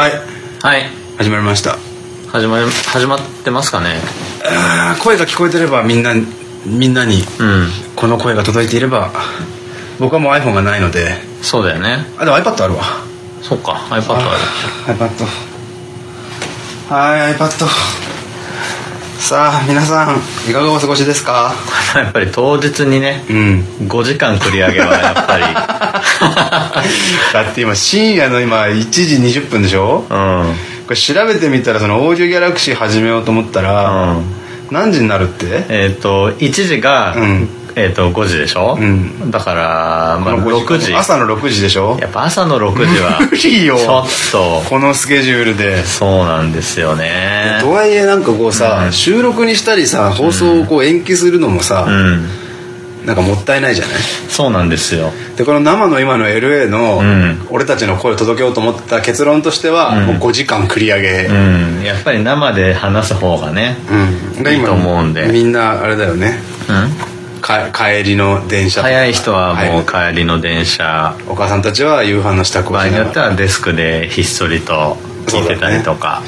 はい。はい。始まりました。始まり始まってますかね？声が聞こえてればみんなみんなにうん。この声が届いていれば僕はもう iPhone がないので。そうだよね。あでも iPad あるわ。そっか iPad あ iPad はい iPad さあ皆さんいかがお過ごしですか？る やっぱり当日にねうん。5時間繰り上げはやっぱ だって今深夜の今1時20分でしょ？りうん。これ調べてみたらそのオーディオギャラクシー始めようと思ったら、うん。何時になるって？えっ、と1時が、うん。えっ、と5時でしょ、うん。だから、まあ、この6時朝の6時でしょ？やっぱ朝の6時は無理よ。ちょっと。このスケジュールで。そうなんですよね。とはいえなんかこうさ、収録にしたりさ放送をこう延期するのもさ、うんなんかもったいないじゃない？そうなんですよ。でこの生の今の LA のん。俺たちの声を届けようと思った結論としては、もう5時間繰り上げ、うん。やっぱり生で話す方がねうん。がいいと思うんで。みんなあれだよね。うん？か帰りの電車早い人はもうはい。帰りの電車。お母さんたちは夕飯の支度を場合によってはデスクでひっそりと聞いてたりとか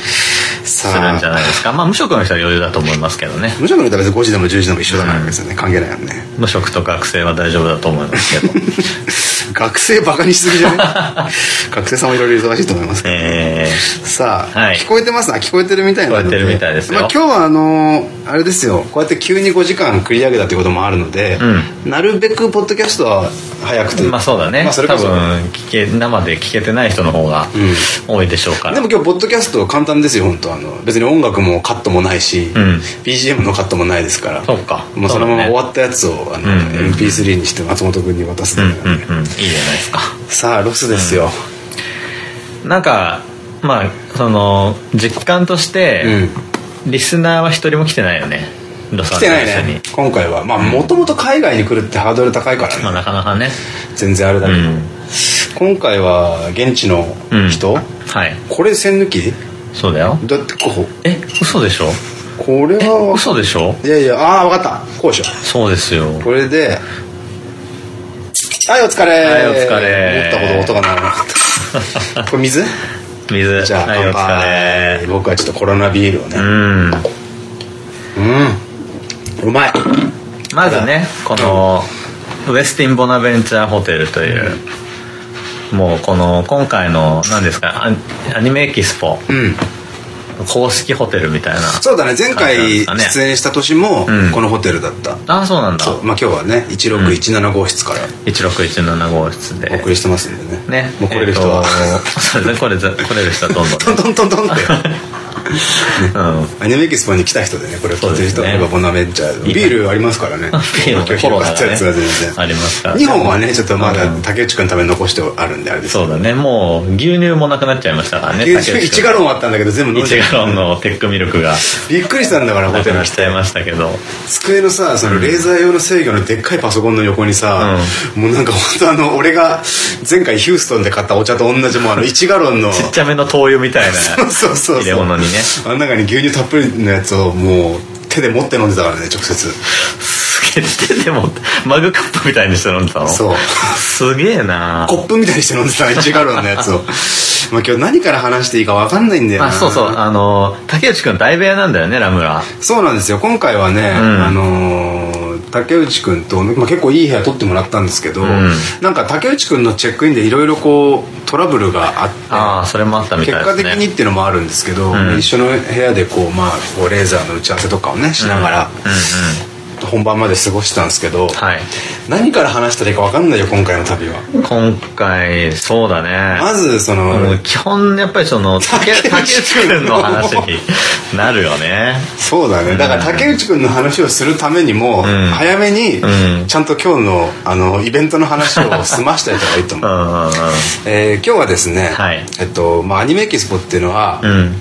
すさるんじゃないですか。まあ無職の人は余裕だと思いますけどね。無職の人は別に5時でも10時でも一緒だから別にね関係ないよね。無職と学生は大丈夫だと思いますけど 学生バカにしすぎじゃない 学生さんもいろいろ忙しいと思いますけど。えさあ、はい。聞こえてますな？聞こえてるみたいな聞こえてるみたいですよ。まあ、今日はあのーあれですよ。こうやって急に5時間繰り上げたということもあるので、なるべくポッドキャストは早くてーまあそうだね、まあ、それ多分聞け生で聞けてない人の方が多いでしょうから、でも今日ポッドキャスト簡単ですよ本当あの別に音楽もカットもないし、ん。BGM のカットもないですから。そうか。もうそのまま終わったやつをあの、うんうん MP3 にして松本君に渡すだけなんで、うんうんいいじゃないですか。さあロスですよ、なんかまあその実感として、リスナーは一人も来てないよね。ロサン来てないゼルスにね。今回は。まあもともと海外に来るってハードル高いからね、まあなかなかね。全然あれだけど、うん。今回は現地の人、はい。これ線抜き？そうだよ。だってこうえ嘘でしょ？これは嘘でしょ？いやいやああ分かった。こうでしょ。そうですよ。これではいお疲れ。はいお疲れ。思ったほど音が鳴らなかった。これ水？水。じゃあはいお乾杯、疲僕はちょっとコロナビールをね。れうん。うん。うまい。まずねこのウェスティン・ボナベンチャーホテルという、もうこの今回の何ですかアニアニメエキスポ。うん公式ホテルみたいな。そうだね。前回出演した年もうん。このホテルだった、ああそうなんだ。まあ今日はね1617号室から1617号室で。お送りしてますんでね。ね。もう来れる人は、えーと そうですね。これ来れる人はどんどんトントントントンって。う んアニメエキスポに来た人でねこれを聞いてる人そうですねがボナベンチャービールありますからね。ビールも今日広かったやつは全然。ありますから2本はねちょっとまだうん竹内くんのために残してあるんであれですそうだねもう牛乳もなくなっちゃいましたからね牛乳1ガロンあったんだけど全部飲んじゃ1ガロンのテックミルクが。びっくりしたんだからホテル来てなっちゃいましたけど。机のさそのレーザー用の制御のでっかいパソコンの横にさ、もうなんか本当あの俺が前回ヒューストンで買ったお茶と同じもうあの1ガロンの。ちっちゃめの灯油みたいな そうそうそう。入れ物にね。あの中に牛乳たっぷりのやつをもう手で持って飲んでたからね直接。すげえ手でもマグカップみたいにして飲んでたの？そう。すげえな。コップみたいにして飲んでた1ガロンのやつを。まあ今日何から話していいか分かんないんだよな。あそうそう。あの竹内くん大部屋なんだよねラムラ。そうなんですよ。今回はね、ん。あのー竹内くんと、まあ、結構いい部屋取ってもらったんですけど、ん。なんか竹内くんのチェックインでいろいろこうトラブルがあってああそれもあったみた結果的にっていうのもあるんですけど、ん。一緒の部屋でこう、まあ、こうレーザーの打ち合わせとかをねしながら、本番まで過ごしてたんですけど、はい。何から話したらいいか分かんないよ今回の旅は。今回そうだね。まずその、もう基本やっぱりその竹内内くんの話になるよね。そうだね。だから竹内くんの話をするためにも、ん。早めにうん。ちゃんと今日のあのイベントの話を済ましておいた方がいいと思う、うんうんうんえー今日はですね、はい。えっとまあ、アニメエキスポっていうのは、うん。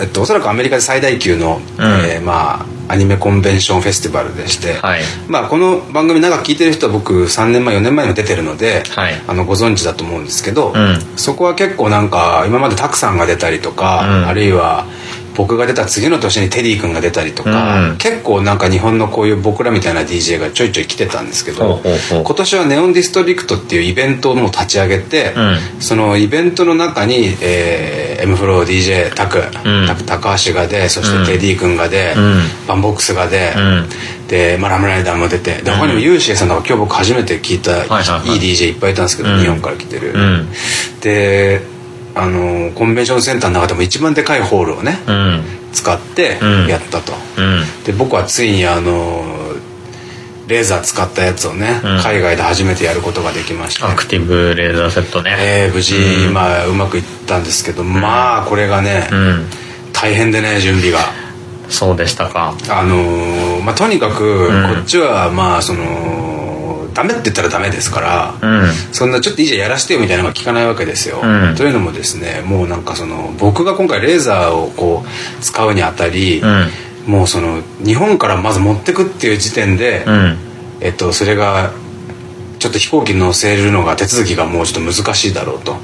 えっと、おそらくアメリカで最大級の、えーまあ、アニメコンベンションフェスティバルでして、はい。まあ、この番組長く聞いてる人は僕3年前4年前にも出てるので、はい。あのご存知だと思うんですけど、ん。そこは結構なんか今までたくさんが出たりとか、うん。あるいは僕が出た次の年にテディ君が出たりとか、うん。結構なんか日本のこういう僕らみたいな DJ がちょいちょい来てたんですけどほうほうほう。今年はネオンディストリクトっていうイベントをもう立ち上げて、うそのイベントの中に、えー、M フローク、ん。タク高橋がでそしてテディ君がで、ん。バンボックスがで、うん。で、まあ、ラムライダーも出てで他にもユーシエさんが今日僕初めて聞いた、はいはい DJ いっぱいいたんですけど、うん。日本から来てる、うん。であのコンベンションセンターの中でも一番でかいホールをね、うん。使ってうん。やったと、うん。で僕はついにあのレーザー使ったやつをね、うん。海外で初めてやることができまして。アクティブレーザーセットね。えー無事、うん。まあうまくいったんですけど、まあこれがね、うん。大変でね準備が。そうでしたか。あのーまあとにかくうん。こっちはまあそのダメって言ったらダメですから、うん。そんなちょっといいじゃんやらしてよみたいなのが聞かないわけですよ、うん。というのもですねもうなんかその僕が今回レーザーをこう使うにあたり、うん。もうその日本からまず持ってくっていう時点で、うん。えっと、それがちょっと飛行機に乗せるのが手続きがもうちょっと難しいだろうと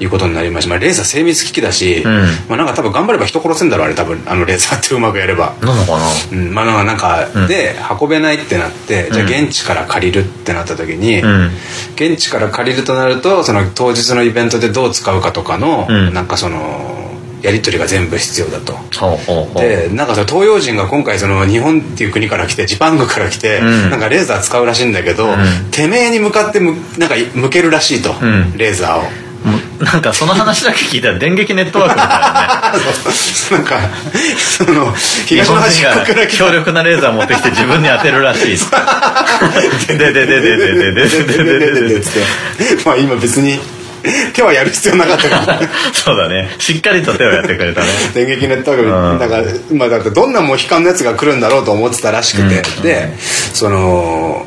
いうことになりまして、まあ、レーザー精密機器だし、ん。まあ、なんか多分頑張れば人殺せんだろうあれ多分あのレーザーってうまくやれば。なのかな？うん、まあなんかで運べないってなって、じゃあ現地から借りるってなった時に、うん。現地から借りるとなるとその当日のイベントでどう使うかとかの、うん。なんかそのやり取りが全部必要だと。でなんかその東洋人が今回その日本っていう国から来てジパングから来て、うん。なんかレーザー使うらしいんだけど、ん。てめえに向かってむなんか向けるらしいと、ん。レーザーを。なんかその話だけ聞いたら電撃ネットワークみたいなね。なんかその日東の端っこから強力なレーザー持ってきて自分に当てるらしい。でででででででででででつってまあ今別に 手はやる必要なかったから。そうだね。しっかりと手をやってくれたね。電撃ネットワーうん。クだからまあだってどんなモヒカンのやつが来るんだろうと思ってたらしくて、でその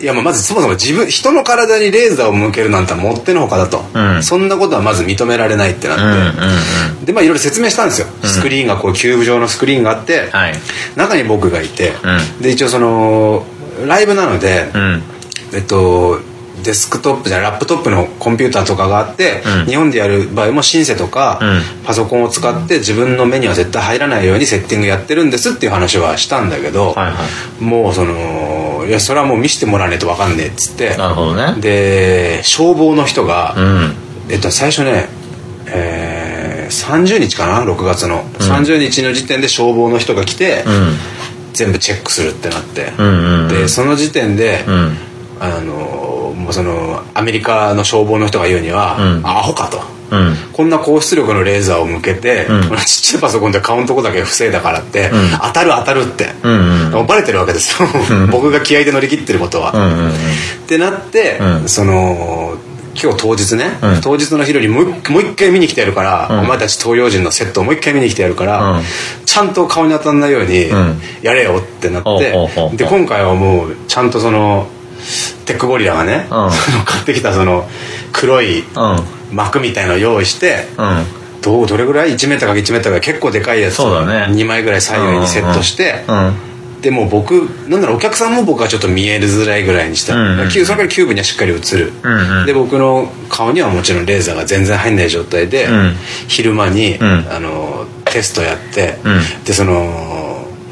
いやまあまずそもそも自分人の体にレーザーを向けるなんてもってのほかだと、うん。そんなことはまず認められないってなって、うんうんでまあいろいろ説明したんですよ、スクリーンがこうキューブ状のスクリーンがあって、はい。中に僕がいて、うん。で一応そのライブなので、うん。えっとデスクトップじゃないラップトップのコンピューターとかがあって、うん。日本でやる場合もシンセとか、うん。パソコンを使って自分の目には絶対入らないようにセッティングやってるんですっていう話はしたんだけど、はいはもうそのいやそれはもう見せてもらわねえと分かんねえっつって。なるほどね。で消防の人が、うん。えっと、最初ね、えー、30日かな6月の、30日の時点で消防の人が来て、うん。全部チェックするってなって、うんうんうん。でその時点で、うん。あのもうそのアメリカの消防の人が言うには、うん。アホかと。うん。こんな高出力のレーザーを向けて、うん。ちっちゃいパソコンで顔のとこだけ防いだからって、ん。当たる当たるって、うんうんバレてるわけですよ。僕が気合で乗り切ってることは。うんうんうん。ってなって、うん。その今日当日ね、うん。当日の昼にもう一もう一回見に来てやるから、うん。お前たち東洋人のセットをもう一回見に来てやるから、うん。ちゃんと顔に当たんないようにうん。やれよってなって、で今回はもうちゃんとそのテックゴリラがね、うん。その買ってきたその黒いうん。膜みたいのを用意して、うん。どうどれぐらい？1m か 1m ぐらい結構でかいやつ。をそうだね。2枚ぐらい左右にセットして、うん。でもう僕なんならお客さんも僕はちょっと見えづらいぐらいにした、うん。うんキューそれからキューブにはしっかり映る、うんうん。で僕の顔にはもちろんレーザーが全然入んない状態で、うん。昼間に、ん。あのテストやって、うん。でその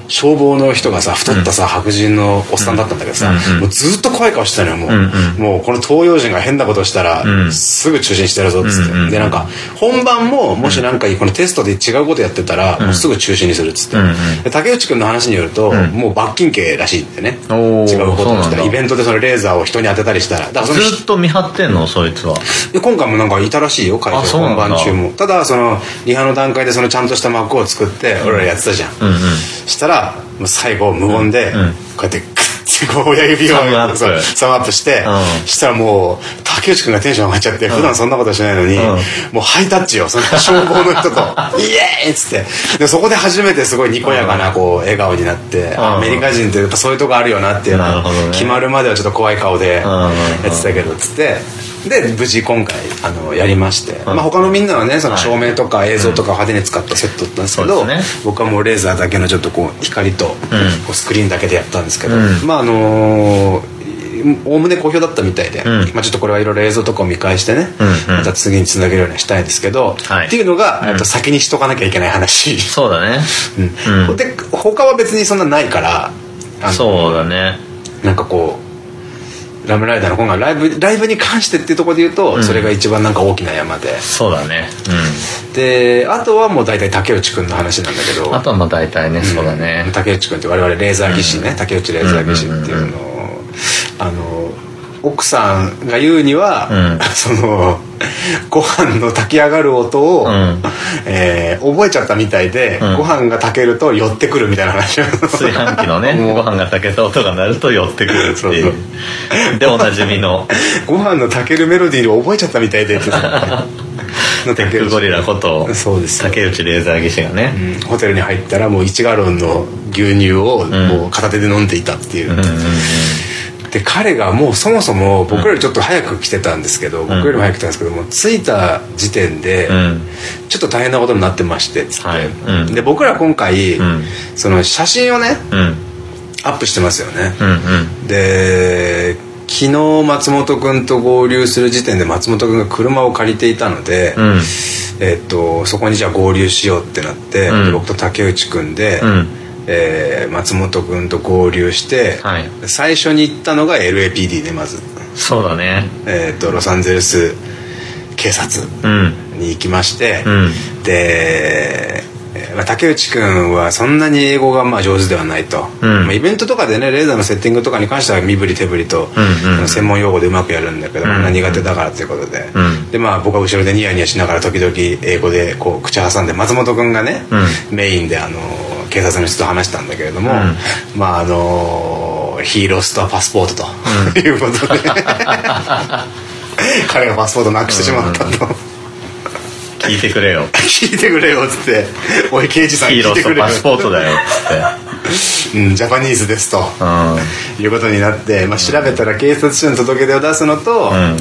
消防の人がさ太ったさ、白人のおっさんだったんだけどさ、うんうんもうずっと怖い顔してたのよもう,、うんうん。もうこの東洋人が変なことしたら、うん。すぐ中止してやるぞっつって、うんうんでなんか本番ももしなんかこのテストで違うことやってたら、もうすぐ中止にするっつって、うん竹内君の話によると、ん。もう罰金刑らしいんでね。違うことをしたらイベントでそのレーザーを人に当てたりしたらだからずっと見張ってんの？そいつは。で今回もなんかいたらしいよ会場。本番中も。ただそのリハの段階でそのちゃんとした幕を作って俺らやってたじゃん、うんうん。したらもう最後無言で、こうやってグッてこう親指をサムアップ。して、うん。したらもう竹内君がテンション上がっちゃって、普段そんなことしないのに、うん。もうハイタッチよその消防の人と「イエーイ!」っつって。でそこで初めてすごいにこやかなこう笑顔になって、ん。アメリカ人ってやっぱそういうとこあるよなっていうのは、決まるまではちょっと怖い顔でやってたけどっつって。で無事今回あのやりまして、まあ、他のみんなはねその照明とか映像とかを派手に使ったセットだったんですけど、僕はもうレーザーだけのちょっとこう光とこうスクリーンだけでやったんですけど、うん。まああのーおおむね好評だったみたいで、うん。まあ、ちょっとこれはいろいろ映像とかを見返してね、また次につなげるようにしたいんですけど、はい。っていうのが、えっと先にしとかなきゃいけない話、そうだね。うん。うん。で他は別にそんなないからそうだね。なんかこうラムライダーの今回ライブライブに関してっていうところで言うと、ん。それが一番なんか大きな山で。そうだね。であとはもう大体竹内くんの話なんだけど。うんあとはまあ大体ねそうだね。竹内君って我々レーザー技師ね、竹内レーザー技師っていうのを、あの奥さんが言うには、うん。その ご飯の炊き上がる音を、うん。えー覚えちゃったみたいで、うん。ご飯が炊けると寄ってくるみたいな話を。炊飯器のね ご飯が炊けた音が鳴ると寄ってくるっていう。でおなじみの。ご飯の炊けるメロディーを覚えちゃったみたいで。ってのテックゴリラことそうです。よ竹内レーザー技師がね。うん。ホテルに入ったらもう1ガロンの牛乳をもう片手で飲んでいたっていう、うんうんうんで彼がもうそもそも僕よりちょっと早く来てたんですけど、僕よりも早く来たんですけども着いた時点でうん。ちょっと大変なことになってましてつって、はい。うん。で僕ら今回、ん。その写真をねうん。アップしてますよね、うんうん。で昨日松本君と合流する時点で松本君が車を借りていたので、うん。えっとそこにじゃあ合流しようってなって、うん。で僕と竹内君で、うんえー松本君と合流して、はい。最初に行ったのが LAPD ねまず。そうだね。えー、とロサンゼルス警察うん。に行きまして、うん。で、えーまあ、竹内君はそんなに英語がまあ上手ではないと、うん。まあ、イベントとかでねレーザーのセッティングとかに関しては身振り手振りと、うんうん専門用語でうまくやるんだけど、うんまあ苦手だからということで、うん。でまあ僕は後ろでニヤニヤしながら時々英語でこう口挟んで松本君がね、メインであの警察の人と話したんだけれども、まああのヒーローストアパスポートと、いうことで 彼がパスポートなくしてしまったと、聞いてくれよ。聞いてくれよっつって「おい刑事さん聞いてくれよ」とパスポートだよっうん、ジャパニーズですと、いうことになって、まあ、調べたら警察署に届け出を出すのと,、ん。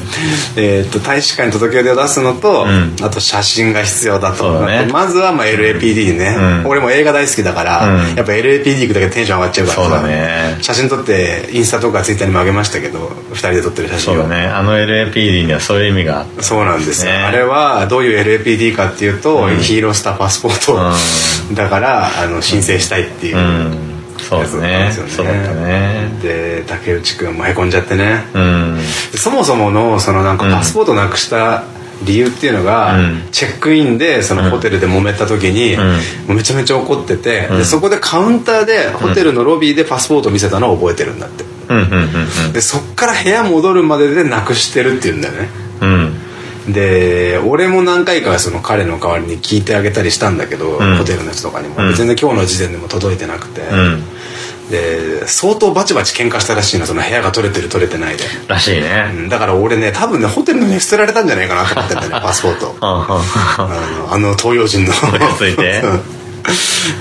えー、と大使館に届け出を出すのと、ん。あと写真が必要だと。まずはまあ LAPD ね、うん。俺も映画大好きだから、うん。やっぱ LAPD 行くだけでテンション上がっちゃうから。さそうだね。写真撮ってインスタとかツイッターにも上げましたけど2人で撮ってる写真を。そうだね。あの LAPD にはそういう意味があった。そうなんですよ、ね。あれはどういう LAPD かっていうと、ヒーロースターパスポート、だからあの申請したいっていう、うんそうですね。そうだったね。で竹内君もへこんじゃってね、うん。そもそものそのなんかパスポートなくした理由っていうのが、うん。チェックインでそのホテルで揉めた時に、うめちゃめちゃ怒ってて、でそこでカウンターでホテルのロビーでパスポート見せたのを覚えてるんだって。うん。うん。うん。でそっから部屋戻るまででなくしてるっていうんだよね。うん。で俺も何回かその彼の代わりに聞いてあげたりしたんだけど、ん。ホテルの人とかにも、うん。全然今日の時点でも届いてなくて、うんで相当バチバチ喧嘩したらしいのその部屋が取れてる取れてないで、らしいね。うんだから俺ね多分ねホテルに捨てられたんじゃないかなと思ってんだよねパスポート。あのあの東洋人の。ついて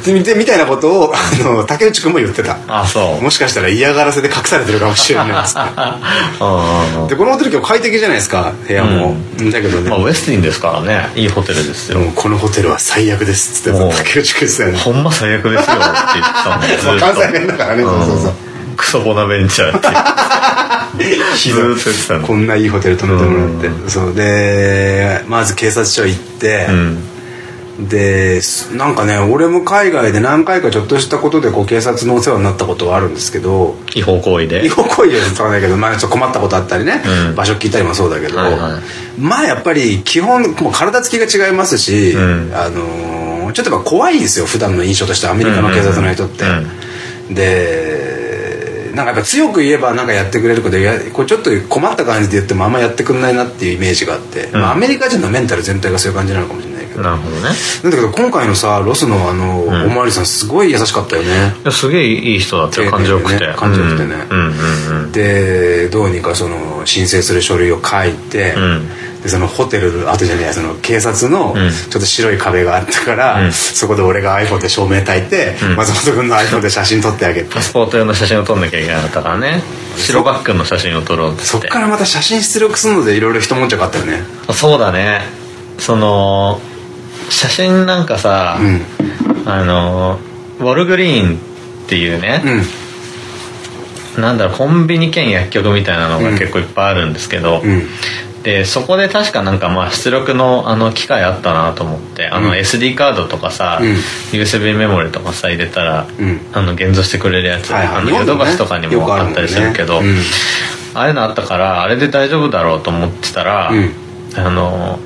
みて みたいなことをあの竹内君も言ってた。あそう。もしかしたら嫌がらせで隠されてるかもしれないっつって。うんうんでこのホテル今日快適じゃないですか？部屋も、だけどね、まあウエスティンですからね。いいホテルですよ。このホテルは最悪ですっつって竹内君さんほんま最悪ですよって言ってたもん 関西弁だからね。そうそうそう。クソボナベンチャーって。こんないいホテル泊めてもらって、そう。でまず警察署行って、うんです。なんかね俺も海外で何回かちょっとしたことでこう警察のお世話になったことはあるんですけど違法行為で？違法行為は使わない。けど、まあ、ちょっと困ったことあったりね、うん。場所聞いたりもそうだけど、はいはい。まあやっぱり基本もう体つきが違いますし、うん。あのーちょっとやっぱ怖いんですよ。普段の印象としてアメリカの警察の人って。うん。でなんかやっぱ強く言えばなんかやってくれるけどやこうちょっと困った感じで言ってもあんまやってくんないなっていうイメージがあって、まあ、アメリカ人のメンタル全体がそういう感じなのかもしれないけどなるほどね。だけど今回のさロスのあの、おまわりさんすごい優しかったよね。いやすげえいい人だったよ感じよくて。ね感じよくてね。うん。うんうんでどうにかその申請する書類を書いて、うん。でそのホテルあとじゃねえやその警察のん。ちょっと白い壁があったから、うん。そこで俺が iPhone で照明焚いて、松本君の iPhone で写真撮ってあげて。パスポート用の写真を撮んなきゃいけなかったからね。白バッグの写真を撮ろうっつっそってからまた写真出力するのでいろいろ一悶着あったよね。そうだね。その写真なんかさ、うん。あのウォルグリーンっていうね、うん。なんだろうコンビニ兼薬局みたいなのが結構いっぱいあるんですけど、うん。でそこで確かなんかまあ出力のあの機械あったなと思ってあのうん。SD カードとかさ、うん。USB メモリとかさ入れたら、うん。あの現像してくれるやつ、はいはい。あのヨドバシとかにもあったりするけど、うん。あれのあったからあれで大丈夫だろうと思ってたら、うん。あの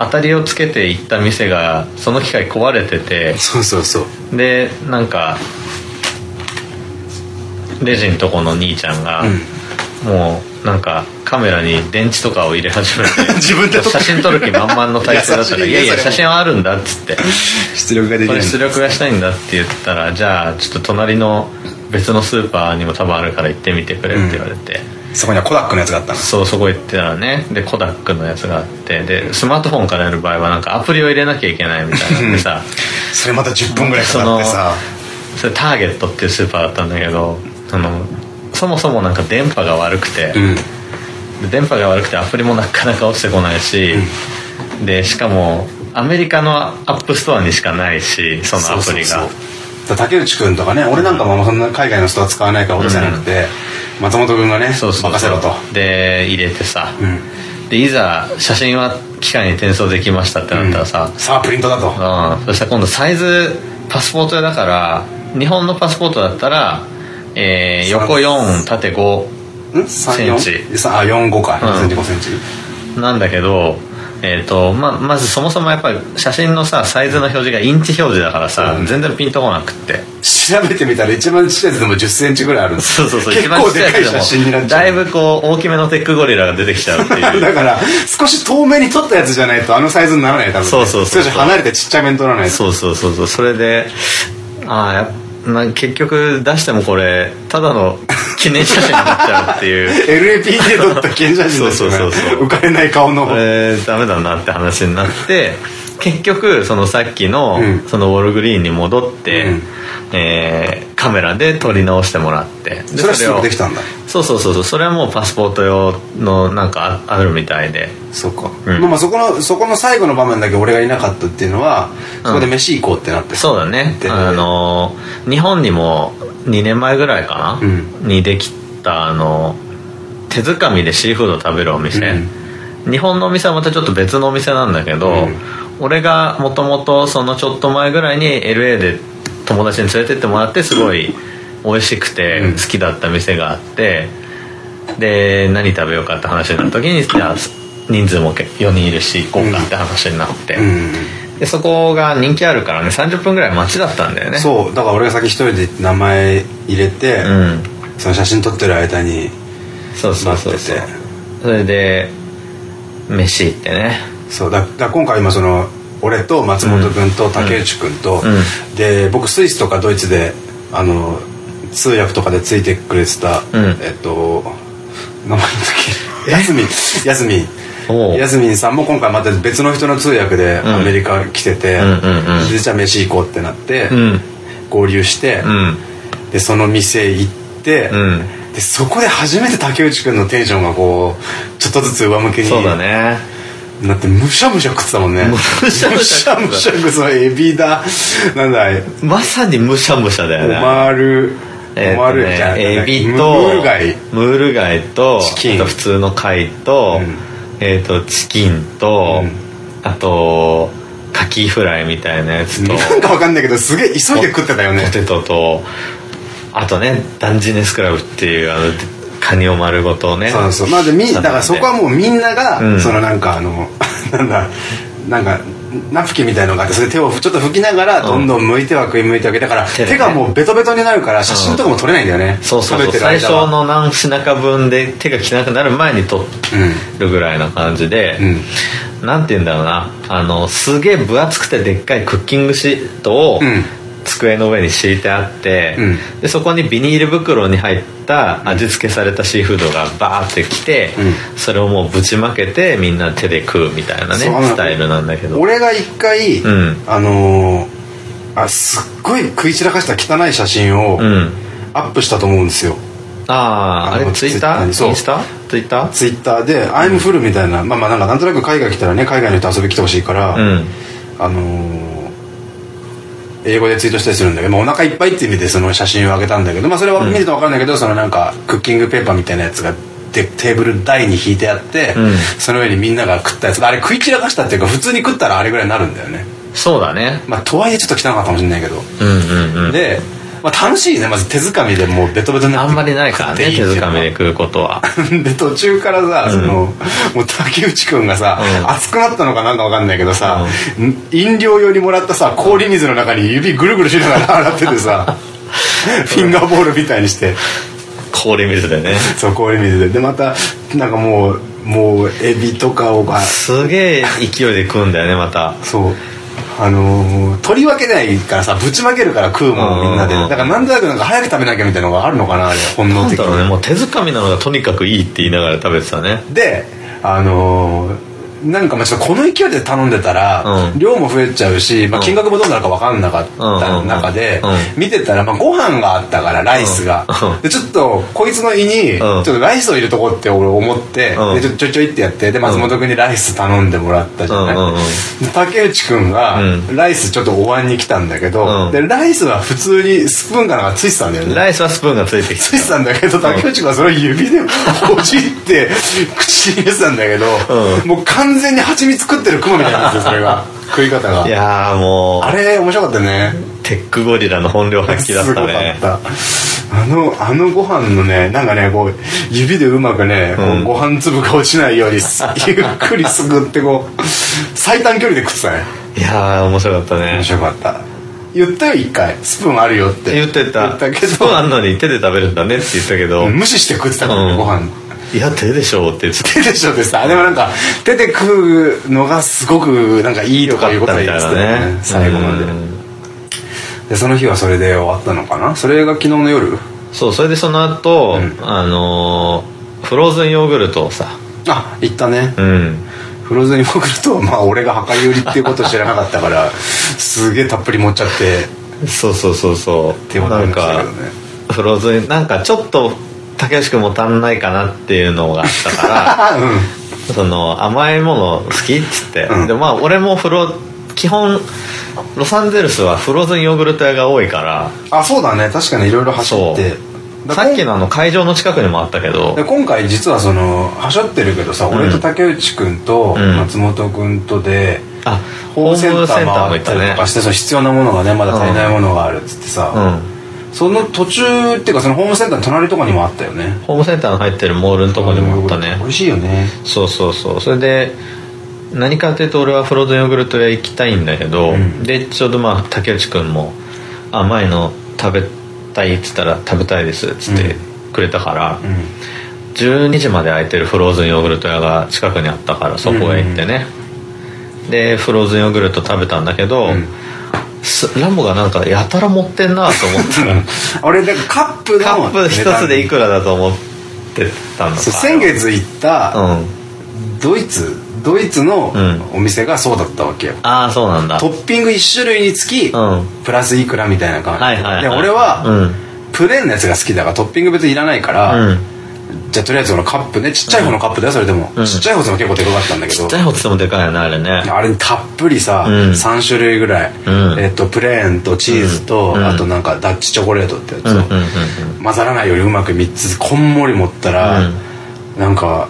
当たりをつけて行った店がその機械壊れててそうそうそう。でなんかレジのとこの兄ちゃんが、もうなんかカメラに電池とかを入れ始めて 自分で写真撮る気満々の体勢だったら「優しいやいや写真はあるんだ」っつって。出力がで「これきる出力がしたいんだ」って言ったら「じゃあちょっと隣の別のスーパーにも多分あるから行ってみてくれ」って言われて、そこにはコダックのやつがあったの。そうそこ行ってたらね。でコダックのやつがあって。でスマートフォンからやる場合はなんかアプリを入れなきゃいけないみたいなんでさ。それまた10分ぐらいかかってさ。それターゲットっていうスーパーだったんだけどあのそもそもなんか電波が悪くて、うん。で電波が悪くてアプリもなかなか落ちてこないし、でしかもアメリカのアップストアにしかないしそのアプリが。そうそうそう。竹内君とかね俺なんかもそんな海外のストア使わないからことじゃなくて、松本君がねそうそう任せろと。で入れてさ、うん。でいざ写真は機械に転送できましたってなったらさ、さあプリントだと。うん、そしたら今度サイズパスポート屋だから日本のパスポートだったら、えー横4縦5ん？3 4センチ。さあ45か。4センチうん5センチ。なんだけど、えーとままずそもそもやっぱり写真のさサイズの表示がインチ表示だからさ、うん。全然ピンとこなくって。調べてみたら一番ちっちゃいやつでも1 0ンチぐらいあるんですそうそうそう結構でかい写真になっちゃう。だいぶこう大きめのテックゴリラが出てきちゃうっていう。だから少し遠目に撮ったやつじゃないとあのサイズにならない多分ね。そうそうそうそう。少し離れてちっちゃめに撮らないと。そうそうそうそう。それでああやっぱな結局出してもこれただの記念写真になっちゃうっていう。LAPD で撮った記念写真ですよね。そうそうそうそう。浮かれない顔の。これダメだなって話になって結局そのさっきの,、うん。そのウォルグリーンに戻って、うん。えーカメラで撮り直してもらって。でそれはできたんだ。そうそうそうそう。それはもうパスポート用のなんかああるみたいで。そうか、うん。まあまあそこのそこの最後の場面だけ俺がいなかったっていうのはそこで飯行こうってなって。そうだね。であの日本にも2年前ぐらいかな、うん。にできたあの手づかみでシーフード食べるお店、日本のお店はまたちょっと別のお店なんだけど、うん俺がもともとそのちょっと前ぐらいに LA で友達に連れてってもらってすごい美味しくてうん。好きだった店があってで何食べようかって話になった時にじゃあ人数も4人いるし行こうかって話になって、うん。でそこが人気あるからね30分ぐらい待ちだったんだよね。そうだから俺が先一人で名前入れて、うん。その写真撮ってる間にそうそうそうそう。待って。それで飯行ってねそうだだ今回今その俺と松本君と竹内君と、うん。で僕スイスとかドイツであの通訳とかでついてくれてた、うん。えっと名前の時やすみやすみやすみんさんも今回また別の人の通訳でアメリカ来てて、でじゃあ飯行こうってなって、うん。合流して、うん。でその店行って、うん。でそこで初めて竹内君のテンションがこうちょっとずつ上向きにそうだねなってむしゃむしゃ食ってたもんね。むしゃむしゃ食ってた。むしゃむしゃ食ってそのエビだ。なんだまさにむしゃむしゃだよオね。マールえーとオマールじゃね、エビムとール貝。ムール貝とチキン。あと普通の貝と,、うん。えー、とチキンと、うん。あとカキフライみたいなやつとなんかわかんないけどすげえ急いで食ってたよね。ポテトとあとねダンジネスクラブっていうあのカニを丸ごとね。そうそう。まあでみだからそこはもうみんなが、うん。そのなんかあの なんだなんかナプキンみたいのがあってそれで手をちょっと拭きながらどんどん向いては食い向いてあげだから手がもうベトベトになるから写真とかも撮れないんだよね、そうそう。そう食べてる最初の何品か分で手が汚くなる前に取るぐらいな感じで、うん。なんて言うんだろうな。あのすげえ分厚くてでっかいクッキングシートをうん机の上に敷いてあって、うん。でそこにビニール袋に入った味付けされたシーフードがバーってきて、うん。それをもうぶちまけてみんな手で食うみたいなねスタイルなんだけど。俺が一回、うん。あのーあすっごい食い散らかした汚い写真をうん。アップしたと思うんですよ、あああれツイッターインスタ？ツイッター？ツイッター。で「I'm full」みたいな、まあまあなんかなんとなく海外来たらね海外の人遊び来てほしいから、うん。あのー英語でツイートしたりするんだけど、まあ、お腹いっぱいっていう意味でその写真を上げたんだけど、まあ、それは見ると分かんないけど、そのなんかクッキングペーパーみたいなやつがでテーブル台に引いてあって、その上にみんなが食ったやつあれ食い散らかしたっていうか普通に食ったらあれぐらいになるんだよね。そうだね。まあとはいえちょっと汚かったかもしれないけど、うんうんうん。で、まあ、楽しいね。まず手づかみでもうベトベトになってあんまりないからね手づかみで食うことは。で途中からさ、そのもう竹内くんがさ、うん。熱くなったのかなんかわかんないけどさ、飲料用にもらったさ氷水の中に指ぐるぐるしながら洗っててさ フィンガーボールみたいにして。氷水でね。そう氷水で。でまたなんかもうもうエビとかをがすげえ勢いで食うんだよねまた。そうあのー取り分けないからさぶちまけるから食うもんみんなで。だからなんとなくなんか早く食べなきゃみたいなのがあるのかなあれ本能的なんだろうね。にもう手づかみなのがとにかくいいって言いながら食べてたね。であのーなんかまあちょっとこの勢いで頼んでたら、うん。量も増えちゃうし、まあ、金額もどうなるか分かんなかった中で、見てたら、まあ、ご飯があったからライスが、でちょっとこいつの胃にちょっとライスを入れとこうって俺思って、うん。でちょちょいちょいってやってで松本君にライス頼んでもらったじゃない、竹内君がうん。ライスちょっとお椀に来たんだけど、うん。でライスは普通にスプーンかなんかついてたんだよね。ライスはスプーンがついてきついてたんだけど竹内君はそれを指でほじって口に入れてたんだけど、うん。もう完全に蜂蜜食ってるクマみたいなんですよそれが食い方が。いやーもあうれ面白かったね。テックゴリラの本領発揮だったね。すごかった。あのあのご飯のねなんかねこう指でうまくね、こうご飯粒が落ちないようにす ゆっくりすくってこう最短距離で食ってたね。いやー面白かったね。面白かった。言ったよ一回スプーンあるよって。言ってた。言ったけスプーンあどんのに手で食べるんだねって言ったけど、無視して食ってたからね、うん。ご飯いや手でしょうって手でしょってさでもなんか手で食うのがすごくなんかいいとかいうことは言ってたよね。最後まで。うん。でその日はそれで終わったのかな？それが昨日の夜？そうそれでその後、うん。あのーフローズンヨーグルトをさ。あ行ったね。うん。フローズンヨーグルトはまあ俺が量り売りっていうことを知らなかったからすげえたっぷり持っちゃって。そうそうそうそう。っていうことなんかね。フローズンなんかちょっと竹内君も足んないかなっていうのがあったから その甘いもの好きっつって、うん。でまあ俺もフロ基本ロサンゼルスはフローズンヨーグルト屋が多いから。あそうだね。確かにいろいろ走って。ださっきのあの会場の近くにもあったけど。で今回実はそのはしょってるけどさ、ん。俺と竹内君とうん。松本君とで、あホームセンターも回行ったねったりとかして、そう必要なものがねまだ足りないものがあるっつってさ、うんその途中っていうかそのホームセンターの隣とかにもあったよね。ホームセンターの入ってるモールのとこにもあったね。美味しいよね。そうそうそう。それで何かっていうと俺はフローズンヨーグルト屋行きたいんだけど、ん。でちょうどまあ竹内君も甘いの食べたいっつったら食べたいですっつってくれたから、うん。12時まで空いてるフローズンヨーグルト屋が近くにあったからそこへ行ってね、でフローズンヨーグルト食べたんだけど、ん。すランボがなんかやたら持ってんなと思ったら 俺でカップのカップ一つでいくらだと思ってたの先月行ったうん。ドイツドイツのうん。お店がそうだったわけよ、ああそうなんだ。トッピング1種類につき、うん。プラスいくらみたいな感じ、はいはいはい。で俺は、うん。プレーンのやつが好きだからトッピング別にいらないから、うんじゃあとりあえずこのカップねちっちゃい方のカップだよそれでも、うん。ちっちゃい方でも結構でかかったんだけど。ちっちゃい方っつってもでかいよねあれね。あれにたっぷりさ、うん。3種類ぐらい、うん。えっとプレーンとチーズと、うん。あとなんかダッチチョコレートってやつを、混ざらないようにうまく3つこんもり持ったら、うん。なんか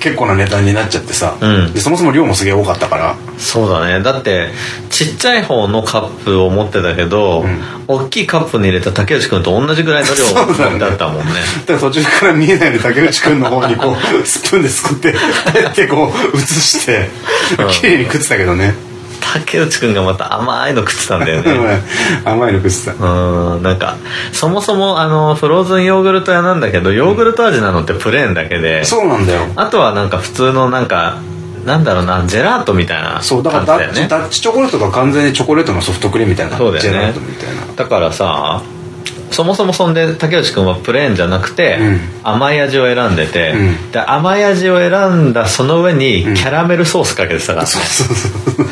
結構な値段になっちゃってさ、うん。でそもそも量もすげえ多かったから。そうだね。だってちっちゃい方のカップを持ってたけど、ん。大きいカップに入れた竹内君と同じぐらいの量だったもんね。だから途中から見えないで竹内君の方にこうスプーンですくって ってこう移してうん。綺麗に食ってたけどね竹内君がまた甘いの食ってたんだよね。甘いの食ってた。うんなんかそもそもあのフローズンヨーグルト屋なんだけどヨーグルト味なのってプレーンだけで。そうなんだよ。あとはなんか普通のなんかなんだろうなジェラートみたいなそうだからダッチ,、ダッチチョコレートが完全にチョコレートのソフトクリームみたいなそうだよね。ジェラートみたいな。だからさそもそもそんで竹内君はプレーンじゃなくて、うん。甘い味を選んでて、うん。で甘い味を選んだその上にキャラメルソースかけてたから、そうそうそう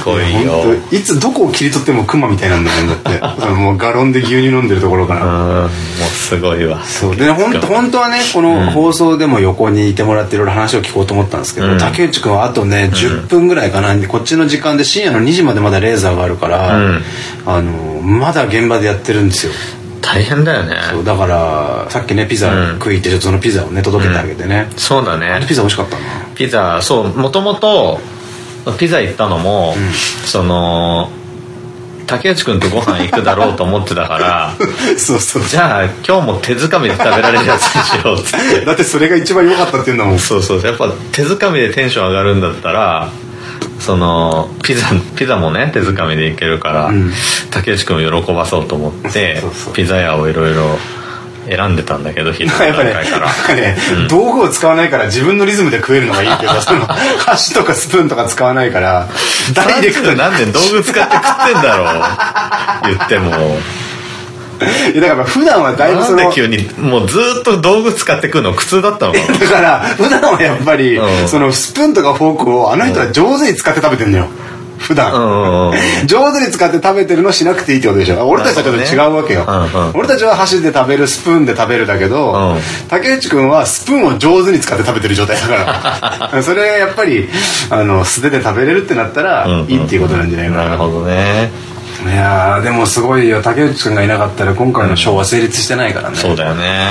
すごいよ。本当いつどこを切り取ってもクマみたいなんだもんだって。もうガロンで牛乳飲んでるところから、うんもうすごいわ。そう。でほん本当はねこの放送でも横にいてもらっていろいろ話を聞こうと思ったんですけど、うん、竹内君はあとね10分ぐらいかな、こっちの時間で深夜の2時までまだレーザーがあるから、うん、あのまだ現場でやってるんですよ。大変だよね。そうだからさっきねピザ食いってちょっとそのピザをね届けてあげてね、そうだね。ピザ美味しかったな。ピザそうもともとピザ行ったのも、その竹内君とご飯行くだろうと思ってたから そうそう。じゃあ今日も手づかみで食べられるやつにしようっつって。だってそれが一番良かったっていうんだもん。そうそう。やっぱ手づかみでテンション上がるんだったらそのピザピザもね手づかみでいけるから、うん、竹内君を喜ばそうと思ってピザ屋をいろいろ選んでたんだけど 昼の段階から、ねねうん、道具を使わないから自分のリズムで食えるのがいいけど その箸とかスプーンとか使わないからダイレクトなんで道具使って食ってんだろう？言っても。いやだから普段はだいぶその急にもうずっと道具使ってくるの苦痛だったのかな？だから普段はやっぱり、うん、そのスプーンとかフォークをあの人は上手に使って食べてんのよ、普段、上手に使って食べてるのしなくていいってことでしょ。俺たちはちょっと違うわけよ、俺たちは箸で食べるスプーンで食べるだけど、竹内君はスプーンを上手に使って食べてる状態だから。それやっぱりあの素手で食べれるってなったらいいっていうことなんじゃないかな、なるほどね。いやでもすごいよ。竹内君がいなかったら今回のショーは成立してないからね、そうだよね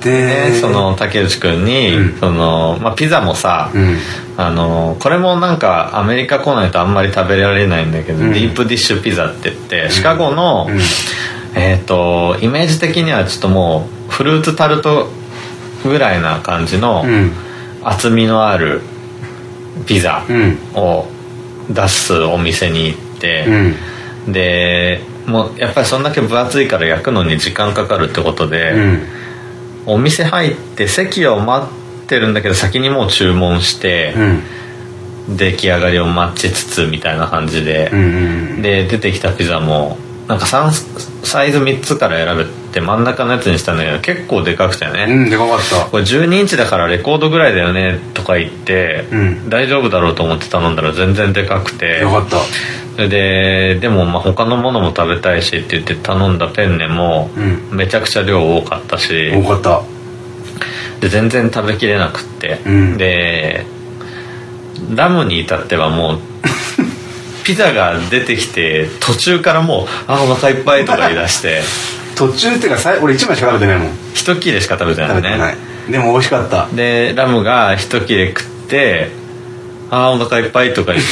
で、その竹内君に、うん、そのまあ、ピザもさ、うん、あのこれもなんかアメリカ来ないとあんまり食べられないんだけど、うん、ディープディッシュピザって言ってシカゴの、えっ、ー、とイメージ的にはちょっともうフルーツタルトぐらいな感じの厚みのあるピザを出すお店に行って、でもうやっぱりそんだけ分厚いから焼くのに時間かかるってことで、お店入って席を待ってるんだけど先にもう注文して、うん、出来上がりを待ちつつみたいな感じで、で出てきたピザもなんかサイズ3つから選べて真ん中のやつにしたんだけど結構でかくてね。うんでかかった。これ12インチだからレコードぐらいだよねとか言って、うん、大丈夫だろうと思って頼んだら全然でかくて。よかった。それででもまあ他のものも食べたいしって言って頼んだペンネもめちゃくちゃ量多かったし、多かった。で全然食べきれなくって、うん、でラムに至ってはもうピザが出てきて途中からもう「あお腹いっぱい」とか言い出して。途中っていうか俺一枚しか食べてないもん。一切れしか食べてないね。でも美味しかった。でラムが一切れ食ってああお腹いっぱいとか言っ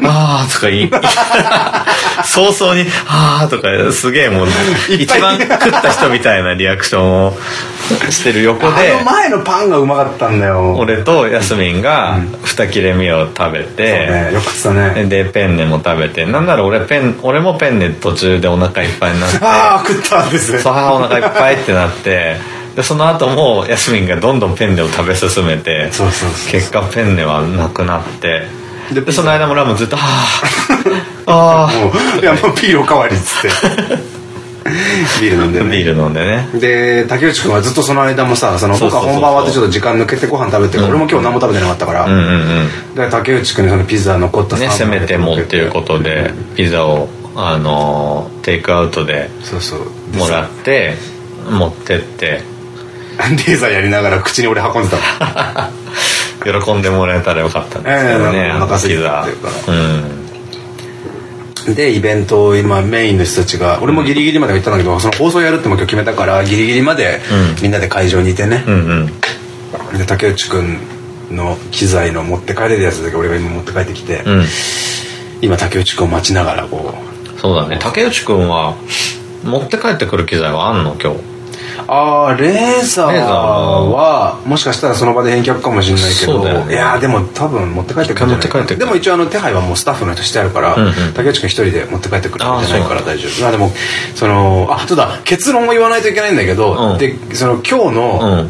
てああとか言い。早々にああとかすげえもう一番食った人みたいなリアクションをしてる横であの前のパンがうまかったんだよ。俺とヤスミンが二切れ目を食べて、ね、よかったね。でペンネも食べてなんなら俺ペン俺もペンネ途中でお腹いっぱいになって ああ食ったんですね。そうあお腹いっぱいってなってでその後もヤスミンがどんどんペンネを食べ進めて結果ペンネはなくなってでその間もラムずっと「は あああいやもうビールおかわり」っつって。ビール飲んでね。ビール飲んでね。で竹内君はずっとその間もさその僕は本番終わってちょっと時間抜けてご飯食べて、うん、俺も今日何も食べてなかったから、うんうんうん、で竹内君にそのピザ残ったねせめてもっていうことでピザをあのテイクアウトでもらって持ってってレーザーやりながら口に俺運んでた 喜んでもらえたらよかったんですけどね、えー、お腹すいてるからうん。でイベント今メインの人たちが俺もギリギリまで行ったんだけどその放送やるっても今日決めたからギリギリまでみんなで会場にいてね、うんうん、で竹内君の機材の持って帰れるやつだけ俺が今持って帰ってきて、うん、今竹内君を待ちながらこう。そうだね。竹内君は持って帰ってくる機材はあんの？今日ああレーザーはもしかしたらその場で返却かもしれないけど、ね、いやでも多分持って帰ってくるんじゃないでも一応あの手配はもうスタッフの人してあるから、うんうん、竹内君一人で持って帰ってくるんじゃないから大丈夫。まあでもそのあそうだ結論を言わないといけないんだけど、うん、でその今日の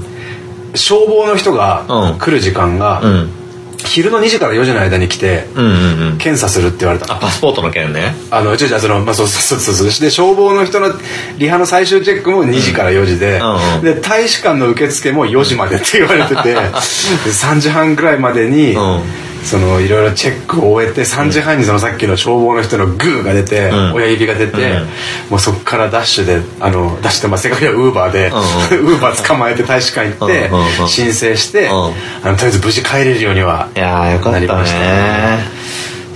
消防の人が来る時間が、うん昼の2時から4時の間に来て、検査するって言われたあパスポートの件ね。あのじゃあそのまあそうそうそうそう。で消防の人のリハの最終チェックも2時から4時で、うん。うん、で大使館の受付も4時までって言われてて 3時半ぐらいまでに、うんそのいろいろチェックを終えて3時半にそのさっきの消防の人のグーが出て、親指が出て、もうそこからダッシュであのダッシュってまあ世界ではウーバーで、ウーバー捕まえて大使館行って申請して、あのとりあえず無事帰れるようにはなりました。ね。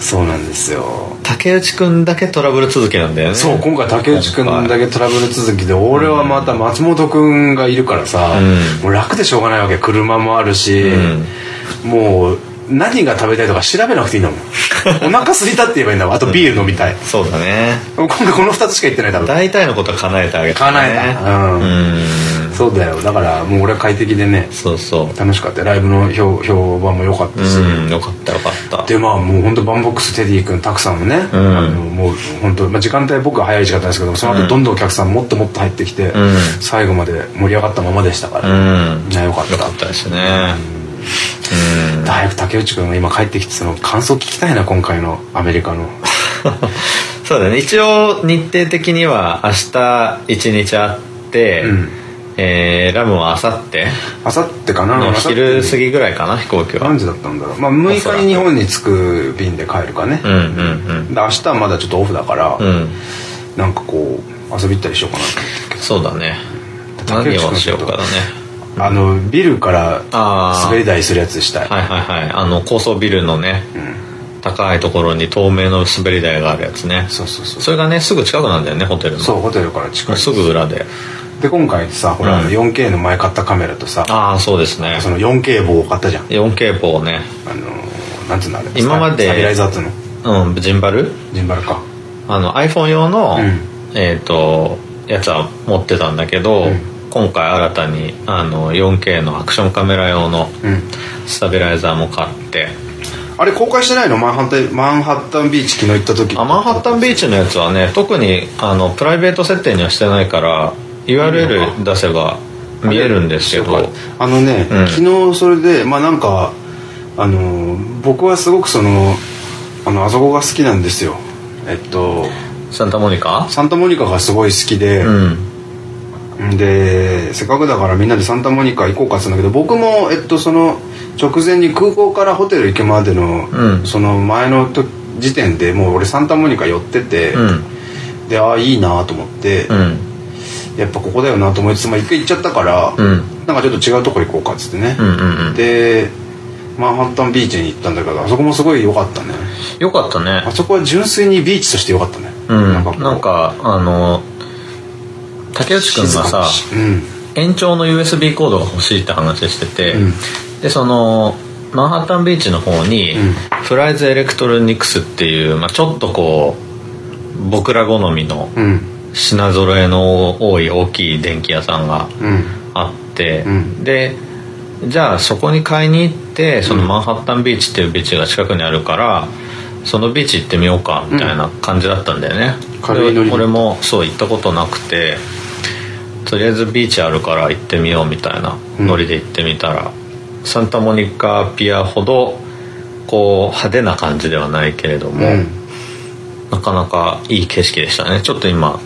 そうなんですよ。竹内くんだけトラブル続きなんだよね。そう今回竹内くんだけトラブル続きで俺はまた松本くんがいるからさ、うん、もう楽でしょうがないわけ。車もあるし、うん、もう何が食べたいとか調べなくていいんだもん。お腹空いたって言えばいいんだもん。あとビール飲みたい、そうだね。今回この2つしか言ってない多分大体のことは叶えてあげた、ね、叶えた。うん。そうだよ。だからもう俺は快適でねそうそう。楽しかったライブの評評判も良かったし。うんよかったよかった。でまあもう本当バンボックステディ君たくさんもね、うん、あのもう本当、まあ、時間帯僕は早い時間帯ですけどその後どんどんお客さんもっともっと入ってきて、うん、最後まで盛り上がったままでしたから、うん、ねよかった。よかったですね、うん、早く竹内君が今帰ってきてその感想聞きたいな今回のアメリカの。そうだね。一応日程的には明日一日あって、うん。えー、ラムはあさってあさってかな。の昼過ぎぐらいかな飛行機は。何時だったんだろう。まあ6日に日本に着く便で帰るかね。うんうんうん。で明日はまだちょっとオフだから、うん、なんかこう遊び行ったりしようかなと思ってそうだね。何をしようかだねあのビルから滑り台するやつしたい。はいはいはい。あの高層ビルのね、うん。高いところに透明の滑り台があるやつね。そうそうそう。それがねすぐ近くなんだよねホテルの。そうホテルから近い。すぐ裏で。で今回さほら、うん、4K の前買ったカメラとさああそうですね。その 4K 棒を買ったじゃん。4K 棒ね。あのなんつうのあれ。今までサビライザーっの？うんジンバル？ジンバルか。あの iPhone 用の、うん、えっ、ー、とやつは持ってたんだけど、うん、今回新たにあの 4K のアクションカメラ用のスタビライザーも買って、あれ公開してないの？マンハッタンマンハッタンビーチ昨日行った時。あマンハッタンビーチのやつはね特にあのプライベート設定にはしてないから URL 出せば見えるんですけど。あのね、うん、昨日それでまあなんかあの僕はすごくそのあのあそこが好きなんですよ。えっとサンタモニカ？サンタモニカがすごい好きで、うん、でせっかくだからみんなでサンタモニカ行こうかって言うんだけど僕もえっとその直前に空港からホテル行くまでの、うん、その前の時点でもう俺サンタモニカ寄ってて、でああいいなと思って、やっぱここだよなと思いつつ、まあ、一回行っちゃったから、うん、なんかちょっと違うとこ行こうかっつってね、うんうんうん、でマンハッタンビーチに行ったんだけどあそこもすごい良かったね。良かったね。あそこは純粋にビーチとして良かったね、うん、なんかなんかあの竹内君がさ、うん、延長の USB コードが欲しいって話してて、うん、でそのマンハッタンビーチの方に、フライズエレクトロニクスっていう、まあ、ちょっとこう僕ら好みの、品揃えの多い大きい電気屋さんがあって、うん、でじゃあそこに買いに行ってそのマンハッタンビーチっていうビーチが近くにあるからそのビーチ行ってみようかみたいな感じだったんだよね、うん、俺もそう行ったことなくてとりあえずビーチあるから行ってみようみたいなノリで行ってみたら、うん、サンタモニカピアほどこう派手な感じではないけれども、なかなかいい景色でしたね。ちょっと今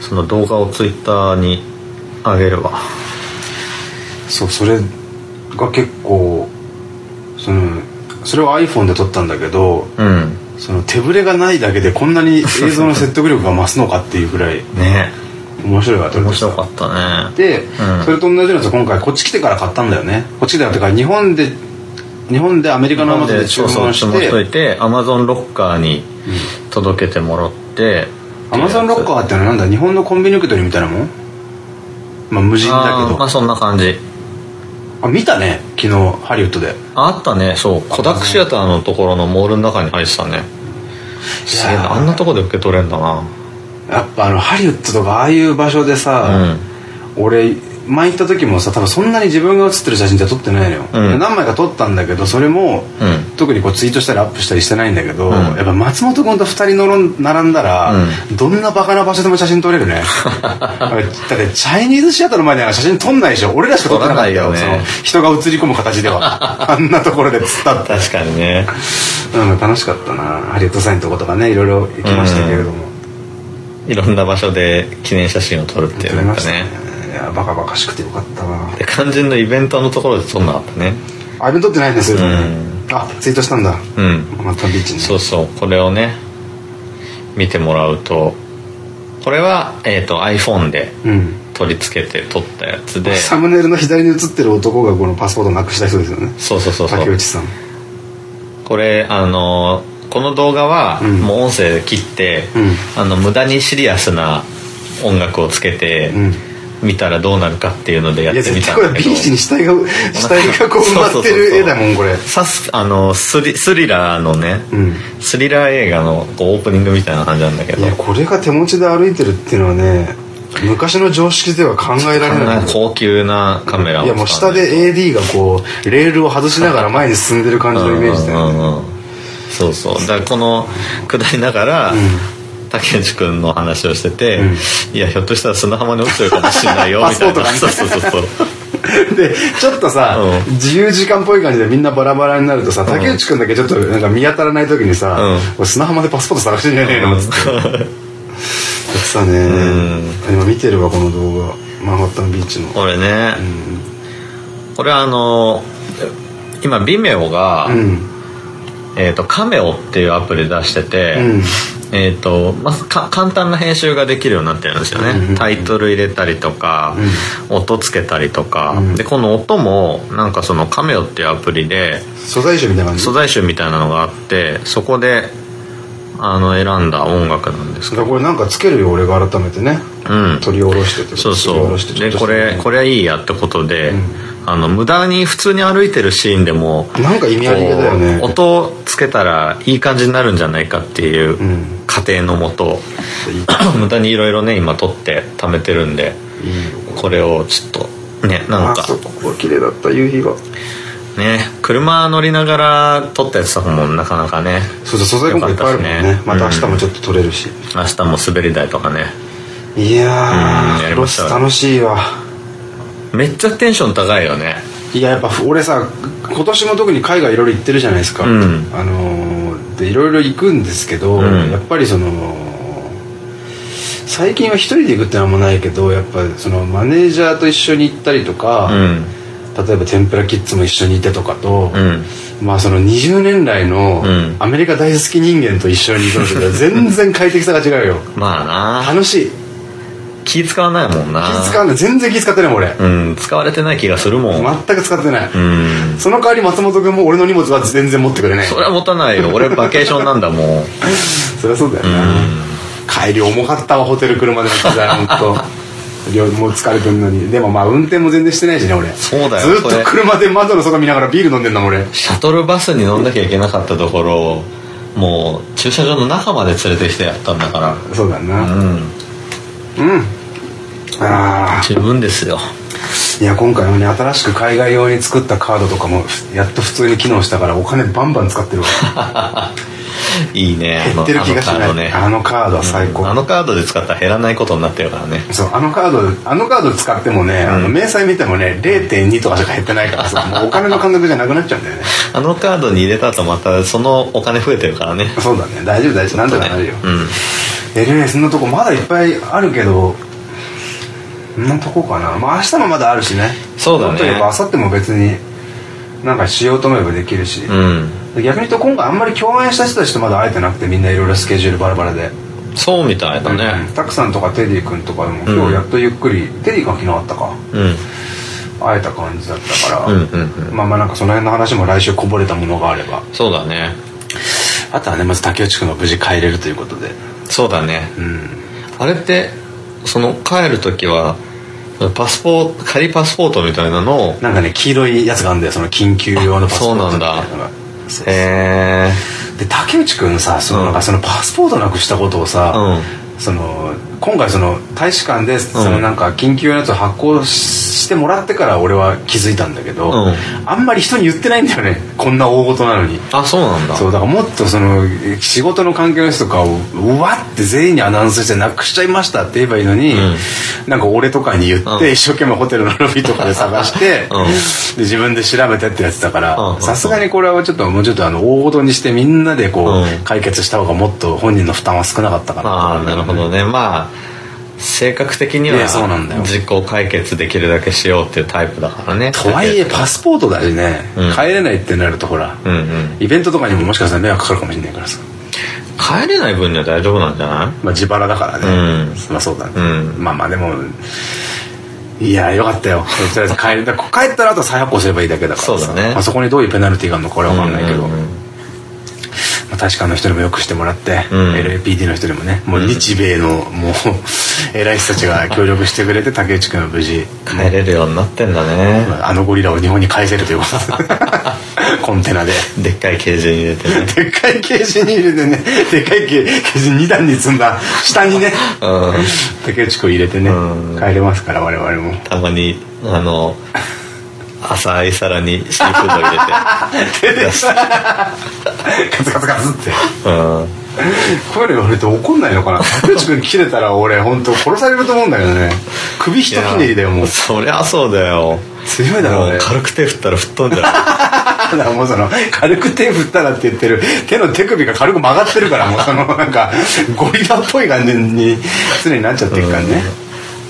その動画をツイッターに上げるわ。そうそれが結構そのそれを iPhone で撮ったんだけど、うん、その手ぶれがないだけでこんなに映像の説得力が増すのかっていうぐらい ね面白いわ面白かったね。で、うん、それと同じようなやつ今回こっち来てから買ったんだよね。こっち来てからってか日本で日本でアメリカのアマゾンで注文して。アマゾンロッカーに届けてもらって、うんアマゾンロッカーってのはなんだ日本のコンビニ受け取りみたいなもん？まあ無人だけど。まあそんな感じ。あ見たね昨日ハリウッドで。あったねそう。コダックシアターのところのモールの中に入ってたね。すげえあんなとこで受け取れんだなやっぱあのハリウッドとかああいう場所でさ、うん、俺前行った時もさ多分そんなに自分が写ってる写真って撮ってないのよ、うん、何枚か撮ったんだけどそれも、うん、特にこうツイートしたりアップしたりしてないんだけど、うん、やっぱ松本君と2人の並んだら、どんなバカな場所でも写真撮れるね。だってチャイニーズシアターの前では写真撮んないでしょ。俺らしか撮ってなかったよ、ね、その人が写り込む形では。あんなところで釣ったって。確かにね、うん、楽しかったな。ハリウッドサインとことかねいろいろ行きましたけれども、いろんな場所で記念写真を撮るっていうのがね。いやバカバカしくてよかったわ。肝心のイベントのところでそんなあったね。あイベントってないんです。よ、うん。あツイートしたんだ。うん。マンハッタンビーチに。そうそう。これをね見てもらうとこれは、えーと、iPhone で取り付けて撮ったやつで、サムネイルの左に写ってる男がこのパスポートなくした人ですよね。そうそうそうそう。竹内さん。これあのこの動画はもう音声切って、うん。あの無駄にシリアスな音楽をつけて、うん。見たらどうなるかっていうのでやってみ絶対これたんだけど。ビーチに死体が 死体がこう埋まってる絵だもんこれ。サスあのスリスリラーのね、うん。スリラー映画のオープニングみたいな感じなんだけど。いやこれが手持ちで歩いてるっていうのはね昔の常識では考えられない。高級なカメラをいやもう下で AD がこうレールを外しながら前に進んでる感じのイメージだよねそうそう。だからこの下りながら、竹内君の話をしてて、いやひょっとしたら砂浜に落ちてるかもしれないよみたいな。そうそうそうそう でちょっとさ、うん。自由時間っぽい感じでみんなバラバラになるとさ、竹内くんだけちょっとなんか見当たらない時にさうん「これ砂浜でパスポート探してんじゃねえの?」っつってさね。今見てるわこの動画。マンハッタンビーチの。これね、これはあの今 Vimeo が、うんえー、とカメオっていうアプリ出してて、うん。えーとまずか簡単な編集ができるようになってるんですよね、うんうんうん。タイトル入れたりとか、音つけたりとか、でこの音もなんかそのカメオっていうアプリで素材集みたいな素材集みたいなのがあってそこであの選んだ音楽なんですけど。これなんかつけるよ俺が改めてね、うん。取り下ろしててそうそう。でこれこれはいいやってことで、あの無駄に普通に歩いてるシーンでもなんか意味ありげだよね。音をつけたらいい感じになるんじゃないかっていう過程のもと、無駄にいろいろね今撮って貯めてるんでこれをちょっとねなんかあそこは綺麗だった夕日が。ね車乗りながら撮ったやつとかもなかなかね。そうそう素材今回いっぱいあるもんね。ね。また明日もちょっと撮れるし、明日も滑り台とかね。いやうんやりましたス楽しいわめっちゃテンション高いよね。いややっぱ俺さ今年も特に海外いろいろ行ってるじゃないですか、うん。あのーでいろいろ行くんですけど、ん。やっぱりその最近は一人で行くってのはあんまないけどやっぱそのマネージャーと一緒に行ったりとか、うん。例えば天ぷらキッズも一緒にいてとかと、うん。まあその20年来のうん。アメリカ大好き人間と一緒に行くのと全然快適さが違うよ。まあな。楽しい気使わないもんな。気使わない全然気使ってないもん俺、うん使われてない気がするもん。全く使ってない、うん。その代わり松本君も俺の荷物は全然持ってくれない。それは持たないよ。俺バケーションなんだもん。そりゃそうだよな、帰り重かったわホテル車での機材本当量もう疲れてるのに。でもまあ運転も全然してないしね俺。そうだよずっことれ。車で窓の外見ながらビール飲んでんだもん俺。シャトルバスに乗んなきゃいけなかったところもう駐車場の中まで連れてきてやったんだから。そうだな。うんうん。あ十分ですよ。あいや今回はね新しく海外用に作ったカードとかもやっと普通に機能したからお金バンバン使ってるわ。いいね減ってる気がしない。あのカードね。あのカードは最高、あのカードで使ったら減らないことになってるからね。そうあのカードあのカード使ってもね、あの明細見てもね0.2とかしか減ってないからさ もうお金の感覚じゃなくなっちゃうんだよね。あのカードに入れた後またそのお金増えてるからね。そうだね。大丈夫大丈夫。なんとかなるよ、うんえでねそんなとこまだいっぱいあるけどそんなとこかな。まあ明日もまだあるしね。そうだね。もっと言えば明後日も別になんかしようと思えばできるし、うん。逆に言うと今回あんまり共演した人たちとまだ会えてなくてみんないろいろスケジュールバラバラで、そうみたいだね。タクさんとかテディ君とかでも今日やっとゆっくり、テディ君は昨日あったか。うん。会えた感じだったから、うんうんうん。まあまあなんかその辺の話も来週こぼれたものがあれば。そうだね。あとはねまず竹内君が無事帰れるということでそうだね。うん。あれってその帰る時はパスポート仮パスポートみたいなのをなんかね黄色いやつがあるんだよ。その緊急用のパスポートあそうなんだ。みたいなのが。そうへで竹内くんさその,、うんなんかそのパスポートなくしたことをさ、うその今回その大使館でそのなんか緊急のやつを発行してもらってから俺は気づいたんだけど、うん。あんまり人に言ってないんだよね。こんな大事なのに。あそうなんだ。そうだからもっとその仕事の関係の人とかをうわって全員にアナウンスしてなくしちゃいましたって言えばいいのに、ん。なんか俺とかに言って、うん。一生懸命ホテルのロビーとかで探して、うん。で自分で調べてってやつだからうん。さすがにこれはちょっともうちょっとあの大事にしてみんなでこう、うん。解決した方がもっと本人の負担は少なかったかな。ああなるほどね。まあ性格的には実行解決できるだけしようっていうタイプだからね。とはいえパスポートだしね、うん、帰れないってなるとほら、うんうん、イベントとかにももしかしたら迷惑かかるかもしれないからさ。帰れない分には大丈夫なんじゃない？まあ自腹だからね、うん、まあそうだね、うん、まあまあでもいやよかったよ。とりあえず帰る帰ったらあと再発行すればいいだけだからそうだね、まあ、そこにどういうペナルティーがあるのかこれは分かんないけど、うんうんうん。まあ、大使館の人にもよくしてもらって、うん、LAPD の人にもねもう日米のもう 偉い人たちが協力してくれて竹内君は無事。帰れるようになってんだね。あのゴリラを日本に返せるということ。コンテナで。でっかいケージに入れてね。でっかいケージに入れてね。でっかいケージ2段に積んだ。下にね、うん、竹内君入れてね、うん、帰れますから我々も。たまにあの浅い皿にシーフード入れて。カツカツカツって。うん。こういうの言われて怒んないのかな？竹内君切れたら俺本当殺されると思うんだけどね。首一ひねりだよもう。そりゃそうだよ。強いだろうね。軽く手振ったら吹っ飛んじゃう。だからもうその軽く手振ったらって言ってる。手の手首が軽く曲がってるからもうそのなんかゴリラっぽい感じに常になっちゃってるからね、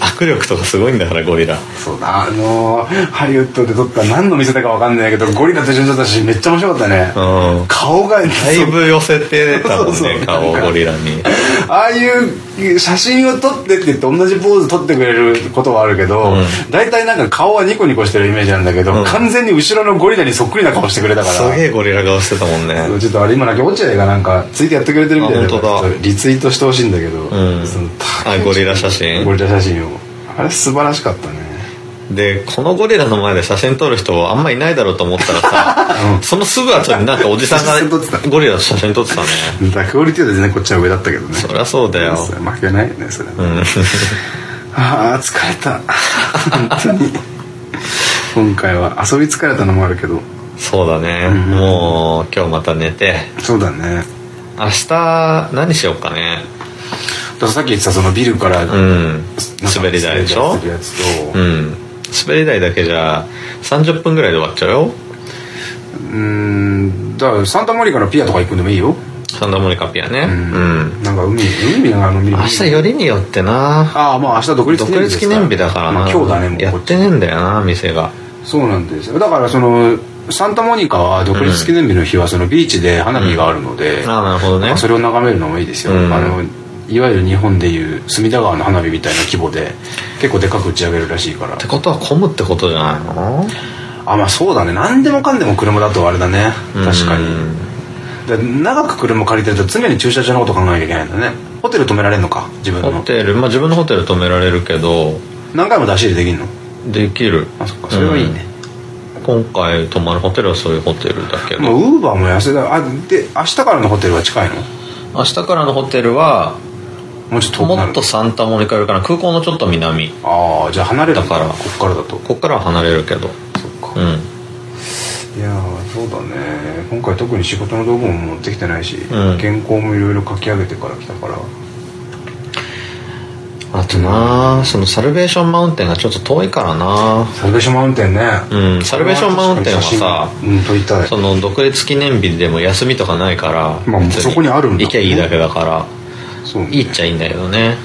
握力とかすごいんだからゴリラ。そうだあのハリウッドで撮った何の店だか分かんないけどゴリラと一緒に撮ったしめっちゃ面白かったね、うん、顔がだいぶ寄せてたもんね 顔ゴリラにああいう写真を撮ってって言って同じポーズ撮ってくれることはあるけど、大体なんか顔はニコニコしてるイメージなんだけど、うん、完全に後ろのゴリラにそっくりな顔してくれたから。すげえゴリラ顔してたもんね。ちょっとあれ今なんか落合がなんかツイートやってくれてるみたいなリツイートしてほしいんだけど、うん、あゴリラ写真。ゴリラ写真を。あれ素晴らしかったねでこのゴリラの前で写真撮る人あんまいないだろうと思ったらさ、うん、そのすぐ後になんかおじさんがゴリラの写真撮ってたね。だクオリティは全然こっちは上だったけどね。そりゃそうだよ。負けないよねそれ、うん、ああ疲れた。本当に。今回は遊び疲れたのもあるけど。そうだね、うん、もう今日また寝て。そうだね。明日何しようかね。ださっき言ってたそのビルから、うん、滑り台でしょ？するやつと、うん、滑り台だけじゃ30分ぐらいで終わっちゃうよ。うんだからサンタモニカのピアとか行くんでもいいよ。サンタモニカピアね。うん、なんか海海がの明日よりによってな。ああまあ明日独立記念日記念日だからな、まあ、今日だねもうやってねえんだよな店が。そうなんですよ。だからそのサンタモニカは独立記念日の日はそのビーチで花火があるので、うん、あなるほどね。それを眺めるのもいいですよ、うん、あのいわゆる日本でいう隅田川の花火みたいな規模で結構でかく打ち上げるらしいから。ってことは混むってことじゃないの？あまあそうだね。何でもかんでも車だとあれだね。確かに。で長く車借りてると常に駐車場のこと考えなきゃいけないんだね。ホテル止められるのか？自分の。ホテルまあ自分のホテル止められるけど。何回も出し入れできるの？できる。あそっか。それはいいね、うん、今回泊まるホテルはそういうホテルだけど。ウーバーも安いだあで明日からのホテルは近いの明日からのホテルはもうちょっともっとサンタモニカよりかな。空港のちょっと南。ああじゃあ離れるだ。から。こっからだと。こっからは離れるけど。そっか。うん。いやそうだね。今回特に仕事の道具も持ってきてないし、うん、原稿もいろいろ書き上げてから来たから。あとなそのサルベーションマウンテンがちょっと遠いからな。サルベーションマウンテンね。うん。サルベーションマウンテンはさ、うん、撮りたいその独立記念日でも休みとかないから、まあ、そこにあるんだ行けいいだけだからそう、ね、いいっちゃいいんだけどね。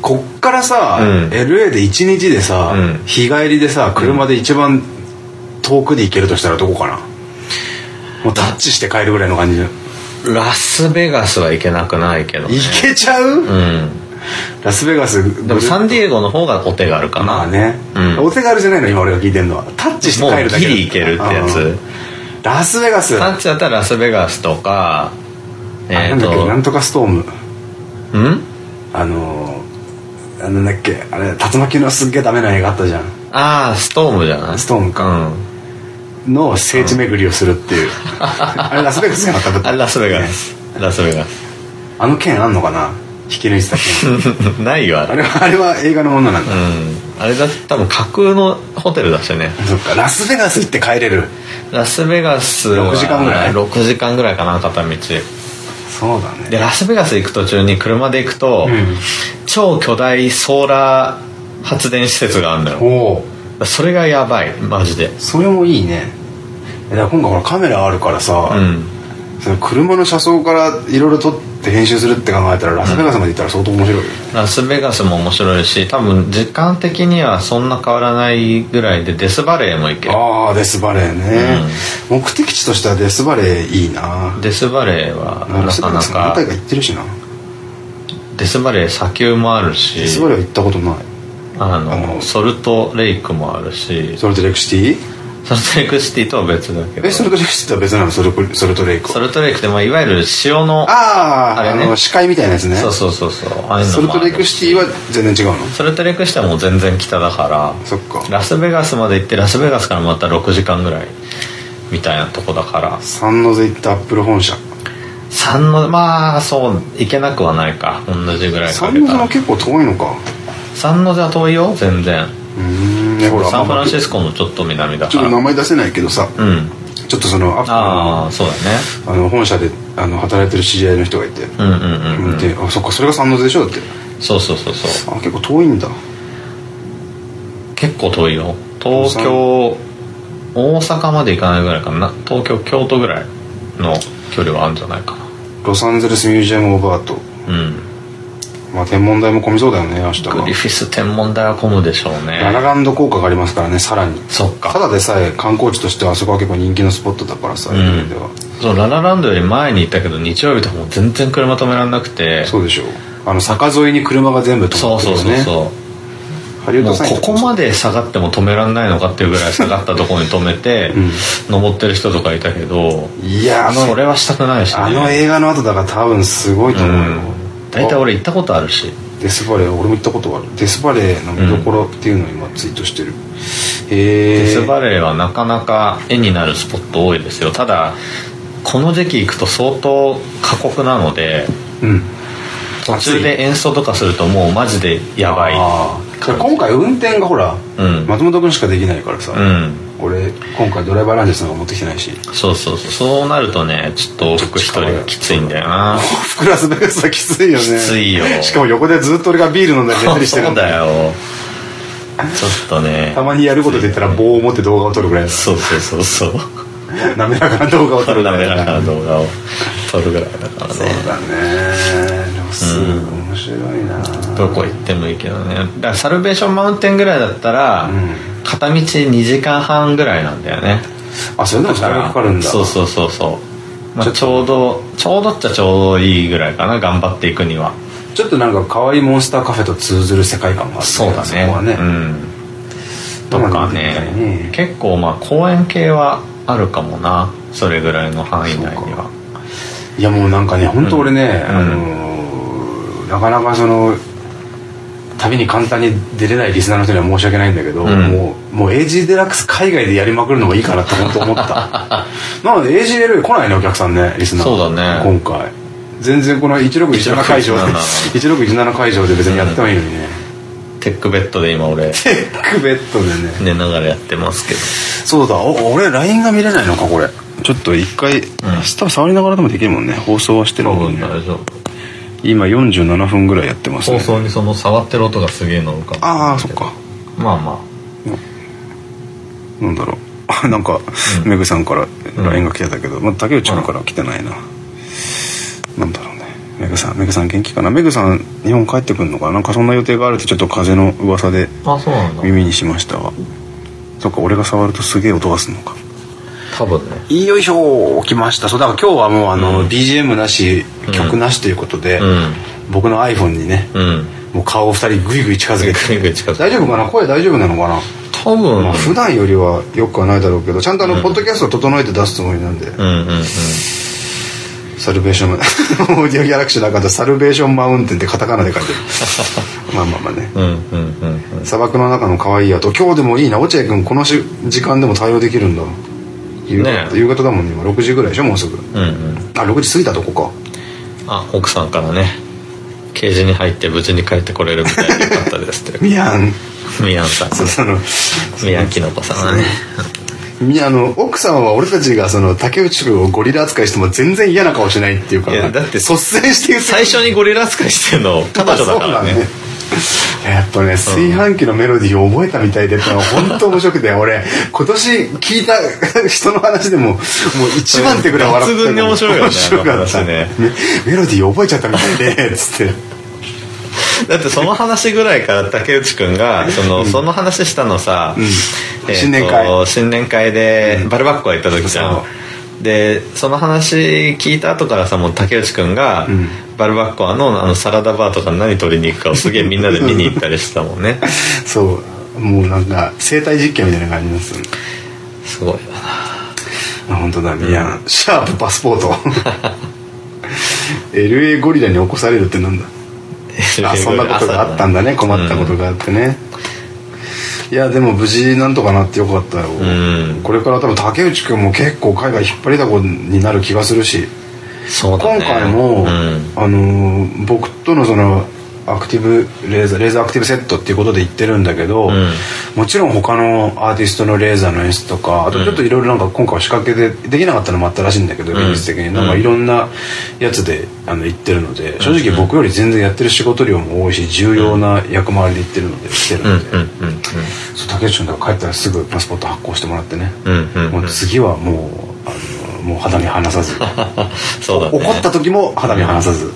こっからさ、うん、LA で1日でさ、うん、日帰りでさ車で一番遠くで行けるとしたらどこかな、もうタッチして帰るぐらいの感じ。ラスベガスは行けなくないけど、ね、行けちゃう？うん。ラスベガスでもサンディエゴの方がお手軽かな。まあね、うん、お手軽じゃないの今俺が聞いてるのは。タッチして帰るだけもうギリ行けるってやつ。ラスベガス。タッチだったらラスベガスとかえー、と。なんとかストーム。うんあのあなんだっけあれ竜巻のすっげえダメな映画あったじゃん。ああストームじゃないストームか、うん、の聖地巡りをするっていう、あれラスベガスじゃなかった？あラスベガス、ラスベガス。あの剣あんのかな？引き抜いてた剣 ないよあれ。あれはあれは映画のものなんだ、うん、あれだ多分架空のホテルだしね。そっか。ラスベガス行って帰れる。ラスベガスは6時間ぐらい？6時間ぐらいかな片道そうだね。でラスベガス行く途中に車で行くと、うん、超巨大ソーラー発電施設があるんだよそれがやばいマジで。それもいいね。だから今回ほらカメラあるからさ、うん、その車の車窓からいろいろ撮って編集するって考えたらラスベガスまで行ったら相当面白い、うん、ラスベガスも面白いし多分時間的にはそんな変わらないぐらいでデスバレーも行ける。ああデスバレーね、うん、目的地としてはデスバレーいいな。デスバレーはなかなか。何回か行ってるしな。デスバレー砂丘もあるし。デスバレーは行ったことない。あのソルトレイクもあるし。ソルトレイクシティ？ソルトレイクシティとは別だけど。えソルトレイクシティとは別なの？ソルソルトレイクソルトレイクって、まあ、いわゆる塩のあああれね。死海みたいなやつね。そうそうそうそう。ああソルトレイクシティは全然違うの？ソルトレイクシティはもう全然北だからそっか。ラスベガスまで行ってラスベガスからまた6時間ぐらいみたいなとこだから。サンノゼ行ったアップル本社。サンノまあそう行けなくはないか。同じぐらいサンノゼは結構遠いのか。サンノゼは遠いよ全然。うんねほらサンフランシスコのちょっと南だ。からちょっと名前出せないけどさ、うん、ちょっとそのアップルああそうだね。あの本社であの働いてる知り合いの人がいてうんうんうん、うん、であそっかそれがサンノゼでしょだって。そうそうそうそう。あ結構遠いんだ。結構遠いよ。東京大阪まで行かないぐらいかな。東京京都ぐらいの距離はあるんじゃないかな。ロサンゼルスミュージアム・オブ・アート。うんまあ天文台も混みそうだよね明日は。グリフィス天文台は混むでしょうね。ララランド効果がありますからねさらに。そっか。ただでさえ観光地としてはあそこは結構人気のスポットだからさ、うん、では。そうララランドより前に行ったけど日曜日とかも全然車止められなくて。そうでしょう。あの坂沿いに車が全部止まってる、ね、そうそうそうそう。もうここまで下がっても止められないのかっていうぐらい下がったところに止めて、うん、登ってる人とかいたけどいやあのそれはしたくないし、ね、あの映画の後だから多分すごいと思うよ、大体、俺行ったことあるし。デスバレー俺も行ったことある。デスバレーの見どころっていうのを今ツイートしてる、うん、デスバレーはなかなか絵になるスポット多いですよ。ただこの時期行くと相当過酷なので、うん、途中で演奏とかするともうマジでやばい。今回運転がほら、うん、松本君しかできないからさ、うん、俺今回ドライバーランジェスのが持ってきてないし。そうそうそう。そうなるとねちょっと往復一人がきついんだよな。往復ラスベガスはきついよね。きついよ。しかも横でずっと俺がビール飲んだり寝たりしてる。そうだよ。ちょっとね。たまにやることで言ったら棒を持って動画を撮るぐらいそうそうそうそう。滑らかな動画を撮る滑らかな動画を撮るぐらいだからね。そうだね。すごい面白いな、どこ行ってもいいけどね。だからサルベーションマウンテンぐらいだったら、片道2時間半ぐらいなんだよね。あそれでもそかかるんだ。そうそうそうそう、まあ、ちょうどちょうどっちゃちょうどいいぐらいかな頑張っていくには。ちょっとなんか可愛いモンスターカフェと通ずる世界観がある、ね、そうだね。はね。うん。とかね、ね、結構まあ公園系はあるかもなそれぐらいの範囲内には。いやもうなんかね本当俺ね、うん、あのなかなかその旅に簡単に出れないリスナーの人には申し訳ないんだけど、うん、もうもう AG デラックス海外でやりまくるのもいいかなって本当思った。なので AGLA 来ないねお客さんねリスナー。そうだね。今回。全然この1617会場で1617会場で別にやってもいいのにね、うん、テックベッドで今俺。テックベッドでね。寝ながらやってますけど。そうだ。お俺 LINE が見れないのかこれ。ちょっと一回、うん、多分触りながらでもできるもんね。放送はしてるもんね。大丈夫今47分ぐらいやってますね。放送にその触ってる音がすげえのかああそっか。まあまあ。なんだろう。なんか、うん、メグさんから LINE が来てたけど、まあ、竹内君から来てないな、うん、なんだろうね。メグさんメグさん元気かな？メグさん日本帰ってくるのかな？なんかそんな予定があるってちょっと風の噂で耳にしましたがそっか俺が触るとすげえ音がするのか多分ね。よいしょ来ました。そうだから今日はもうあの、うん、BGM なし曲なしということで、うん、僕の iPhone にね、うん、もう顔を2人グイグイ近づけて。グイグイ近づけ大丈夫かな？声大丈夫なのかな？多分、まあ、普段よりはよくはないだろうけどちゃんとあの、ポッドキャストを整えて出すつもりなんで、サルベーション オーディオギャラクシーの中でサルベーションマウンテンってカタカナで書いてる。まあまあまあね、うんうんうんうん、砂漠の中の可愛いやと。今日でもいいな。落合君この時間でも対応できるんだ夕方,、夕方だもんね。今6時ぐらいでしょもうすぐ、うんうん、あ6時過ぎたとこか。あ奥さんからね。ケージに入って無事に帰ってこれるみたいでよかったですって。ミヤン。ミヤンさんそのミヤンキノコさんはね。あの奥さんは俺たちがその竹内君をゴリラ扱いしても全然嫌な顔しないっていうかいやだって率先して最初にゴリラ扱いしてるの彼女だからねやっぱね炊飯器のメロディーを覚えたみたいでってのは本当面白くて 俺今年聞いた人の話でももう一番手ぐらい笑った抜群に面白いよね面白かった。ね。メロディー覚えちゃったみたいでつって。だってその話ぐらいから竹内君がその,、その話したのさ、新年会。新年会でバルバッコが行った時じゃん、でその話聞いた後からさもう竹内君が、バルバッコアのあのサラダバーとか何取りに行くかをすげえみんなで見に行ったりしたもんね。そう。もうなんか生態実験みたいな感じですすごいよな。本当だミヤン、シャープパスポート。LA ゴリラに起こされるってなんだ？あそんなことがあったんだね。困ったことがあってね、いやでも無事なんとかなってよかったよ、これから多分竹内君も結構海外引っ張りだこになる気がするし。そうだ、ね、今回も、うん、あの僕とのそのアクティブレーザーレーザーアクティブセットっていうことで言ってるんだけど、うん、もちろん他のアーティストのレーザーの演出とかあとちょっといろいろなんか今回は仕掛けでできなかったのもあったらしいんだけど、現実的になんかいろんなやつであの言ってるので正直僕より全然やってる仕事量も多いし重要な役回りで言ってるので来てるので。そう竹内君だから帰ったらすぐパスポート発行してもらってね、もう次はもうあのもう肌身離さず。そうだ、ね、怒った時も肌身離さず、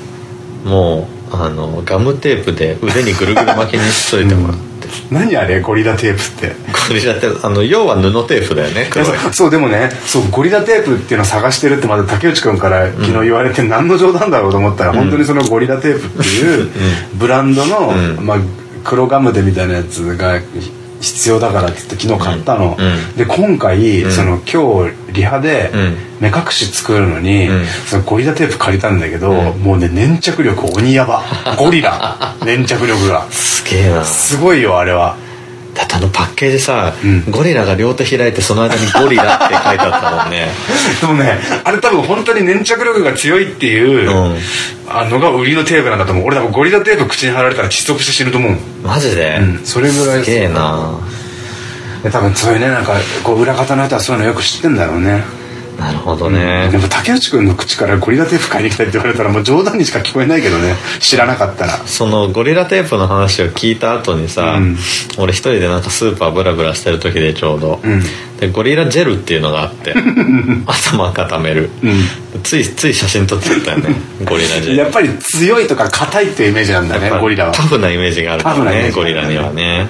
もうあのガムテープで腕にぐるぐる巻きにしといてもらって、うん、何あれ？ゴリラテープって。ゴリラテープあの要は布テープだよね。そうでもねそうゴリラテープっていうのを探してるってまだ竹内君から昨日言われて何の冗談だろうと思ったら、うん、本当にそのゴリラテープっていうブランドの、うん、まあ、黒ガムでみたいなやつが必要だからってって昨日買ったの、うん、で今回、うん、その今日リハで目隠し作るのに、うん、そのゴリラテープ借りたんだけど、もうね粘着力鬼ヤバ。ゴリラ。粘着力が。すげえな。すごいよあれは。だってあのパッケージさ、うん、ゴリラが両手開いてその間にゴリラって書いてあったもんね。でもねあれ多分本当に粘着力が強いっていう、うん、あのが売りのテープなんだと思う。俺多分ゴリラテープ口に貼られたら窒息して死ぬと思うマジで、うん、それぐらいすげえな多分そういうねなんかこう裏方の人はそういうのよく知ってんだろうね。なるほどね、でも竹内君の口からゴリラテープ買いに来たいって言われたらもう冗談にしか聞こえないけどね。知らなかったら。そのゴリラテープの話を聞いた後にさ、うん、俺一人でなんかスーパーブラブラしてる時でちょうど、うん、でゴリラジェルっていうのがあって 頭固める、うん、ついつい写真撮っちゃったよねゴリラジェル。やっぱり強いとか硬いっていうイメージなんだねゴリラは。タフなイメージがあるからねゴリラにはね。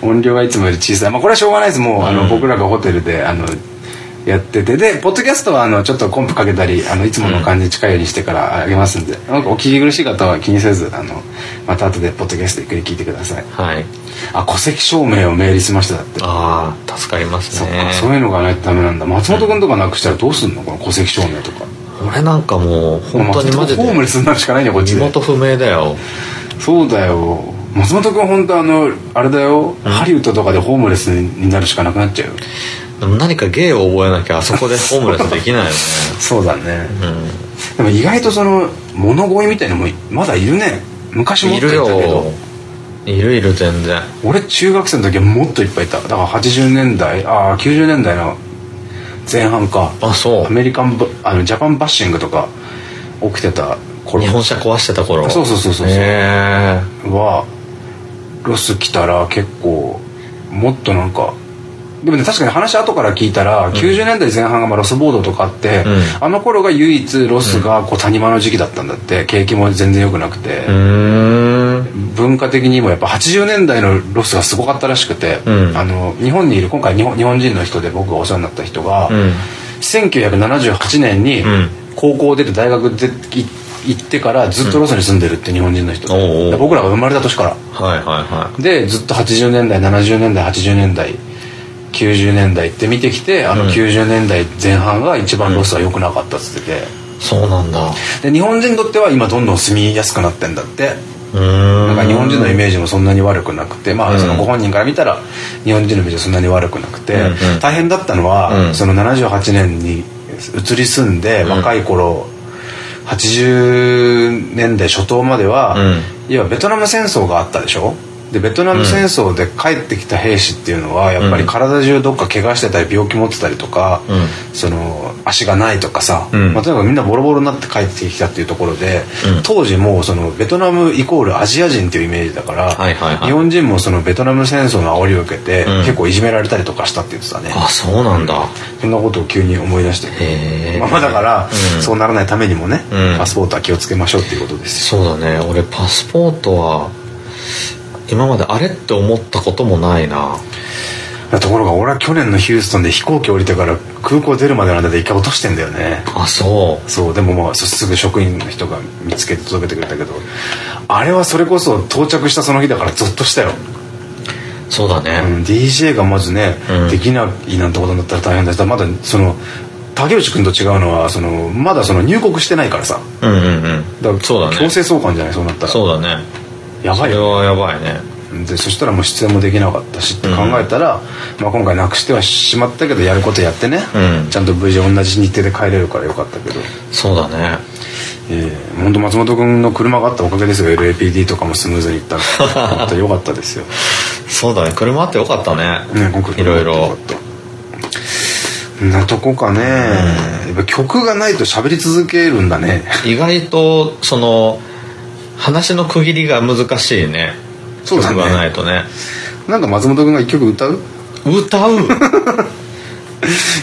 音量がいつもより小さい。まあこれはしょうがないです。もう、あの僕らがホテルであのやってて。でポッドキャストはあのちょっとコンプかけたりあのいつもの感じに近いようにしてからあげますんで、なんかお聞き苦しい方は気にせずあのまた後でポッドキャストゆっくり聞いてください。はい。あ戸籍証明をメールしましただって。ああ助かりますね。そういうのがないとダメなんだ。松本君とかなくしたらどうすんの？この戸籍証明とか。俺なんかもう本当にマジでホームレスになるしかないねこっち身元不明だよ。そうだよ。松本君本当あのあれだよ、ハリウッドとかでホームレスになるしかなくなっちゃうよでも何か芸を覚えなきゃあそこで ホームレスできないよね。そうだね、うん、でも意外とその物乞いみたいのもまだいるね。昔もいたけど。いるいる全然。俺中学生の時はもっといっぱいいた。だから80年代ああ90年代の前半か。あそう。アメリカンあのジャパンバッシングとか起きてた頃。日本車壊してた頃。そうそうそうそうはロス来たら結構もっとなんかでもね確かに話後から聞いたら、うん、90年代前半がまあロス暴動とかあって、うん、あの頃が唯一ロスがこう谷間の時期だったんだって景気も全然良くなくて。文化的にもやっぱ80年代のロスがすごかったらしくて、うん、あの日本にいる今回日本日本人の人で僕がお世話になった人が、うん、1978年に高校出て大学で行ってからずっとロスに住んでるって日本人の人で、僕らが生まれた年から、はいはいはい、でずっと80年代70年代80年代90年代って見てきてあの90年代前半が一番ロスは良くなかったっつってて、そうなんだ。で日本人にとっては今どんどん住みやすくなってんだって。なんか日本人のイメージもそんなに悪くなくてまあそのご本人から見たら日本人のイメージはそんなに悪くなくて、大変だったのは、その78年に移り住んで若い頃、80年代初頭までは、要はベトナム戦争があったでしょ？でベトナム戦争で帰ってきた兵士っていうのはやっぱり体中どっか怪我してたり病気持ってたりとか、うん、その足がないとかさ、うん、まあ、とにかくみんなボロボロになって帰ってきたっていうところで、うん、当時もうそのベトナムイコールアジア人っていうイメージだから、はいはいはい、日本人もそのベトナム戦争の煽りを受けて、結構いじめられたりとかしたって言ってたね。あそうなんだ、そんなことを急に思い出してへまあだから、そうならないためにもね、パスポートは気をつけましょうっていうことですそうだね。俺パスポートは今まであれって思ったこともないな。ところが俺は去年のヒューストンで飛行機降りてから空港出るまでの間で一回落としてんだよね。あそう。そうでもまあすぐ職員の人が見つけて届けてくれたけど。あれはそれこそ到着したその日だからゾッとしたよ。そうだね、うん、DJ がまずね、うん、できないなんてことになったら大変だしまだその竹内君と違うのはそのまだその入国してないからさ。うんうんうん。だからそうだね。強制送還じゃない？そうなったら。そうだねやばい、ね、それはやばいね。でそしたらもう出演もできなかったしって考えたら、うん、まあ、今回なくしてはしまったけどやることやってね、うん、ちゃんと無事同じ日程で帰れるからよかったけど。そうだね。ええー、本当松本君の車があったおかげですよ。LAPD とかもスムーズにいったら。本当よかったですよ。そうだね。車あってよかったね。ね今回いろいろなとこかね、うん、やっぱ曲がないと喋り続けるんだね。意外とその話の区切りが難しいね。そうだね。曲がないとね。なんか松本君が一曲歌う？歌う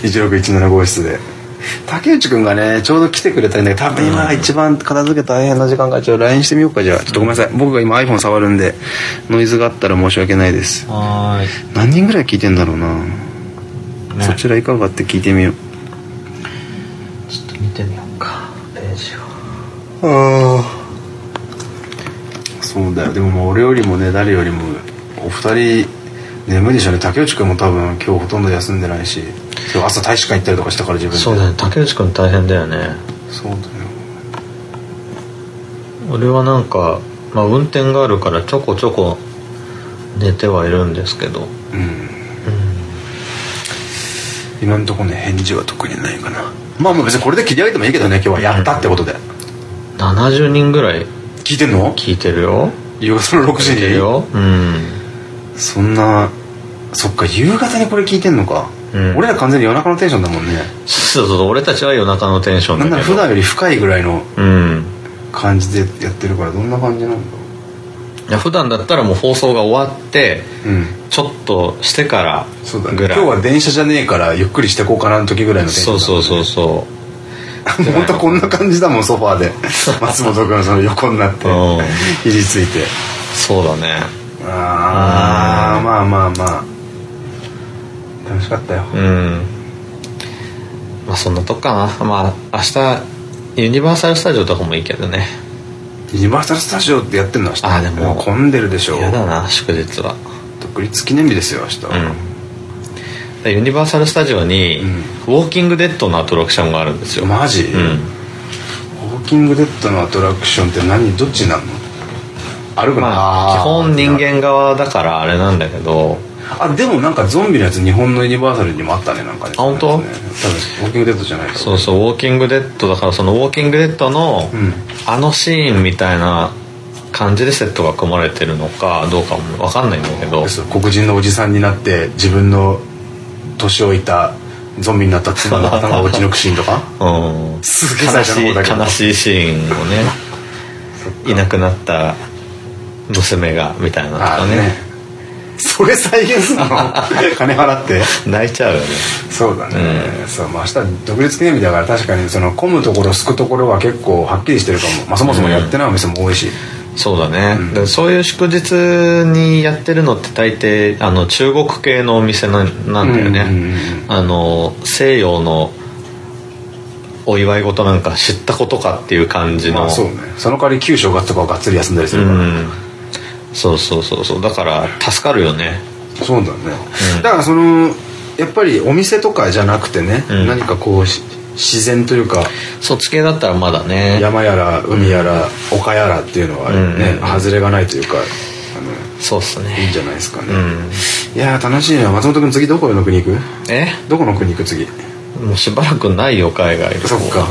？1617号室で。竹内君がねちょうど来てくれたんで多分今一番片付け大変な時間がちょっと LINE してみようか。じゃあちょっとごめんなさい。僕が今 iPhone 触るんでノイズがあったら申し訳ないです。はい。何人ぐらい聞いてんだろうな、ね、そちらいかがって聞いてみよう。ちょっと見てみようか。ページを。ああそうだよ。でももう俺よりもね誰よりもお二人眠いでしょうね。竹内君も多分今日ほとんど休んでないし。今日朝大使館行ったりとかしたから自分で。そうだね。竹内君大変だよね。そうだよ。俺はなんか、まあ、運転があるからちょこちょこ寝てはいるんですけど。うん、うん、今のところね返事は特にないかな。まあまあ別にこれで切り上げてもいいけどね今日は。やったってことで、うん、70人ぐらい聞いてんの？聞いてるよ。夕方の6時に？聞いてるよ。うん。そんなそっか夕方にこれ聞いてんのか、うん、俺ら完全に夜中のテンションだもんね。そうそうそう俺たちは夜中のテンションだけど。なんなら普段より深いぐらいの感じでやってるからどんな感じなんだろう。いや普段だったらもう放送が終わって、うん、ちょっとしてからそうだ、ね、今日は電車じゃねえからゆっくりしてこうかなの時ぐらいのテンション、ね、そうそうそうそう 本当こんな感じだもんソファーで。松本君その横になって肘ついて。そうだね。ああまあまあまあ。楽しかったよ。うん。まあそんなとこかな。まあ明日ユニバーサル・スタジオとかもいいけどね。ユニバーサル・スタジオってやってんの明日？あでも。混んでるでしょ。嫌だな祝日は。独立記念日ですよ明日は、うんユニバーサル・スタジオに、ウォーキングデッドのアトラクションがあるんですよ。マジ、うん、ウォーキングデッドのアトラクションって何？どっちなの？あるかな、まあ、基本人間側だからあれなんだけど。あでもなんかゾンビのやつ日本のユニバーサルにもあったねなんかね。あ本当、ね、多分ウォーキングデッドじゃないかそうそうウォーキングデッドだからそのウォーキングデッドの、うん、あのシーンみたいな感じでセットが組まれてるのかどうかも分かんないんだけど。黒人のおじさんになって自分の年老いたゾンビになった妻の頭が落ち抜くシーンとか？うん。すげえ最初の方だけど。悲しいシーンをねいなくなった娘がみたいなとかね。ね。それ再現するの？金払って。泣いちゃうよね。そうだね、うん、そうまあ明日独立記念日だから確かにその混むところすくところは結構はっきりしてるかも、まあ、そもそもやってないお店も多いし、うんそうだね、うん、そういう祝日にやってるのって大抵あの中国系のお店ななんだよね、あの西洋のお祝い事なんか知ったことかっていう感じの、まあ、そうね。その代わり旧正月とかをがっつり休んだりするから、うん、そうそうそうそう。だから助かるよね。そうだね、うん、だからそのやっぱりお店とかじゃなくてね、何かこう自然というかそっち系だったらまだね。山やら海やら丘やらっていうのはね、うん、外れがないというかそうっすね。いいんじゃないですかね、うん、いや楽しいな松本君次どこの国行く？え？どこの国行く次？もうしばらくないよ海外。そっか。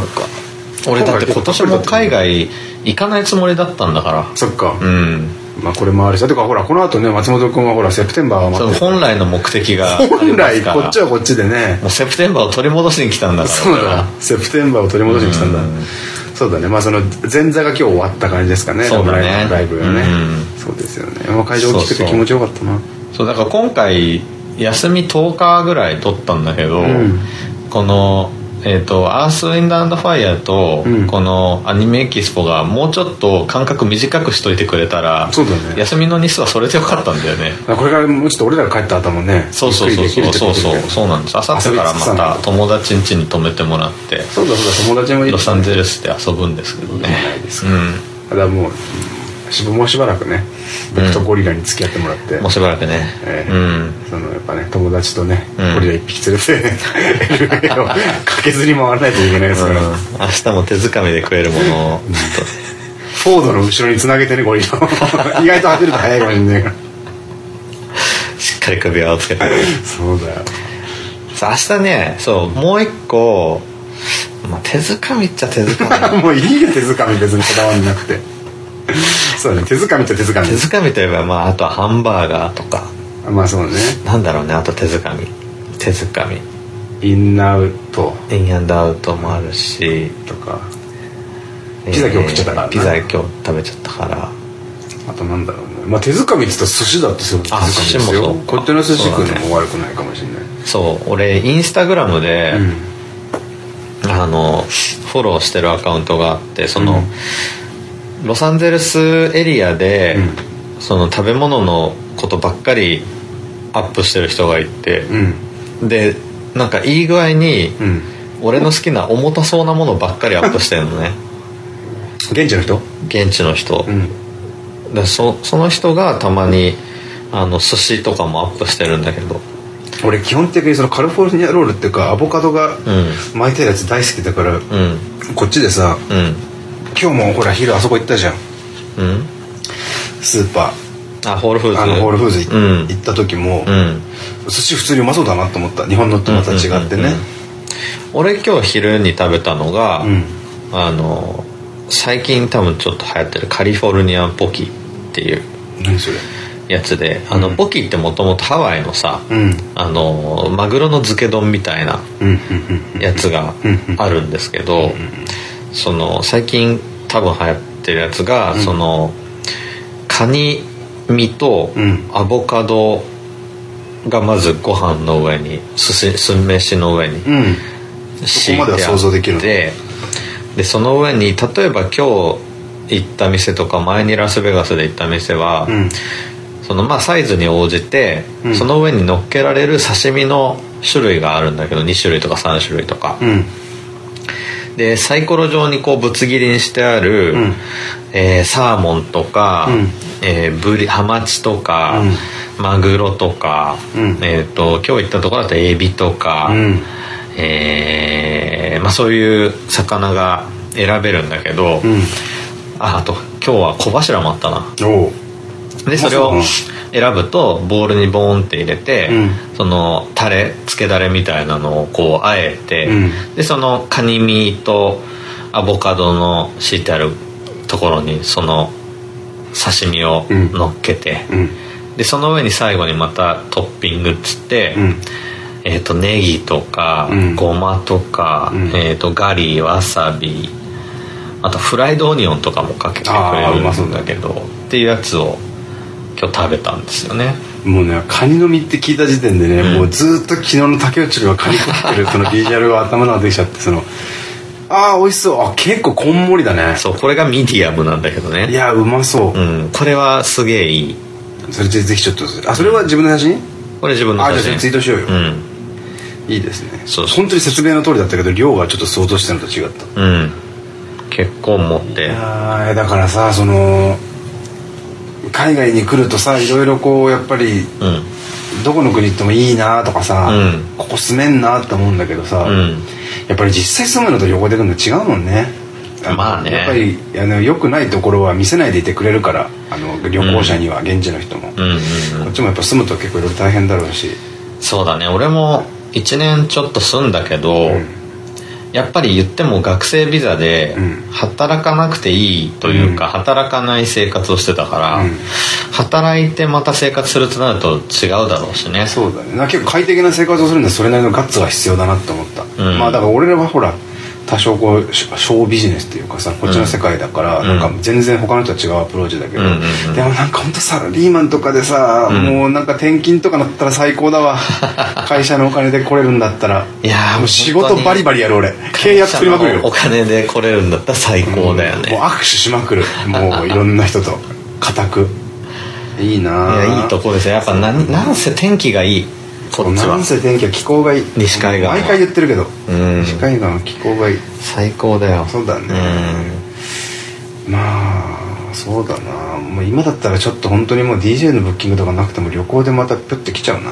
俺だって今年も海外行かないつもりだったんだから。そっか。うんまあこれもあるしとかほらこの後ね松本君はほらセプテンバーは本来の目的が本来こっちはこっちでねセプテンバーを取り戻しに来たんだから。そうだセプテンバーを取り戻しに来たんだ。そうだね。まあその前座が今日終わった感じですかね。そうだね。ライブがね。そうですよね、まあ、会場大きくて気持ちよかったな。そうだから今回休み10日ぐらい取ったんだけど、うん、このえーと、アース・ウィンド・アンド・ファイヤーと、うん、このアニメエキスポがもうちょっと間隔短くしといてくれたらそうだ、ね、休みの日数はそれでよかったんだよね。これからもうちょっと俺らが帰った後もねそうそうそうそうそうそうそうなんです。あさってからまた友達ん家に泊めてもらって。そうだそうだ友達もいロサンゼルスで遊ぶんですけどね。ないですうん。ただもうもうしばらくね僕とゴリラに付き合ってもらって、もうしばらくね、えー、うん、そのやっぱね友達とね、ゴリラ一匹連れて LA を駆けずり回らないといけないですから、明日も手づかみで食えるものを。フォードの後ろにつなげてねゴリラを。意外と走ると速いかもしれないから。しっかり首輪をつけて。そうだよ。さあ明日ねそうもう一個、まあ、手づかみっちゃ手づかみ。もういいよ手づかみ別にこだわりなくて そうね手づかみと手づかみ。手づかみといえばまああとはハンバーガーとか。まあそうね。なんだろうねあと手づかみ。手づかみ。インアウト。インアンドアウトもあるし。とか。ピザ今日食っちゃったから、ピザ今日食べちゃったから。あとなんだろうね。まあ手づかみっつったら寿司だってすごい手づかみですよ。こっちの寿司食うのも悪くないかもしれない。そう俺インスタグラムで、うん、あのフォローしてるアカウントがあってその、うんロサンゼルスエリアで、うん、その食べ物のことばっかりアップしてる人がいて、うん、でなんかいい具合に、うん、俺の好きな重たそうなものばっかりアップしてるのね。現地の人？現地の人、でそその人がたまにあの寿司とかもアップしてるんだけど。俺基本的にそのカリフォルニアロールっていうかアボカドが巻いてるやつ大好きだから、こっちでさ、今日もほら昼あそこ行ったじゃん、うん、スーパー。あホールフーズ。あのホールフーズ、うん、行った時も、うん、寿司普通にうまそうだなと思った。日本のとまた違ってね、うんうんうん、俺今日昼に食べたのが、うん、あの最近多分ちょっと流行ってるカリフォルニアンポキっていう何それ？やつであの、ポキってもともとハワイのさ、うん、あのマグロの漬け丼みたいなやつがあるんですけど、その最近多分流行ってるやつが、うん、そのカニ身とアボカドがまずご飯の上にす酢飯の上に敷いてあってでその上に例えば今日行った店とか前にラスベガスで行った店は、うん、そのまあサイズに応じて、うん、その上に乗っけられる刺身の種類があるんだけど2種類とか3種類とか。うんでサイコロ状にこうぶつ切りにしてある、うん、えー、サーモンとか、うん、えー、ブリハマチとか、うん、マグロとか、うん、えーと、今日行ったところだとエビとか、うん、えー、まあ、そういう魚が選べるんだけど、ああと今日は小柱もあったな。でそれを選ぶとボウルにボーンって入れて、うん、そのタレつけだれみたいなのをこうあえて、うん、でそのカニ身とアボカドの敷いてあるところにその刺身を乗っけて、うん、でその上に最後にまたトッピングっつって、えー、とネギとか、ごまとか、えー、とガリわさびあとフライドオニオンとかもかけてくれるんだけどっていうやつを今日食べたんですよね。もうねカニの身って聞いた時点でね、うん、もうずっと昨日の竹内がカニ食ってるそのビジュアルが頭の中できちゃってそのああ美味しそう。あ結構こんもりだね。そうこれがミディアムなんだけどね。いやうまそう、うん、これはすげえいい。それぜひちょっとあそれは自分の写真？これ自分の写真。あじゃあツイートしようよ、うん、いいですね。そう本当に説明の通りだったけど量がちょっと想像してるのと違ったう。ん結構持っていやだからさその海外に来るとさいろいろこうやっぱり、どこの国行ってもいいなとかさ、うん、ここ住めんなって思うんだけどさ、うん、やっぱり実際住むのと旅行で来るの違うもんね。まあね。やっぱりあのよくないところは見せないでいてくれるからあの旅行者には、現地の人も、こっちもやっぱ住むと結構いろいろ大変だろうし。そうだね。俺も1年ちょっと住んだけど、やっぱり言っても学生ビザで働かなくていいというか、働かない生活をしてたから、働いてまた生活するとなると違うだろうしね。そうだね。結構快適な生活をするんでそれなりのガッツが必要だなって思った、まあだから俺らはほら多少こうショービジネスっていうかさこっちの世界だから、なんか全然他の人は違うアプローチだけど、でもなんか本当サラリーマンとかでさ、もうなんか転勤とかなったら最高だわ会社のお金で来れるんだったら。いやもう仕事バリバリやる俺。契約取りまくるよ。お金で来れるんだったら最高だよね、もう握手しまくる。もういろんな人と。固く。いいないやいいとこですよ。やっぱなんなんせ天気がいいこっちは。なんせ天気は気候がいい。西海岸毎回言ってるけど、西海岸は気候がいい。最高だよ。そうだね。まあそうだな。もう今だったらちょっと本当にもう DJ のブッキングとかなくても旅行でまたプッて来ちゃうな。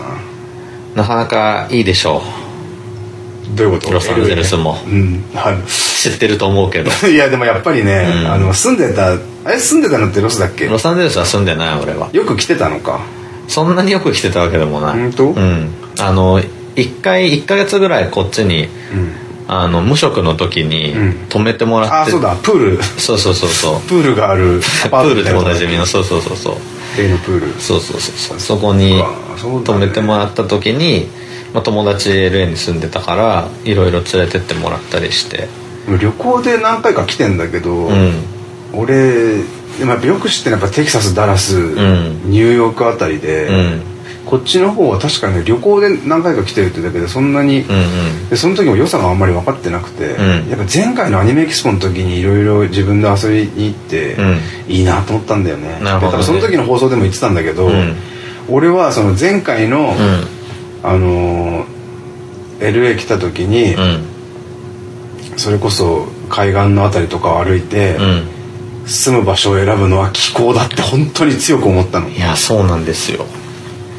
なかなかいいでしょう。どういうこと？ロサンゼルスも、うん、知ってると思うけど。いやでもやっぱりね、うん、あの住んでたあれ住んでたのってロスだっけ？ロサンゼルスは住んでない俺は。よく来てたのかそんなによく来てたわけでもない。本当？うん。あの1回1か月ぐらいこっちに、うん、あの無職の時に泊めてもらって、うん、あそうだ。プール。そうそうそうそう。プールがある プールっておなじみの。そうそうそうそう。プール。そうそうそうそう。そこに泊めてもらった時に、まあ、友達 LA に住んでたからいろいろ連れてってもらったりして。旅行で何回か来てんだけど、うん、俺でもよく知ってるのはやっぱテキサスダラス、うん、ニューヨークあたりで、うん、こっちの方は確かに旅行で何回か来てるってだけでそんなに、うんうん、でその時も良さがあんまり分かってなくて、うん、やっぱ前回のアニメエキスポの時にいろいろ自分で遊びに行って、いいなと思ったんだよね。ね。でその時の放送でも言ってたんだけど、俺はその前回の、あの LA 来た時に、それこそ海岸の辺りとかを歩いて、住む場所を選ぶのは気候だって本当に強く思ったの。いやそうなんですよ。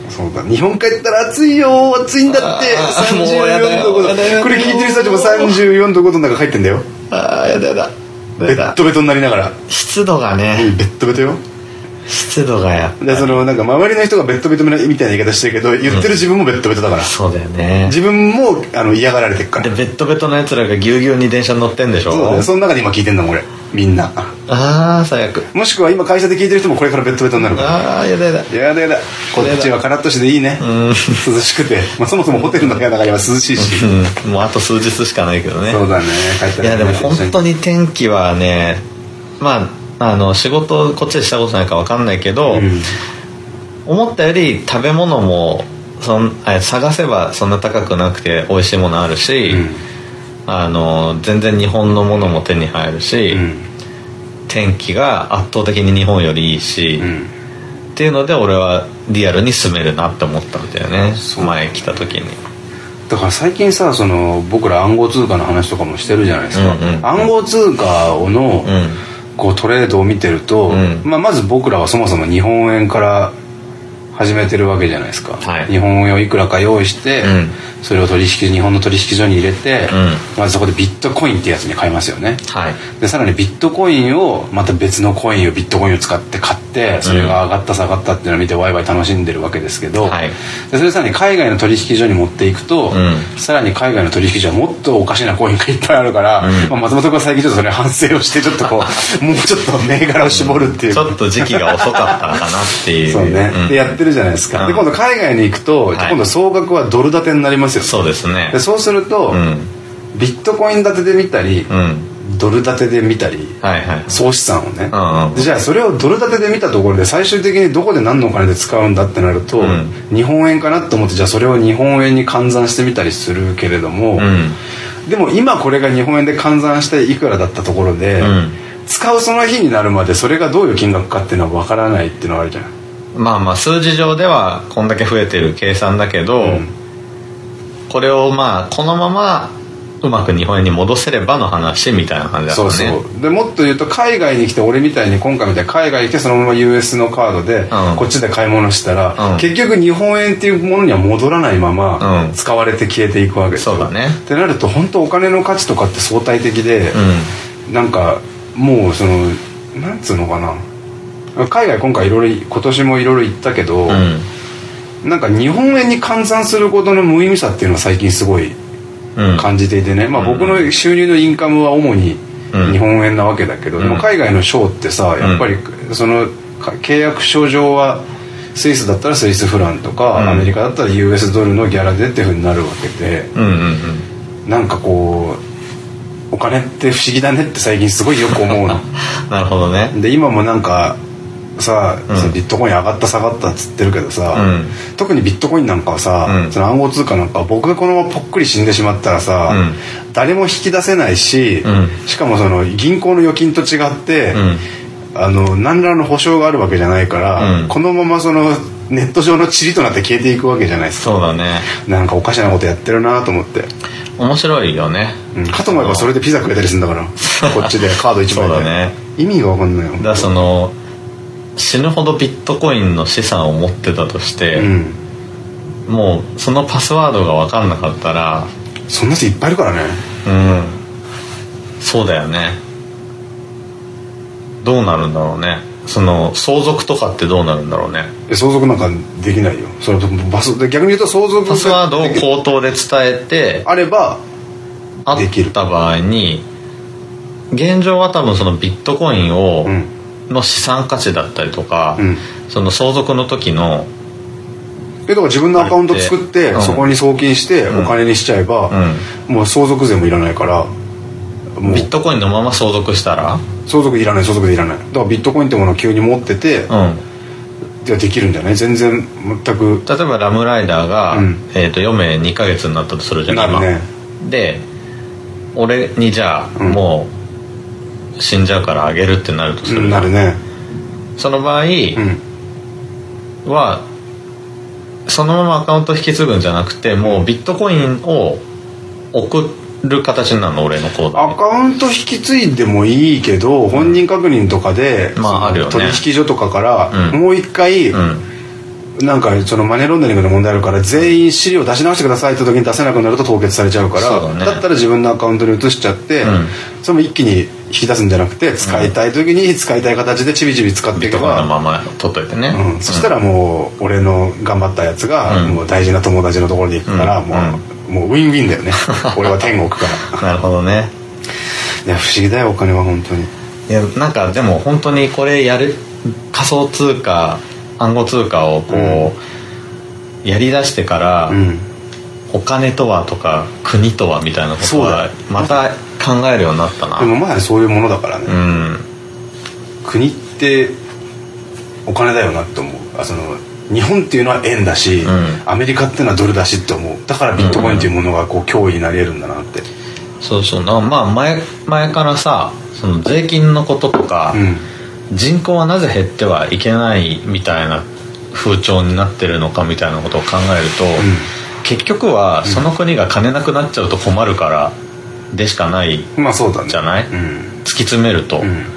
そうだ。日本帰ったら暑いよ暑いんだって。34度5度これ聞いてる人たちも34度5度の中入ってんだよ。ああやだやだベッドベトになりながら。湿度がね。ベッドベトよ。湿度がやでそのなんか周りの人がベッドベトみたいな言い方してるけど言ってる自分もベッドベトだから、うん、そうだよね。自分もあの嫌がられてるから。でベッドベトのやつらがぎゅうぎゅうに電車に乗ってんでしょ？そうだねその中で今聞いてんだもん俺。みんなああ最悪。もしくは今会社で聞いてる人もこれからベッドベトになるから。ああやだやだ。やだやだ。こっちはカラッとしていいね。涼しくて、まあ、そもそもホテルの部屋だから今涼しいし、うん、もうあと数日しかないけどね。そうだね。いやでも本当に天気はねまああの仕事こっちでしたことないか分かんないけど、うん、思ったより食べ物もそん探せばそんな高くなくて美味しいものあるし、うん、あの全然日本のものも手に入るし、うん、天気が圧倒的に日本よりいいし、っていうので俺はリアルに住めるなって思ったんだよね。前来た時に。だから最近さその僕ら暗号通貨の話とかもしてるじゃないですか、うんうん、暗号通貨の、うん。こうトレードを見てると、うん、まあ、まず僕らはそもそも日本円から始めてるわけじゃないですか、はい、日本円をいくらか用意して、うん、それを取引日本の取引所に入れて、うん、まずそこでビットコインってやつに買いますよね、はい、でさらにビットコインをまた別のコインをビットコインを使って買ってそれが上がった下がったっていうのを見てワイワイ楽しんでるわけですけど、はい、でそれさらに海外の取引所に持っていくと、うん、さらに海外の取引所はもっとおかしなコインがいっぱいあるから、まあ、松本君は最近ちょっとそれ反省をしてちょっとこう もうちょっと銘柄を絞るっていう、ちょっと時期が遅かったのかなっていう。そうね、でやってるじゃないですか、で今度海外に行くと、はい、今度総額はドル建てになりますよ、ね、そうですね。でそうすると、うん、ビットコイン建てで見たり、うん、ドル建てで見たり、はいはい、総資産をね、うんうん、じゃあそれをドル建てで見たところで最終的にどこで何のお金で使うんだってなると、うん、日本円かなと思ってじゃあそれを日本円に換算してみたりするけれども、でも今これが日本円で換算していくらだったところで、使うその日になるまでそれがどういう金額かっていうのは分からないっていうのはあるじゃんまあまあ数字上ではこんだけ増えてる計算だけど、うん、これをまあこのままうまく日本円に戻せればの話みたいな感じだったね。そうそう。でもっと言うと海外に来て俺みたいに今回みたいに海外に来てそのまま US のカードでこっちで買い物したら、うん、結局日本円っていうものには戻らないまま使われて消えていくわけうん、そうだね。ってなると本当お金の価値とかって相対的で、うん、なんかもうそのなんつうのかな海外今回いろいろ今年もいろいろ行ったけど、うん、なんか日本円に換算することの無意味さっていうのは最近すごい感じていてね、まあ、僕の収入のインカムは主に日本円なわけだけど、でも海外の賞ってさやっぱりその契約書上はスイスだったらスイスフランとか、アメリカだったら US ドルのギャラでっていうふうになるわけで、うなんかこうお金って不思議だねって最近すごいよく思うの。なるほどね。で今もなんかさ、うん、ビットコイン上がった下がったっつってるけどさ、うん、特にビットコインなんかはさ、うん、その暗号通貨なんか僕がこのままぽっくり死んでしまったらさ、誰も引き出せないし、しかもその銀行の預金と違って、あの何らの保証があるわけじゃないから、このままそのネット上の塵となって消えていくわけじゃないですか。そうだね。なんかおかしなことやってるなと思って。面白いよね、かと思えばそれでピザくれたりするんだからこっちでカード1枚で、ね、意味が分かんないよだその死ぬほどビットコインの資産を持ってたとして、うん、もうそのパスワードが分かんなかったらそんな人いっぱいいるからね。うん。そうだよね。どうなるんだろうね。その相続とかってどうなるんだろうね。相続なんかできないよ。それバス逆に言うと相続パスワードを口頭で伝えてあればあった場合に現状は多分そのビットコインを、うんの資産価値だったりとか、うん、その相続の時のえだから自分のアカウント作って、うん、そこに送金してお金にしちゃえば、うん、もう相続税もいらないからビットコインのまま相続したら相続いらない相続でいらない。だからビットコインってものを急に持ってて、うん、できるんじゃない？全然全く。例えばラムライダーが、えーと、余命2か月になったとするじゃないなるね。で俺にじゃあ、もう死んじゃうからあげるってなるとする、うん、なるね。その場合は、そのままアカウント引き継ぐんじゃなくてもうビットコインを送る形になるの俺のコードアカウント引き継いでもいいけど、本人確認とかで、まああるよね。取引所とかからもう一回、うんなんかそのマネーロンダリングの問題あるから全員資料出し直してくださいって時に出せなくなると凍結されちゃうからだ,、ね、だったら自分のアカウントに移しちゃって、うん、それも一気に引き出すんじゃなくて使いたい時に使いたい形でちびちび使っていけば、うん、まま取っといてね、うん、そしたらもう俺の頑張ったやつがもう大事な友達のところに行くから、もうもうウィンウィンだよね。俺は天国から。なるほどね。いや不思議だよお金は本当に。いやなんかでも本当にこれやる仮想通貨暗号通貨をこう、やりだしてから、お金とはとか国とはみたいなことはまた考えるようになったな。でもまあそういうものだからね、うん、国ってお金だよなって思う。あその日本っていうのは円だし、うん、アメリカっていうのはドルだしって思う。だからビットコインっていうものがこう脅威になり得るんだなって、そうそう。まあ前前からさその税金のこととか、うん人口はなぜ減ってはいけないみたいな風潮になってるのかみたいなことを考えると、うん、結局はその国が金なくなっちゃうと困るからでしかないじゃない、まあそうだね。うん、突き詰めると。うん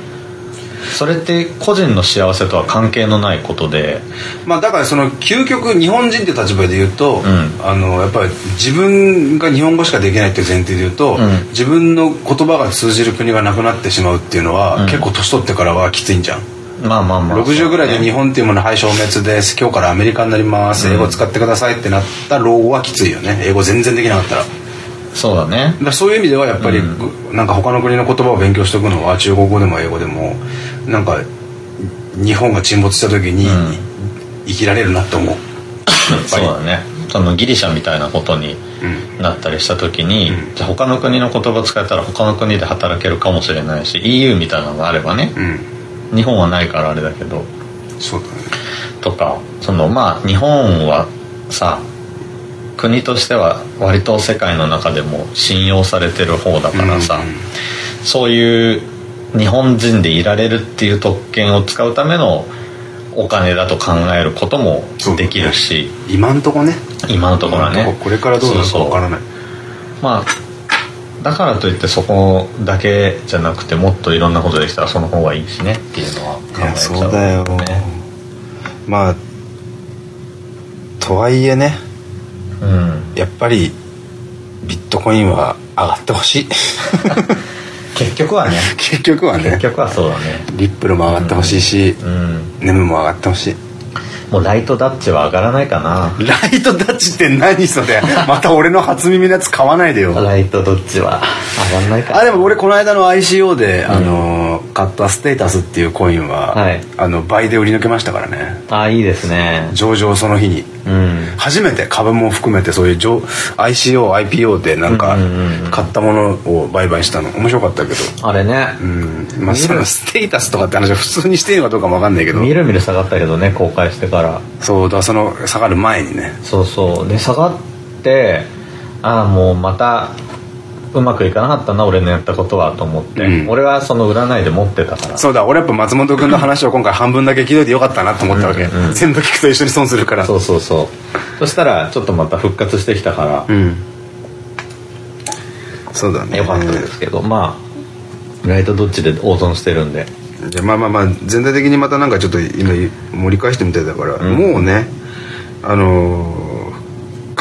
それって個人の幸せとは関係のないことで。まあだからその究極日本人って立場で言うと、うん、あのやっぱり自分が日本語しかできないっていう前提で言うと、うん、自分の言葉が通じる国がなくなってしまうっていうのは、うん、結構年取ってからはきついんじゃん。まあまあまあ。60ぐらいで日本っていうものはい消滅です今日からアメリカになります英語使ってくださいってなった老後はきついよね。英語全然できなかったら。そうだね。だそういう意味ではやっぱり、うん、なんか他の国の言葉を勉強しておくのは中国語でも英語でもなんか日本が沈没した時に生きられるなと思う、うん、そうだね。そのギリシャみたいなことになったりした時に、うん、じゃあ他の国の言葉使えたら他の国で働けるかもしれないし EU みたいなのがあればね、うん、日本はないからあれだけどそうだね。とかそのまあ日本はさ国としては割と世界の中でも信用されてる方だからさ、うんうん、そういう日本人でいられるっていう特権を使うためのお金だと考えることもできるし、ね、今んとこね。今のところね。これからどうなるか分からない。まあだからといってそこだけじゃなくてもっといろんなことできたらその方がいいしねっていうのは考えちゃう、ね、そうだよ。まあとはいえね。うん、やっぱりビットコインは上がってほしい 結局はね。結局はね。結局はそうだね。リップルも上がってほしいし、うん、ネムも上がってほしい。もうライトダッチは上がらないかな。ライトダッチって何それ？また俺の初耳のやつ買わないでよ。ライトダッチは上がんないか。あでも俺この間の ICO で、うん、あの買ったステータスっていうコインは、はい、あの倍で売り抜けましたからね。あいいですね。上場その日に、うん、初めて株も含めてそういう ICOIPO でなんか買ったものを売買したの。面白かったけど。あれね。うん。まあそのステータスとかって話は普通にしていいのかどうかも分かんないけど。みるみる下がったけどね公開してから。そうだその下がる前にね。そうそう。で下がってああもうまたうまくいかなかったな俺のやったことはと思って、うん、俺はその占いで持ってたから。そうだ俺やっぱ松本君の話を今回半分だけ聞いといてよかったなと思ったわけ、うんうん、全部聞くと一緒に損するから。そうそうそう。そしたらちょっとまた復活してきたから、うん、そうだね。よかったですけど。まあライトどっちで応存してるんで。じゃまあまあまあ全体的にまたなんかちょっと今盛り返してみたいだから、もうねあのー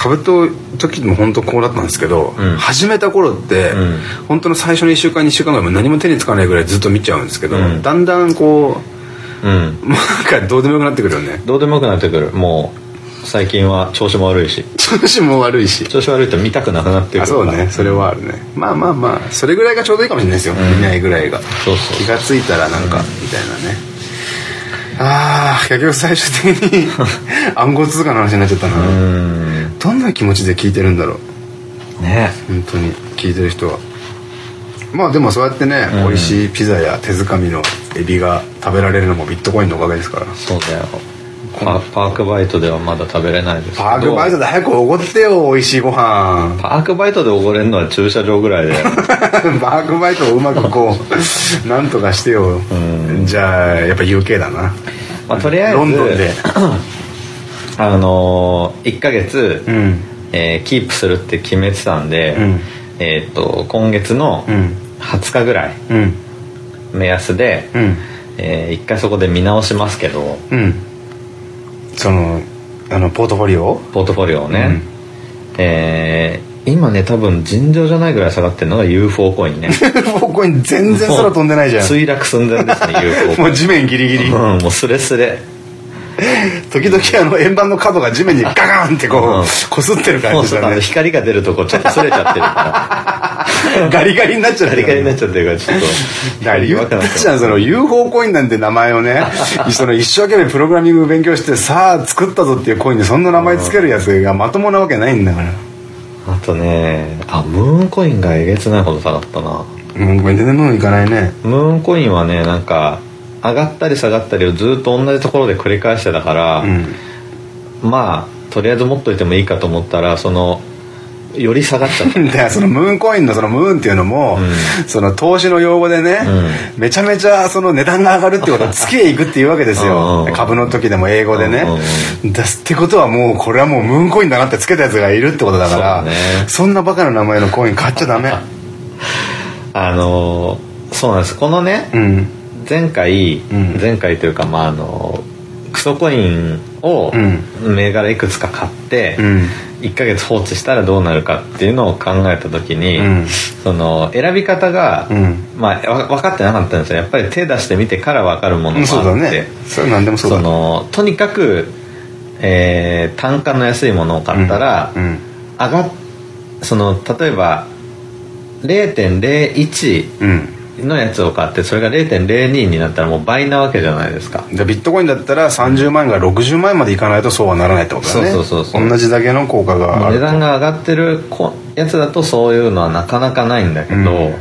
株と時も本当こうだったんですけど、うん、始めた頃って、うん、本当の最初の1週間2週間ぐらいも何も手につかないぐらいずっと見ちゃうんですけど、うん、だんだんこう、うん、なんかどうでもよくなってくるよね。どうでもよくなってくる。もう最近は調子も悪いし。調子も悪いし。調子悪いと見たくなくなってくる。そうね。それはあるね、まあまあまあそれぐらいがちょうどいいかもしれないですよ、見ないぐらいが。そうそう。気が付いたらなんか、みたいなね。ああ結局最終的に 暗号通貨の話になっちゃったなどんな気持ちで聞いてるんだろう。ね。本当に聞いてる人は。まあでもそうやってね、うん、美味しいピザや手づかみのエビが食べられるのもビットコインのおかげですから。そうだよ。パパークバイトではまだ食べれないですパークバイトで早くおごってよ美味しいご飯。パークバイトでおごれるのは駐車場ぐらいで パークバイトをうまくこう なんとかしてよ、うん、じゃあやっぱ UK だな、まあ、とりあえずロンドンで あのー、1か月、うん、えー、キープするって決めてたんで、うん、えー、と今月の20日ぐらい、目安で、うん、えー、一回そこで見直しますけど、うん、そのあのポートフォリオ？ポートフォリオをね、うん、えー、今ね多分尋常じゃないぐらい下がってるのが UFO コインね。UFO コイン全然空飛んでないじゃん。墜落寸前ですね UFO もう地面ギリギリ、うん、もうスレスレ 時々あの円盤の角が地面にガガンってこうこすってる感じだね。光が出るとこちょっとすれちゃってるから。ガリガリになっちゃってる。ガリガリになっちゃってるからちょっと。だから言ったじゃんその UFO コインなんて名前をね その一生懸命プログラミング勉強してさあ作ったぞっていうコインにそんな名前つけるやつがまともなわけないんだから。あとねあムーンコインがえげつないほど下がったな。ムーンコイン全然ムーンいかないね。ムーンコインはねなんか上がったり下がったりをずっと同じところで繰り返してたから、うん、まあとりあえず持っといてもいいかと思ったらそのより下がっちゃった。そのムーンコインのそのムーンっていうのも、うん、その投資の用語でね、うん、めちゃめちゃその値段が上がるってことは月へ行くっていうわけですよ。株の時でも英語でね。だってことはもうこれはもうムーンコインだなってつけたやつがいるってことだからそ,、ね、そんなバカな名前のコイン買っちゃダメ。あのそうなんです。このね、うん前回、うん、前回というかまああのクソコインを銘柄いくつか買って、うん、1ヶ月放置したらどうなるかっていうのを考えた時に、うん、その選び方が、うん、まあ分かってなかったんですよ。やっぱり手出してみてから分かるものがあって、それ何でもそうだ、のとにかく、えー、単価の安いものを買ったら、上がっその例えば0.01、うんのやつを買ってそれが0.02になったらもう倍なわけじゃないですか。でビットコインだったら30万円が60万円までいかないとそうはならないってことだね。そうそうそう同じだけの効果がある値段が上がってるやつだとそういうのはなかなかないんだけど、うん、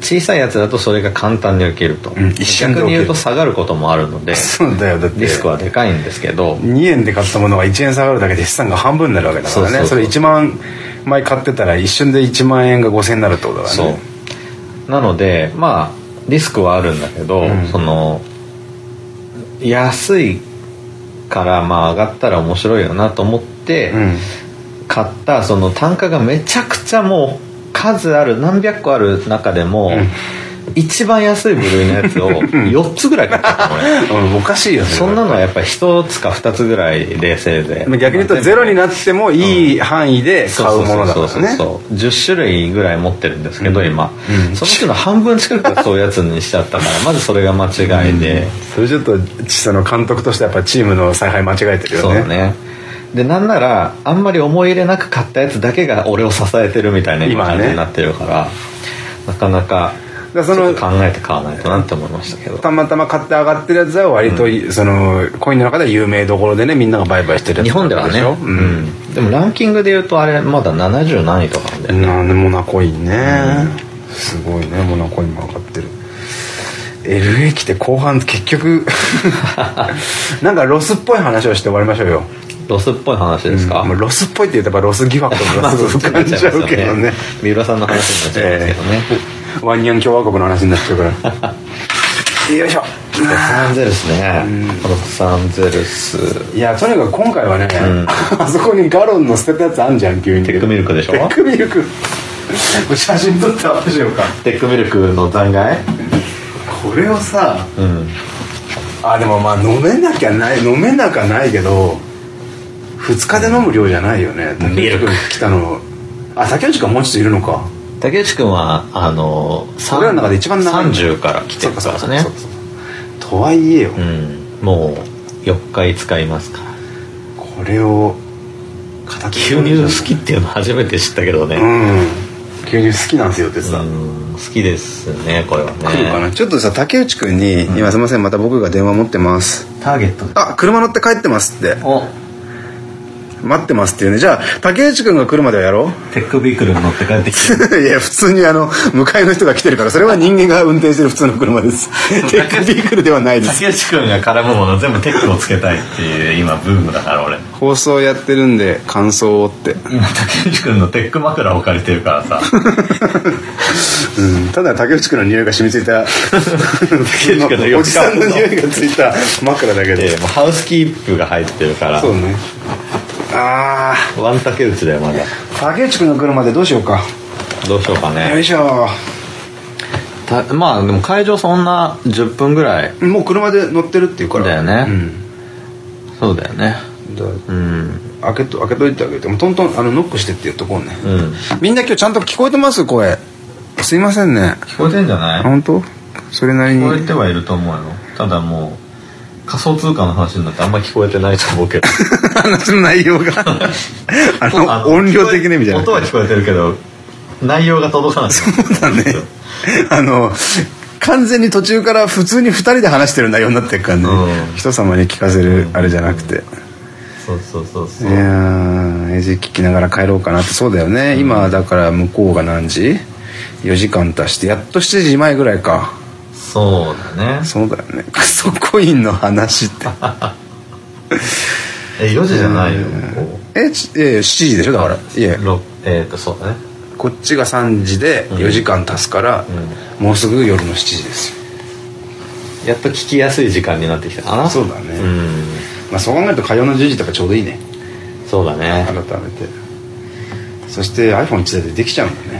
小さいやつだとそれが簡単に受けると、うん、逆に言うと下がることもあるのでそうだよ。だってリスクはでかいんですけど。2円で買ったものが1円下がるだけで資産が半分になるわけだからね。それ1万枚買ってたら一瞬で1万円が5000円になるってことだね。そうなのでまあリスクはあるんだけど、うん、その安いからまあ上がったら面白いよなと思って買ったその単価がめちゃくちゃもう数ある何百個ある中でも、一番安い部類のやつを4つぐらい買ったおかしいよね。そんなのはやっぱり1つか2つぐらいでせいぜい逆に言うとゼロになってもいい範囲で買うものだからね。そうそうそう10種類ぐらい持ってるんですけど、今、その人の半分近くがそういうやつにしちゃったから まずそれが間違いで、それちょっとその監督としてやっぱチームの采配間違えてるよね。そうね。でなんならあんまり思い入れなく買ったやつだけが俺を支えてるみたいな感じになってるから、ね、なかなかその考えて買わないとなって思いましたけど。たまたま買って上がってるやつは割と、うん、そのコインの中で有名どころでねみんなが売買してるやつ日本ではね、うん、でもランキングでいうとあれまだ70何位とかなんだよね。モナコインね、うん、すごいねモナコインも上がってる。LA 来て後半結局 なんかロスっぽい話をして終わりましょうよ。ロスっぽい話ですか、うん、ロスっぽいって言えばロス疑惑がすぐ浮かんじゃうけど ね。三浦さんの話になっちゃいますけどね、えー、ワンニャン共和国の話になっちゃうから。よいしょ。ロサンゼルスね、ロサンゼルス。いやとにかく今回はね、うん、あそこにガロンの捨てたやつあんじゃん急に。テックミルクでしょ？テックミルク。写真撮ってどうしようか。テックミルクの残骸？これをさ、うん、あでもまあ飲めなきゃない飲めなかないけど2日で飲む量じゃないよね。竹内君来たの。あ竹内君もうちょっといるのか竹内君はあの俺らの中で一番長い30から来てるからね。とはいえよ、うん、もう4日5日いますから。これを牛乳好きっていうの初めて知ったけどね。うん。牛乳好きなんですよってさ、好きですねこれはね。来るかな？ちょっとさ竹内君に、今すいませんまた僕が電話持ってます。ターゲットあ車乗って帰ってますって。お待ってますっていうね。じゃあ竹内君が来るまではやろう。テックビークルに乗って帰ってきて。いや普通にあの向かいの人が来てるからそれは人間が運転してる普通の車です。テックビークルではないです。竹内君が絡むもの全部テックをつけたいっていう今ブームだから俺。放送やってるんで感想をって。今竹内君のテック枕を借りてるからさ。うん、ただ竹内君の匂いが染みついた。竹内君のおじさんの匂いがついた枕だけど、えー、もうハウスキープが入ってるから。そうねああワン竹内だよまだ。竹内君が来るまでどうしようか。どうしようかね。よいしょ。たまあでも会場そんな10分ぐらい。もう車で乗ってるっていうから。だよね、うん、そうだよね。うん。開けと開けといてあげて。もトントンあのノックしてって言っとこうね、うん、みんな今日ちゃんと聞こえてます？声。すいませんね。聞こえてんじゃない？本当？それなりに。聞こえてはいると思うよ。ただもう仮想通貨の話になってあんまり聞こえてないと思うけど。話の内容が。あの音量的にみたいな。音は聞こえてるけど内容が届かない。そうだね。あの完全に途中から普通に2人で話してる内容になってるからね、うん、人様に聞かせるあれじゃなくて、そうそうそうそう。いやー絵聞きながら帰ろうかなって。そうだよね、うん、今だから向こうが何時 ?4 時間足してやっと7時前ぐらいかそうだね。そうだよね。クソコインの話って。え4時じゃないよええ7時でしょ？だから。いえ。えっとそうだね。こっちが3時で4時間足すから、うん、もうすぐ夜の7時ですよ。やっと聞きやすい時間になってきたかな。そうだね、うん、まあそう考えると火曜の10時とかちょうどいいね。そうだね。改めて。そして iPhone1 台でできちゃうんだね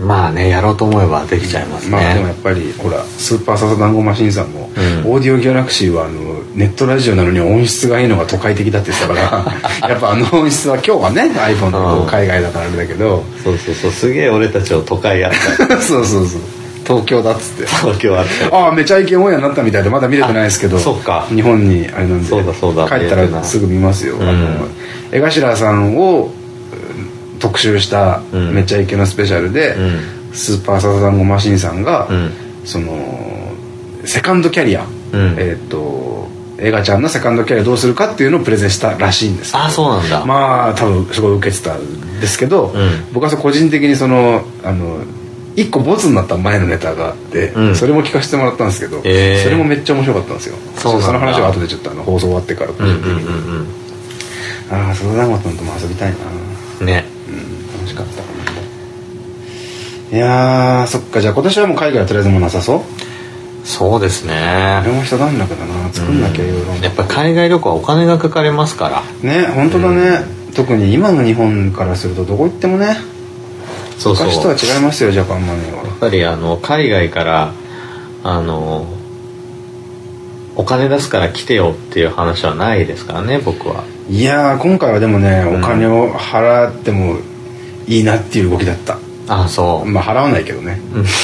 まあねやろうと思えばできちゃいますね、まあでもやっぱりほらスーパーササダンゴマシンさんも、うん、オーディオギャラクシーはあのネットラジオなのに音質がいいのが都会的だって言ってたから やっぱあの音質は今日はね iPhone の海外だからあれだけど、そうそうそうすげえ俺たちを都会やった。そうそうそう東京だっつって。東京あってああめちゃイケオンエアになったみたいでまだ見れてないですけどそっか。日本にあれなんでそうだそうだ帰ったらすぐ見ますよ、うん、江頭さんを特集しためちゃイケのスペシャルで、うん。スーパーサザンゴマシンさんが、うん、そのセカンドキャリア、うん、えっ、と映画ちゃんのセカンドキャリアどうするかっていうのをプレゼンしたらしいんですあそうなんだ。まあ多分すごい受けてたんですけど、うん、僕は個人的にそのあの一個ボツになった前のネタがあって、うん、それも聞かせてもらったんですけど、えー、それもめっちゃ面白かったんですよ。その話は後でちょっとあの放送終わってから個人的に、ああその団子とも遊びたいな。ね、いやそっかじゃあ今年はもう海外はとりあえずもなさそう？そうですね。これも一段落だな。作んなきゃいろいろ。やっぱ海外旅行はお金がかかりますから。ね本当だね、うん、特に今の日本からするとどこ行ってもねそうそう。昔とは違いますよジャパンマネーは。やっぱりあの海外からあのお金出すから来てよっていう話はないですからね僕は。いや今回はでもね、お金を払ってもいいなっていう動きだったあそう。まあ払わないけどね。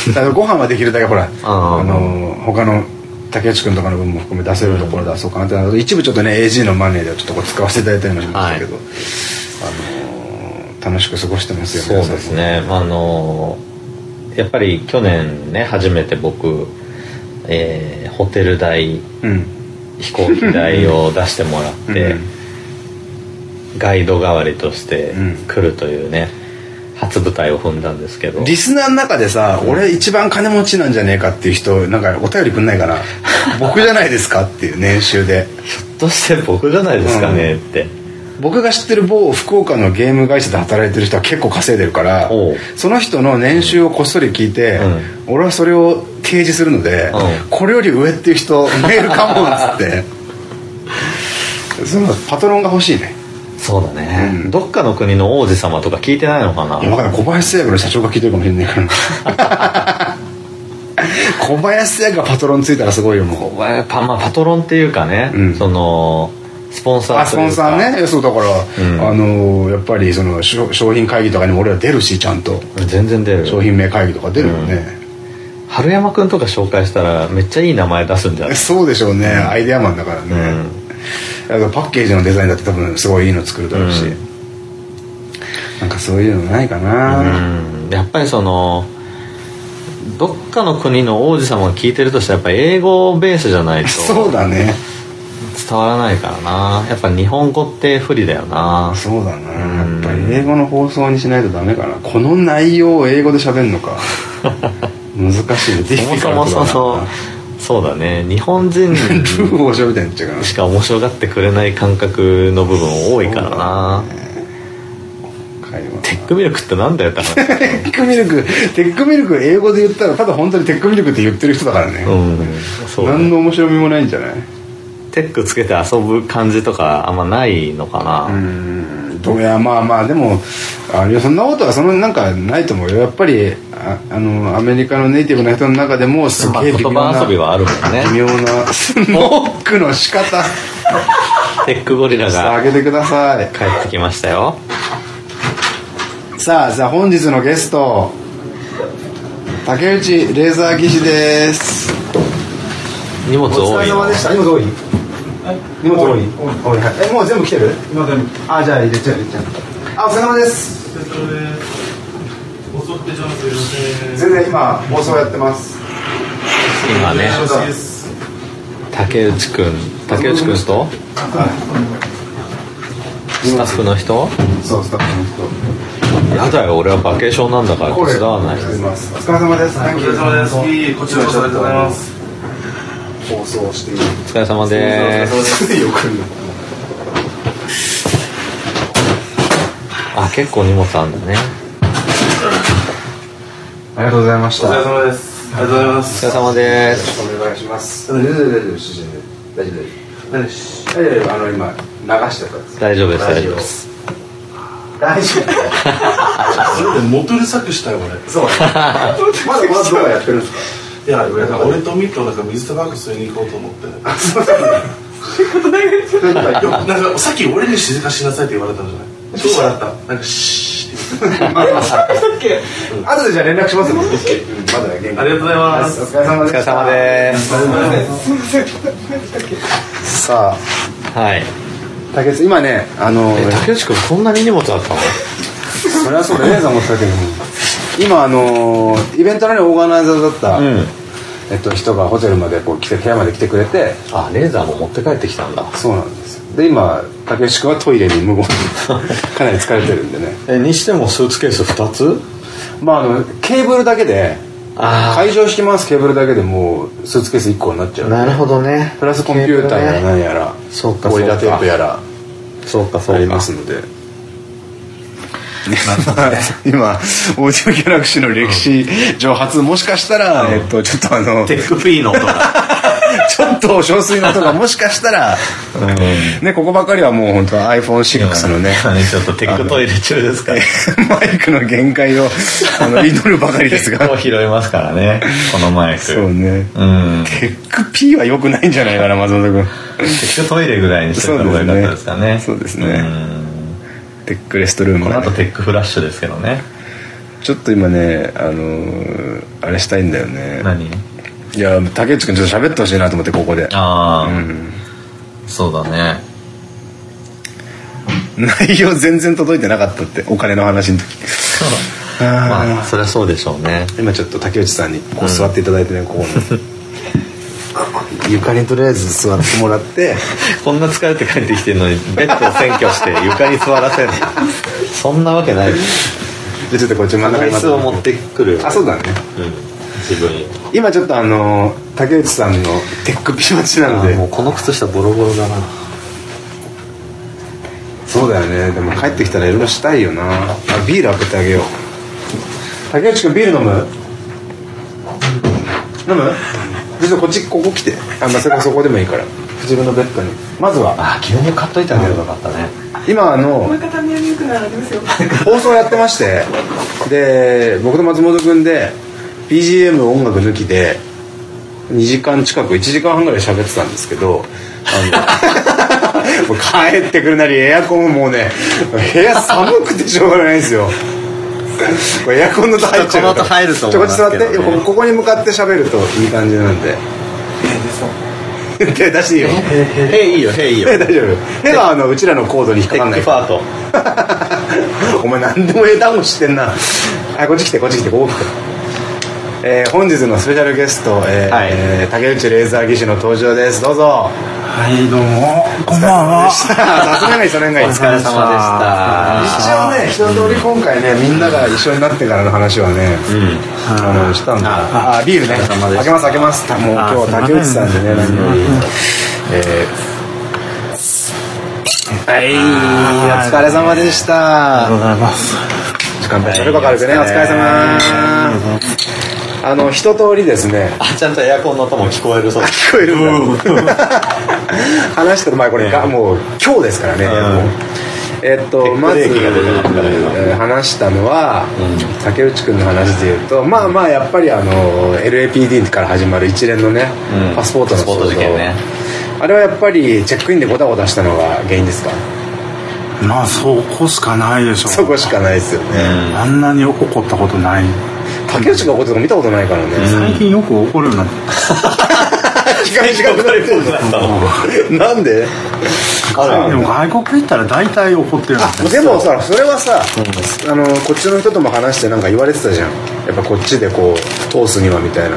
だからご飯はできるだけほらあの他の竹内君とかの分も含め出せるところ出そうかなって、一部ちょっとね AG のマネーではちょっとこう使わせていただいたりもしましたけど、はい、あの楽しく過ごしてますよねそうですね。あのやっぱり去年ね初めて僕、えー、ホテル代、うん、飛行機代を出してもらって、うん、ガイド代わりとして来るというね、初舞台を踏んだんですけど。リスナーの中でさ、うん、俺一番金持ちなんじゃねえかっていう人なんかお便りくんないかな？僕じゃないですかっていう年収で。ひょっとして僕じゃないですかね、って、僕が知ってる某福岡のゲーム会社で働いてる人は結構稼いでるからその人の年収をこっそり聞いて、うん、俺はそれを提示するので、うん、これより上っていう人メールかもっつって。そのパトロンが欲しいねそうだね、うん、どっかの国の王子様とか聞いてないのかな？いや分かんない。小林製薬の社長が聞いてるかもしれないから小林製薬がパトロンついたらすごいよもう。パ,、まあ、パトロンっていうかね、うん、そのスポンサーあスポンサーね。そうだから、うん、あのやっぱりその商品会議とかにも俺は出るしちゃんと。全然出る。商品名会議とか出るよね、春山君とか紹介したらめっちゃいい名前出すんじゃない？そうでしょうね、アイデアマンだからね、パッケージのデザインだって多分すごいいいの作るだろうし、うん、なんかそういうのないかな、うん、やっぱりそのどっかの国の王子様が聞いてるとしたらやっぱ英語ベースじゃないと そうだね。伝わらないからな。やっぱ日本語って不利だよな。そうだな、やっぱり英語の放送にしないとダメかな。この内容を英語で喋るのか。難しいね。そもそもそのそうだね。日本人 しか面白がってくれない感覚の部分多いからな、テックミルクってなんだよって話 テックミルクテックミルク英語で言ったらただ本当にテックミルクって言ってる人だからね。うん。そう、ね、何の面白みもないんじゃない？テックつけて遊ぶ感じとかあんまないのかな。うんどうやまあまあでもあいやそんなことはそのなんかないと思うよ。やっぱりああのアメリカのネイティブな人の中でもすげえ微妙な、遊びはあるもんね。微妙なスモークの仕方。テックゴリラが上げてください。帰ってきましたよ。さあじゃあ本日のゲスト竹内レーザー技師です。荷物多い荷物多い？荷物多い？多い。はい。えもう全部来てる？あじゃあ入れちゃう入れちゃうあお疲れ様です。お疲れ様です。全然今放送やってます。今ね。竹内くん竹内くんと？スタッフの人？そうスタッフの人。やだよ俺はバケーションなんだから手伝わない。お疲れ様です。お疲れ様です。こちらこそありがとうございます放送している。お疲れ様です。よくあ結構荷物あるんだね。ありがとうございました。お疲れ様です。ありがとうございます。お疲れ様です。お願いします。大丈夫大丈夫大丈夫。大丈夫大丈夫あの今流してた大丈夫です大丈夫。です。大丈夫。それで元う作したよ俺。そう。まだまだどうやってるんですか？いや俺とミットなんか水タバコ吸いに行こうと思って。なんかさっき俺に静かしなさいって言われたんじゃない？超笑った。なんかシー後でじゃ連絡しますまだありがとうございます。お疲れ様です。お疲れ様です。さあはい。竹内今ねあの竹内君こんなに荷物あったの？それはそうだねと思ったけど今あのイベントの、ね、オーガナイザーだった、えっと、人がホテルまでこう来て部屋まで来てくれてあレーザーも持って帰ってきたんだ。そうなんです。で今竹内君はトイレに無言 かなり疲れてるんでね。えにしてもスーツケース2つ？まああのケーブルだけで会場引き回すケーブルだけでもうスーツケース1個になっちゃう。なるほどね。プラスコンピューターやら何やらそうかゴリラテープやらそうかそうか。ありますので 今オーディオギャラクシーの歴史上初もしかしたら、えっとちょっとあのテックフィーの音が。ちょっと小水の音がもしかしたら、ねここばかりはもう本当 iPhone6 のねちょっとテックトイレ中ですか。ら マイクの限界をあの祈るばかりですが。結構拾いますからねこのマイク。そうね。うん。テック P はよくないんじゃないかな松本君。テックトイレぐらいにしてた方がよかったですかね。そうですねテックレストルームこの後テックフラッシュですけどね。ちょっと今ねあのーあれしたいんだよね。何？いや竹内君ちょっと喋ってほしいなと思ってここで。ああ、うん。そうだね。内容全然届いてなかったってお金の話の時。まあそりゃそうでしょうね。今ちょっと竹内さんにこう座っていただいてね、ここに 床にとりあえず座ってもらって こんな疲れて帰ってきてるのにベッドを占拠して床に座らせるそんなわけない。でちょっとこっち真ん中に椅子を持ってくる。あそうだね。うん。自分に。今ちょっとあの竹内さんのテックピ待ちなので。もうこの靴下ボロボロだな。そうだよね。でも帰ってきたらいろいろしたいよな。あビール開けてあげよう。竹内君ビール飲む？飲む？ちょっとこっちここ来て。あまあそれかそこでもいいから。自分のベッドに。まずは。あ牛乳買っといてあげればよかったね。今あの放送やってまして。で僕と松本君で BGM 音楽抜きで2時間近く1時間半ぐらい喋ってたんですけどあの もう帰ってくるなりエアコンもうね部屋寒くてしょうがないんですよ これエアコンの音入っちゃうこの音入ると思いますけどね。ちょこっち座ってここに向かって喋るといい感じなんで。手出していいよ。へいいいよへいいいよ。え大丈夫。手はあのうちらのコードに引っかテかんない。ックファート。お前何でも英単語知ってんな。はいこっち来てこっち来てここ来てえー本日のスペシャルゲスト、えーはい。えー竹内レーザー技師の登場です。どうぞ。はいどうも。こんばんは。さすがにそれがいいお疲れ様でした。一応ね一通り今回ねみんなが一緒になってからの話はね、あのしたんだ。ああビールね。お疲れ様でした開けます開けます。もう今日竹内さんでね何より。えーはい。お疲れ様でした。ありがとうございます。乾杯しましょうか軽くね。お疲れ様あの一通りですね。あちゃんとエアコンの音も聞こえるそう。です聞こえる 話したら前これがもう今日ですからね、えっとまず、話したのは、竹内君の話でいうとまあまあやっぱりあの LAPD から始まる一連のね、うん。パスポートのパスポート事件ね。あれはやっぱりチェックインでゴタゴタしたのが原因ですか？まあそこしかないでしょそこしかないですよね、あんなに怒ったことない竹内が怒ってるとこ見たことないからね、最近よく怒るようにな って違う違う違うなんで？でも外国行ったら大体怒ってるんでもさそれはさ、あのこっちの人とも話してなんか言われてたじゃん。やっぱこっちでこう通すにはみたいな。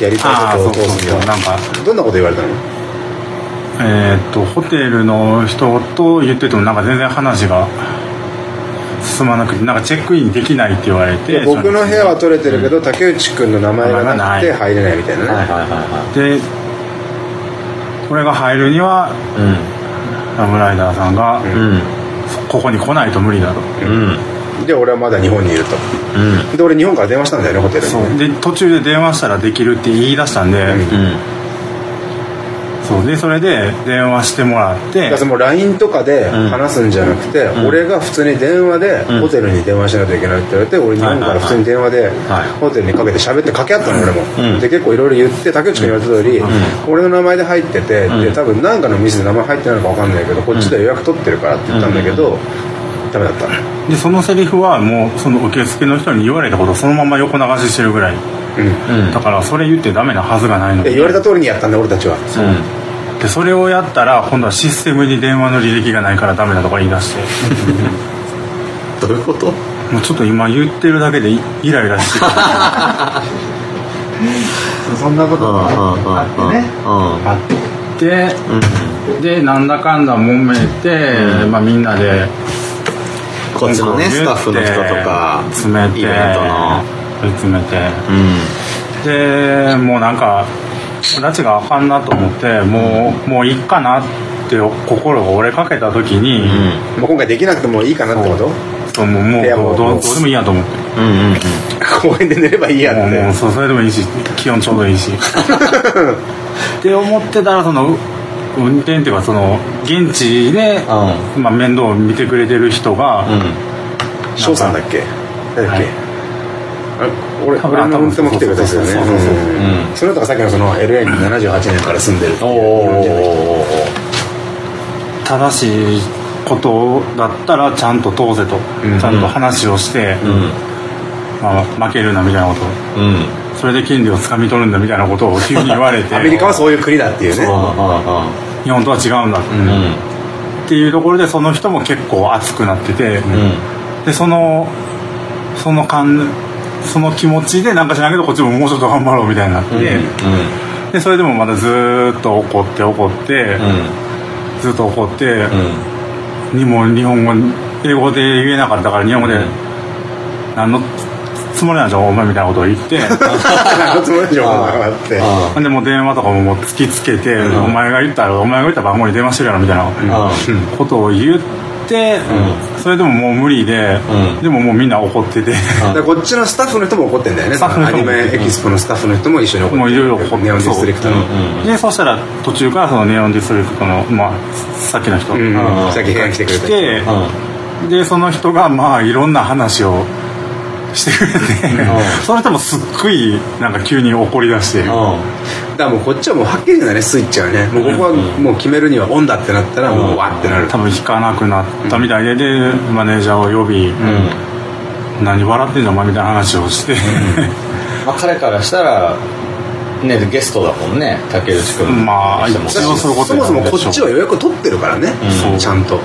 やりたいことをそうそう通すには。そうなんか。どんなこと言われたの？えーっとホテルの人と言っててもなんか全然話が進まなくてなんかチェックインできないって言われて僕の部屋は取れてるけど、竹内君の名前がなくて入れないみたいなね、はいはいはいはでこれが入るにはラムライダーさんが、いうん。ここに来ないと無理だと、うん。で俺はまだ日本にいると。うん。で俺日本から電話したんだよねホテルにそう。で途中で電話したらできるって言い出したんで、うんそう。でそれで電話してもらって。だからもう LINE とかで話すんじゃなくて、俺が普通に電話でん。ホテルに電話しないといけないって言われて俺日本から普通に電話ではいホテルにかけて喋って掛け合ったの俺も、うん。で結構いろいろ言って竹内君に言われた通り、俺の名前で入ってて、で多分何かのミスで名前入ってないのか分かんないけどこっちで予約取ってるからって言ったんだけど、ダメだった。でそのセリフはもうその受付の人に言われたことをそのまま横流ししてるぐらい。うん。うん。だからそれ言ってダメなはずがないの。でで言われた通りにやったんだ俺たちはでそれをやったら今度はシステムに電話の履歴がないからダメだとか言い出して。どういうこと？もうちょっと今言ってるだけでイイライラして。そんなことうんうんうんあって。ねあってでなんだかんだ揉めて、まあ、みんなでこっちのねスタッフの人とか詰めてイベントの。詰めて。うん。でもうなんか拉致があかんなと思ってもうもういいかなって心が折れかけた時に、もう今回できなくてもいいかなってこと？そうもうもうどうどうでもいいやと思って。うんうんうん。公園で寝ればいいやって。もうもうそうそれでもいいし気温ちょうどいいし。って思ってたらその運転っていうかその現地で、まあ、面倒を見てくれてる人が翔、うん、さんだっけ？誰だっけ、俺俺の運転も来てくれたんですよね。その人がさっきのその LA に78年から住んでるっていう。正しいことだったらちゃんと通せと、ちゃんと話をして、まあ、負けるなみたいなこと、それで権利をつかみ取るんだみたいなことを急に言われて。アメリカはそういう国だっていうね。日本とは違うんだって、っていうところでその人も結構熱くなってて、でそのその感その気持ちでなんかしないけどこっちももうちょっと頑張ろうみたいになって、でそれでもまたずっと怒って怒って、ずっと怒って、にも日本語英語で言えなかったから日本語で何のつもりなんじゃお前みたいなことを言って 何のつもりじゃお前はって。でも電話とかももう突きつけて、お前が言ったらお前が言った番号に電話してるやろみたいなことを言って、それでももう無理で、でももうみんな怒ってて。こっちのスタッフの人も怒ってんだよね。スタッフのアニメエキスポのスタッフの人も一緒に怒ってもういろいろ怒ってネオンディストリクトの。でそしたら途中からそのネオンディストリクトの、まあ、さっきの人、さっき部屋に来てくれてでその人がまあいろんな話をしてくれて、その人もすっごいなんか急に怒り出して、だからもうこっちはもうはっきりだねスイッチはねもうここはもう決めるにはオンだってなったらもうわってなる。多分引かなくなったみたいででマネージャーを呼び、何笑ってんじゃんお前みたいな話をして、まあ彼からしたらね、ゲストだもんね竹内君まあ一応そういうことそもそもこっちは予約取ってるからね、うん、ちゃんと。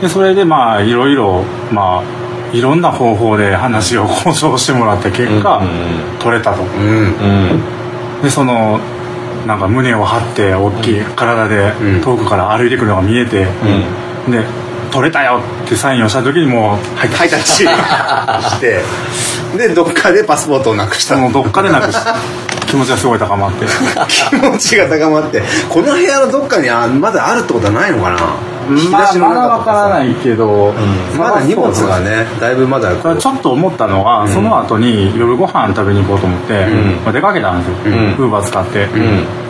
でそれでまあいろいろまあいろんな方法で話を交渉してもらった結果、取れたと、でそのなんか胸を張って大きい体で遠くから歩いてくるのが見えて、うん、で取れたよってサインをした時にもうハイタッチしてでどっかでパスポートをなくした。もうどっかでなくした気持ちがすごい高まって。気持ちが高まって。この部屋のどっかにまだあるってことはないのかな？まだわからないけど、うん、まだ荷物がねだいぶまだちょっと思ったのが、うん、その後に夜ご飯食べに行こうと思って、うん。まあ、出かけたんですよ。ウーバー使って、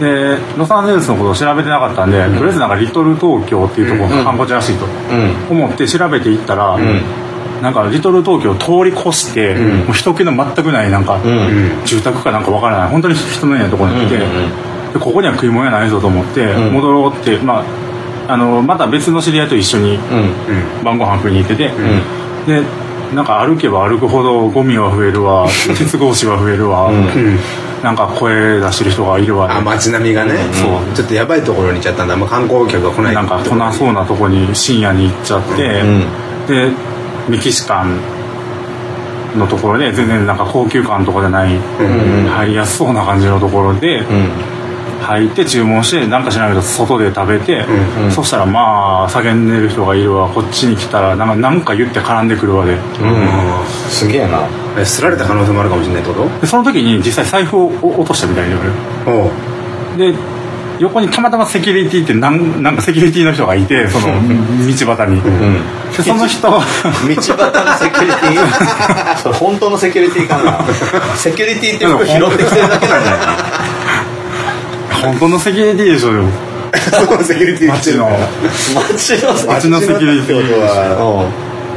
でロサンゼルスのことを調べてなかったんで、とりあえずなんかリトル東京っていうところが観光地らしいと思って調べていったら、なんかリトル東京を通り越して、もう人気の全くないなんか、住宅かなんかわからない本当に人のいないところに来て、でここには食い物やないぞと思って戻ろうってまああのまた別の知り合いと一緒に晩ご飯食いに行ってて、でなんか歩けば歩くほどゴミは増えるわ鉄格子は増えるわ、なんか声出してる人がいるわ、ね、あ街並みがね、そう。ちょっとやばいところに行っちゃったんだ、まあ、観光客が来ないなんか来なそうなとこに深夜に行っちゃって、でメキシカンのところで全然なんか高級感とかじゃない、入りやすそうな感じのところで、入って注文してなんかしないけど外で食べて、うんうん、そしたらまあ叫んでる人がいるわこっちに来たらなんかなんか言って絡んでくるわで、うん、すげえな。えすられた可能性もあるかもしれないってこと？でその時に実際財布を落としたみたいでで横にたまたまセキュリティってなんなんかセキュリティの人がいてその道端に、うん、でその人 道端のセキュリティ？それ本当のセキュリティかな？セキュリティって服拾ってきてるだけなんじゃない本当のセキュリティでしょうよセキュリティ街の。街の。街のセキュリティは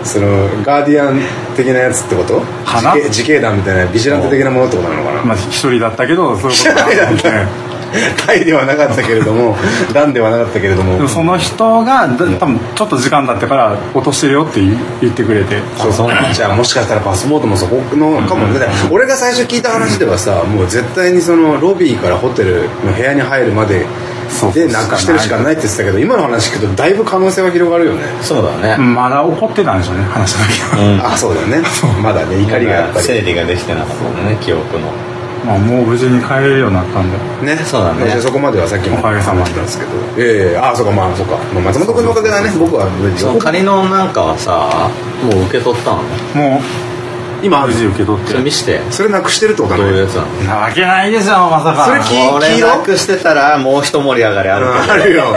そのガーディアン的なやつってこと？自警団みたいなビジランテ的なものってことなのかな？まあ一人だったけどそういうことな。んですねタイではなかったけれどもダンではなかったけれども。その人が多分ちょっと時間経ってから落としてるよって言ってくれて。そうそう。じゃあもしかしたらパスポートもそこのかも、うん、俺が最初聞いた話ではさもう絶対にそのロビーからホテルの部屋に入るまででなくしてるしかないって言ってたけど今の話聞くとだいぶ可能性は広がるよね。そうだね。まだ怒ってたんでしょうね話だけは、うん、あそうだね。まだね怒りがやっぱり。整理ができてなかったね記憶のまあ、もう無事に帰れるようになったんで。ねそうだね。そこまではさっきもおかげさまでですけど。ええー、ああそうかまあそうか、まあ、松本君のおかげだね僕はその仮のなんかはさもう受け取ったの？もう今無事受け取って。それ見して。それなくしてるってことどういうやつなわけないですよまさか。それ黄色？なくしてたらもう一盛り上がりあるあるよ。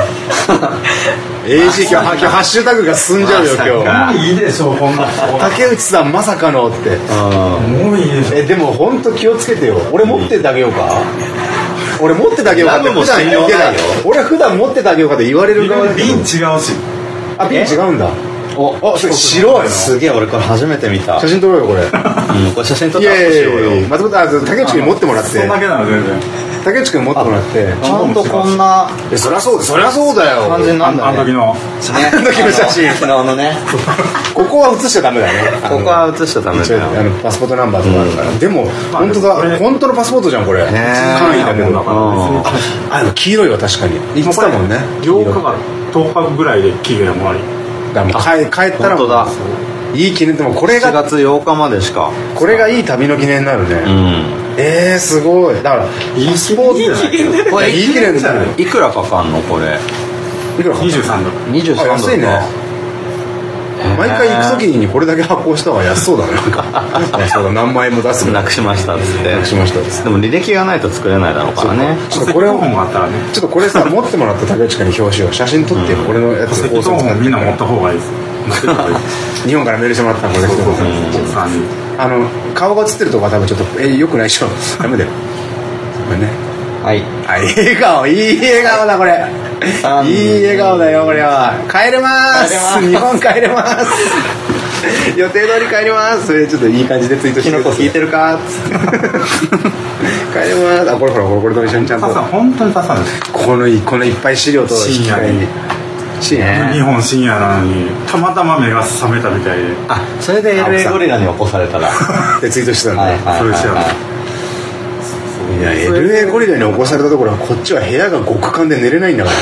AG 今日ハッシュタグが進んじゃうよ今日。もういいでしょこんな竹内さんまさかのって。もういいでしょえでも本当気をつけてよ。俺持ってってあげようか？俺持っててあげようかって普段言う俺普段持っててあげようかって言われる側瓶違うし。あ瓶違うんだおあそれ白いすげえ俺これ初めて見た。写真撮ろうよこれ。うんこれ写真撮っていやいやいやいや。松本あ竹内君に持ってもらって。そんだけなの全然。竹内君持ってもらって。ちゃんとこんなえそりゃそうだそりゃそうだよ。感じになんだね。あの時の。ね。あの時の写真昨日のね。ここは写しちゃダメだね。ここは写しちゃダメだよ。あのパスポートナンバーとかあるから、でも本当だ本当のパスポートじゃんこれ、簡易だけど。ああの黄色いわ確かに。言ってたもんね。8日が10日ぐらいで期限終わりだ。もう帰帰ったら本当だ。いい記念でもこれ4が月8日までしか。これがいい旅の記念になるね、うん。えー、すごい。だからパスポートじゃないこれいい記念じゃないいくらかかんのこれ？いくらか23ドル23ドルあ安いね毎回行く時にこれだけ発行した方が安そうだねな。んかあそうだ何万円も出すなくしましたっつって。なくしましたっつって。でも履歴がないと作れないだろうからね。ちょっとこれをったらね。ちょっとこれさ持ってもらった竹内君に表紙を写真撮ってよ俺のやつ戸籍謄本みんな持った方がいいです。日本からメールしてもらったのこれそうそうそう。うん。3人あの顔が映ってるとこは多分ちょっとえよくないでしょ。ダメだよ。これねはい。あ笑顔。いい笑顔だこれ。あい。い笑顔だよこれは。帰れます。日本帰れます。予定通り帰ります。それちょっといい感じでツイートして聞いてるか？帰れます。あこれほらこれこれと一緒にちゃんと。ささ本当に刺さです。このこのいっぱい資料と深夜に。深夜。日本深夜なのにたまたま目が覚めたみたいで。あそれで LA ゴリラに起こされたら。でツイートしてたんで、はいはいそれしよういや LA ゴリラに起こされたところはこっちは部屋が極寒で寝れないんだから。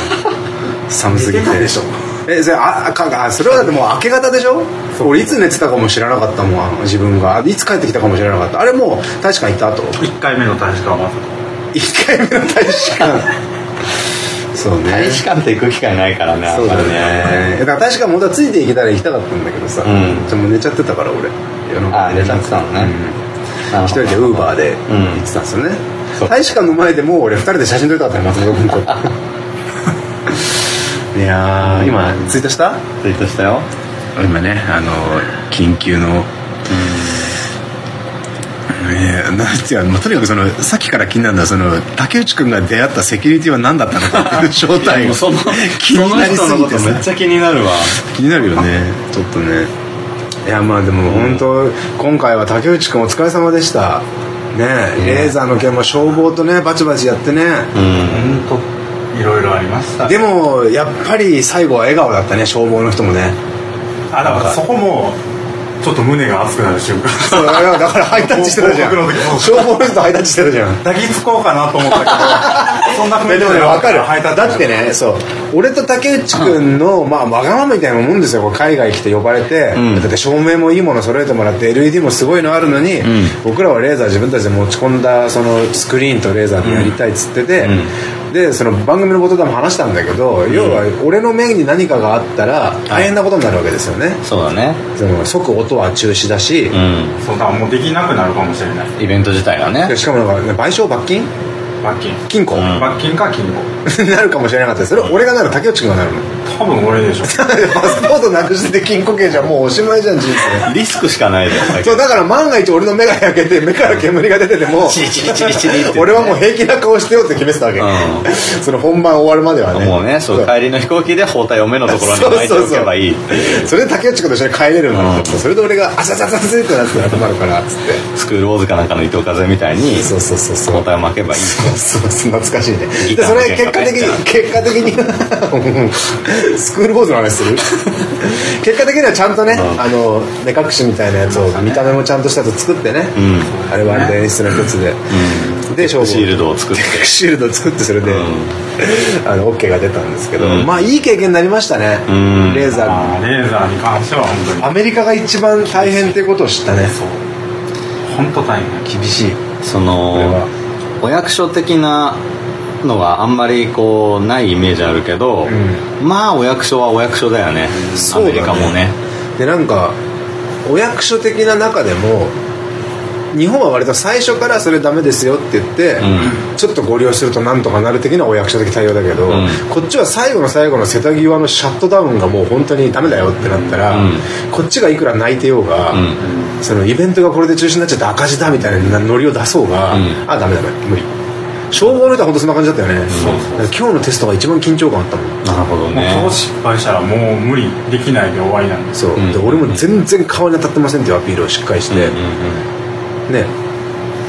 寒すぎて。でしょ。えそれああかあそれはだってもう明け方でしょ？俺いつ寝てたかも知らなかったもん自分が。いつ帰ってきたかも知らなかった。あれもう大使館行った後？1回目の大使館はまさ1回目の大使館。そうね。大使館って行く機会ないからねあそうだね。んまりえだから大使館本当はついていけたら行きたかったんだけどさ、うん。じもう寝ちゃってたから俺。あ寝ちゃってたのね。うん。一人でウーバーで行ってたんですよね、そう大使館の前でもう俺二人で写真撮りたかったよ松本君と。いやー今ツイートした？ツイートしたよ。今ねあの緊急のえー、なんていうの、まあ、とにかくそのさっきから気になるのはその竹内君が出会ったセキュリティは何だったのかっていう正体がその 気になりすぎてさ。めっちゃ気になるわ。気になるよね。ちょっとね。いやまあでも本当、今回は竹内君お疲れ様でしたねレーザーの件も消防とねバチバチやってね、うん。本当いろいろありました。でもやっぱり最後は笑顔だったね消防の人もね。あだからそこもちょっと胸が熱くなる瞬間。そうだからハイタッチしてたじゃん。消防の人とハイタッチしてたじゃん。抱きつこうかなと思ったけど そんな雰囲気でもね分かるハイタッチだってねそう。俺と竹内君の、まあわがままみたいなもんですよ海外来て呼ばれて、ん。だって照明もいいもの揃えてもらって LED もすごいのあるのに、僕らはレーザー自分たちで持ち込んだそのスクリーンとレーザーでやりたいっつってて、でその番組の冒頭でも話したんだけど、要は俺の目に何かがあったら大変なことになるわけですよね、そうだね。その即音は中止だし、うん。そうだもうできなくなるかもしれない。イベント自体がね。でしかもなんかね賠償罰金？罰金。金庫、ん。罰金か金庫。なるかもしれなかったです。それ俺がなる竹内君がなるの多分俺でしょ。パスポートなくして金庫券じゃもうおしまいじゃん人生。リスクしかないじゃんそうだから万が一俺の目が焼けて目から煙が出てても俺はもう平気な顔してよって決めてたわけ、うその本番終わるまではね。もうねそう帰りの飛行機で包帯を目のところに巻いておけばいいそれで竹内君と一緒に帰れるんだうん。それで俺があささささってなって困るからっつって。スクールウォーズかなんかの伊藤風みたいにそうそうそうそう。包帯を巻けばいいそうそう懐かしいね。でそれ結果的に結果的にスクールボーズの話する？結果的にはちゃんとね、うん。あの目隠しみたいなやつを見た目もちゃんとしたやつ作ってね、うん。あれはあれで演出の一つで、で勝負。シールドを作って。シールドを作ってそれで、うん。あの OK が出たんですけど、うん。まあいい経験になりましたね、うん。レーザーレーザーに関しては本当に。アメリカが一番大変っていうことを知ったね。そう。本当大変。厳しい。そのはお役所的なのがあんまりこうないイメージあるけど、まあお役所はお役所だよね。アメリカもね。でなんかお役所的な中でも日本は割と最初からそれダメですよって言って、うちょっとご利用するとなんとかなる的なお役所的対応だけど、うん。こっちは最後の最後の瀬戸際のシャットダウンがもう本当にダメだよってなったら、うん。こっちがいくら泣いてようが、うん。そのイベントがこれで中止になっちゃって赤字だみたいなノリを出そうが、うん。あダメダメ無理消防の人は本当そんな感じだったよね。今日のテストが一番緊張感あったもん。なるほどね。今日失敗したらもう無理できないで終わりなんで。すそう、で俺も全然顔に当たってませんっていうアピールをしっかりして、ね。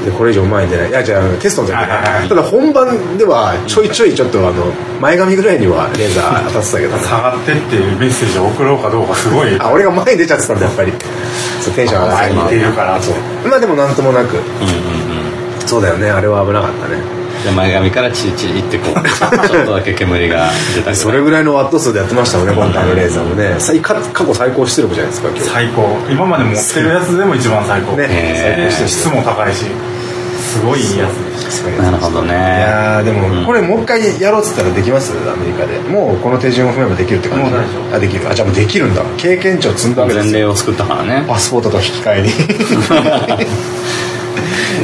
でこれ以上前に出ない。いやじゃあテストの時ね。ただ本番ではちょいちょいちょっとあの前髪ぐらいにはレーザー当たってたけど、ね、下がってっていうメッセージを送ろうかどうかすごい。あ俺が前に出ちゃってたんだやっぱり。そうテンション上が前に出るから。そう。まあでもなんともなく、そうだよね。あれは危なかったねで前髪からチリチリってこう ちょっとだけ煙が出たそれぐらいのワット数でやってましたもんね今回のレーザーもね。最過過去最高出力じゃないですか今日。最高。今まで持ってるやつでも一番最高。ね。へー質も高いしすごいいいやつでした。なるほどね。いやーでもこれもう一回やろうっつったらできますアメリカで。もうこの手順を踏めばできるって感じ。あできる。あじゃあもうできるんだ。経験値を積んだわけですよ。前例を作ったからね。パスポートと引き換えに。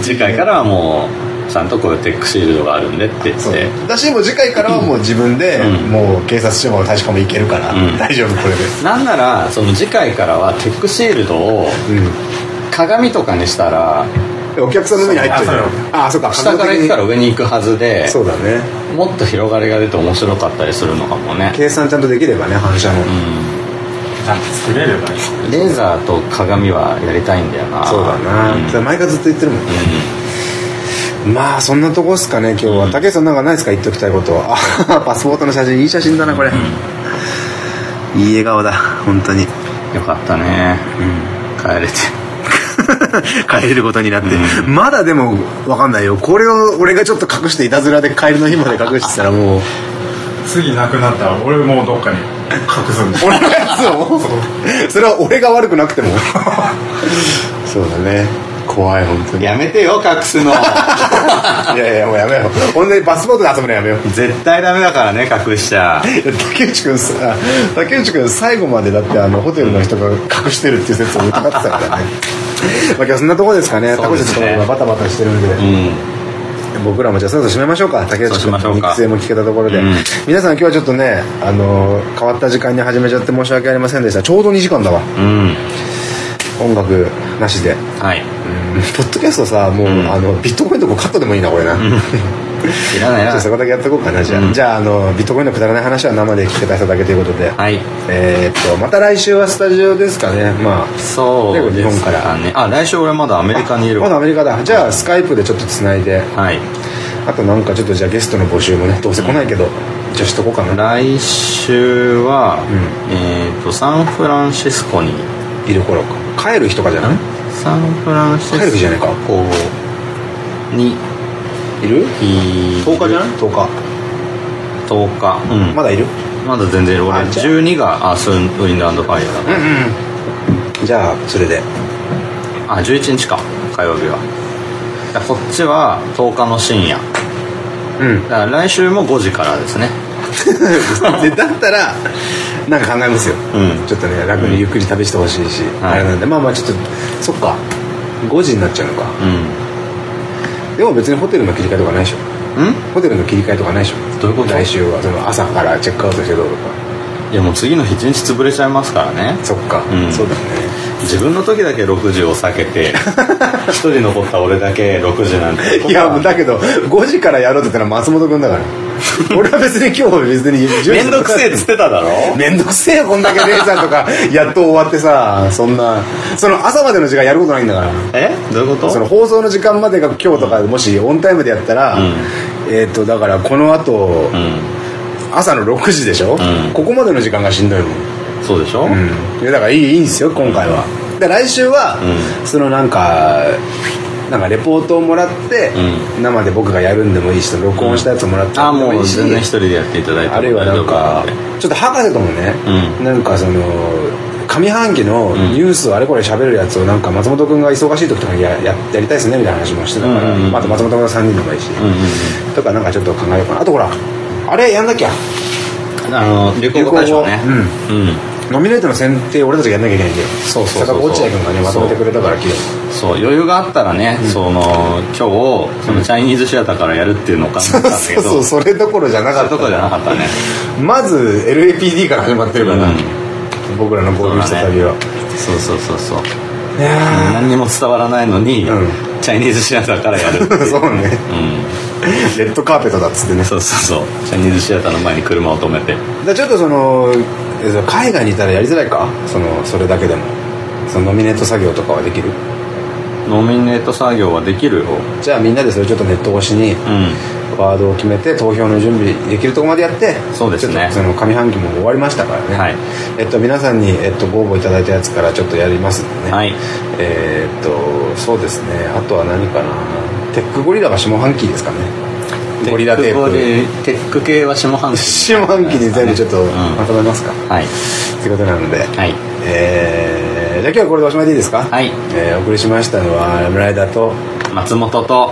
次回からはもうちゃんとこういうテックシールドがあるんでって言って。だしもう次回からはもう自分で、うん。もう警察署も大使館も行けるから、うん。大丈夫これで。なんならその次回からはテックシールドを鏡とかにしたらうんお客さんの目に入ってる。ああそうか。下から行くから上に行くはずでそうだね。もっと広がりが出て面白かったりするのかもね。計算ちゃんとできればね反射の、ちゃんと作れればいい。レーザーと鏡はやりたいんだよな。そうだな、うん。それ前からずっと言ってるもんね、まあそんなとこっすかね今日は、竹内さんなんかないですか言っておきたいことは。あ パスポートの写真いい写真だなこれ、いい笑顔だ本当に。よかったね、帰れて。帰れることになって、まだでも分かんないよ。これを俺がちょっと隠していたずらで帰りの日まで隠してたらもう。次なくなったら俺もうどっかに隠すんで。俺のやつを？それは俺が悪くなくても。そうだね怖い本当に。いややめてよ隠すの。いやいやもうやめよう。本当にパスポートで遊ぶのやめよう。絶対ダメだからね隠しちゃ。竹内君さ竹内君最後までだってあのホテルの人が隠してるっていう説を疑ってたからね。まあ今日そんなとこですかね。そうですね。竹内さんと今バタバタしてるんで、うん。僕らもじゃあそろそろ締めましょうか。竹内君ましょうか。の肉声も聞けたところで、うん。皆さん今日はちょっとねあの変わった時間に始めちゃって申し訳ありませんでした。ちょうど2時間だわ。うん音楽なしで。はい。うん。ポッドキャストさもう、ん。あのビットコインとこカットでもいいなこれな、いらないな。じゃあそこだけやっとこうかなじゃあ、うん。じゃああのビットコインのくだらない話は生で聞けた人だけということで、はい。えーっとまた来週はスタジオですかね。まあそうです日本から。あ来週俺まだアメリカにいる。まだアメリカだ。じゃあスカイプでちょっとつないで。はい。あとなんかちょっとじゃあゲストの募集もねどうせ来ないけど一応しとこうかな。来週は、えっ、とサンフランシスコにいる頃か帰る日とかじゃない？サンフランシスコ。帰る日じゃないか。に。いる？い10日じゃない？10日。10日、うん、まだいる？まだ全然いる。俺あじゃあ。12がアースウィンドファイヤーだから、じゃあそれで。あ11日か。火曜日は。こっちは10日の深夜。うん。だから来週も5時からですね。で だったらなんか考えますよ、うん。ちょっとね楽にゆっくり旅してほしいし、はい。あれなんで。まあまあちょっとそっか。5時になっちゃうのか。うん。でも別にホテルの切り替えとかないでしょ。ん？ホテルの切り替えとかないでしょ。どういうこと？来週はその朝からチェックアウトしてどうとか。いやもう次の日一日潰れちゃいますからね。そっか、うん。そうだよね。自分の時だけ6時を避けて 一人残った俺だけ6時なんて。いやもうだけど5時からやろうって言ったら松本君だから 俺は別に今日別に 10時面倒くせえっつってただろ？めんどくせえよこんだけレーザーとか やっと終わってさそんなその朝までの時間やることないんだから。え？どういうこと？その放送の時間までが今日とかもしオンタイムでやったら、うん。えっ、とだからこの後、うん。朝の6時でしょ、ん。ここまでの時間がしんどいもん。そうでしょ、うん。いやだからいいいいんですよ今回は。で来週は、うそのなんかなんかレポートをもらって、う生で僕がやるんでもいいし録音したやつをもらってあもいいうし全然一人でやっていただいてもあるいはなんかちょっと博士ともね、うなんかその上半期のニュースをあれこれ喋るやつをなんか松本君が忙しい時とかにやややりたいですねみたいな話もしてたから、うんうんああと松本君の3人でもいいし、うんうんとかなんかちょっと考えようかな。あとほらあれやんなきゃ。うんあの流行語大賞ね。流うんノミネートの選定俺たちがやんなきゃいけないんだよ。そうそうそうそう。坂落合君がねまとめてくれたから昨日そう。余裕があったらね、その今日そのチャイニーズシアターからやるっていうのを考えたんだけ そうどそうそれどころじゃなかった。そういうとこじゃなかったね。まず LAPD から始まってるから、うん。僕らの合流した旅は、そうそうそうそういや何にも伝わらないのに、うん。チャイニーズシアターからやる そうね。うん。レッドカーペットだっつってね。そうそうそう。チャイニーズシアターの前に車を止めて。ちょっとその海外にいたらやりづらいか？そのそれだけでも。そのノミネート作業とかはできる？ノミネート作業はできるよ。じゃあみんなでそれちょっとネット越しに、うん、ワードを決めて投票の準備できるところまでやってそうですね。その上半期も終わりましたからね、はい、えっと、皆さんに、えっと、ご応募いただいたやつからちょっとやりますんでね、はい、えー、っとそうですね。あとは何かな？テックゴリラが下半期ですかねゴリラテープ。テック系は下半期。下半期に全部ちょっとまとめますか、うん、はい。ということなので、はい。えー、じゃあ今日はこれでおしまいでいいですか。はい、えー、お送りしましたのは村枝と松本と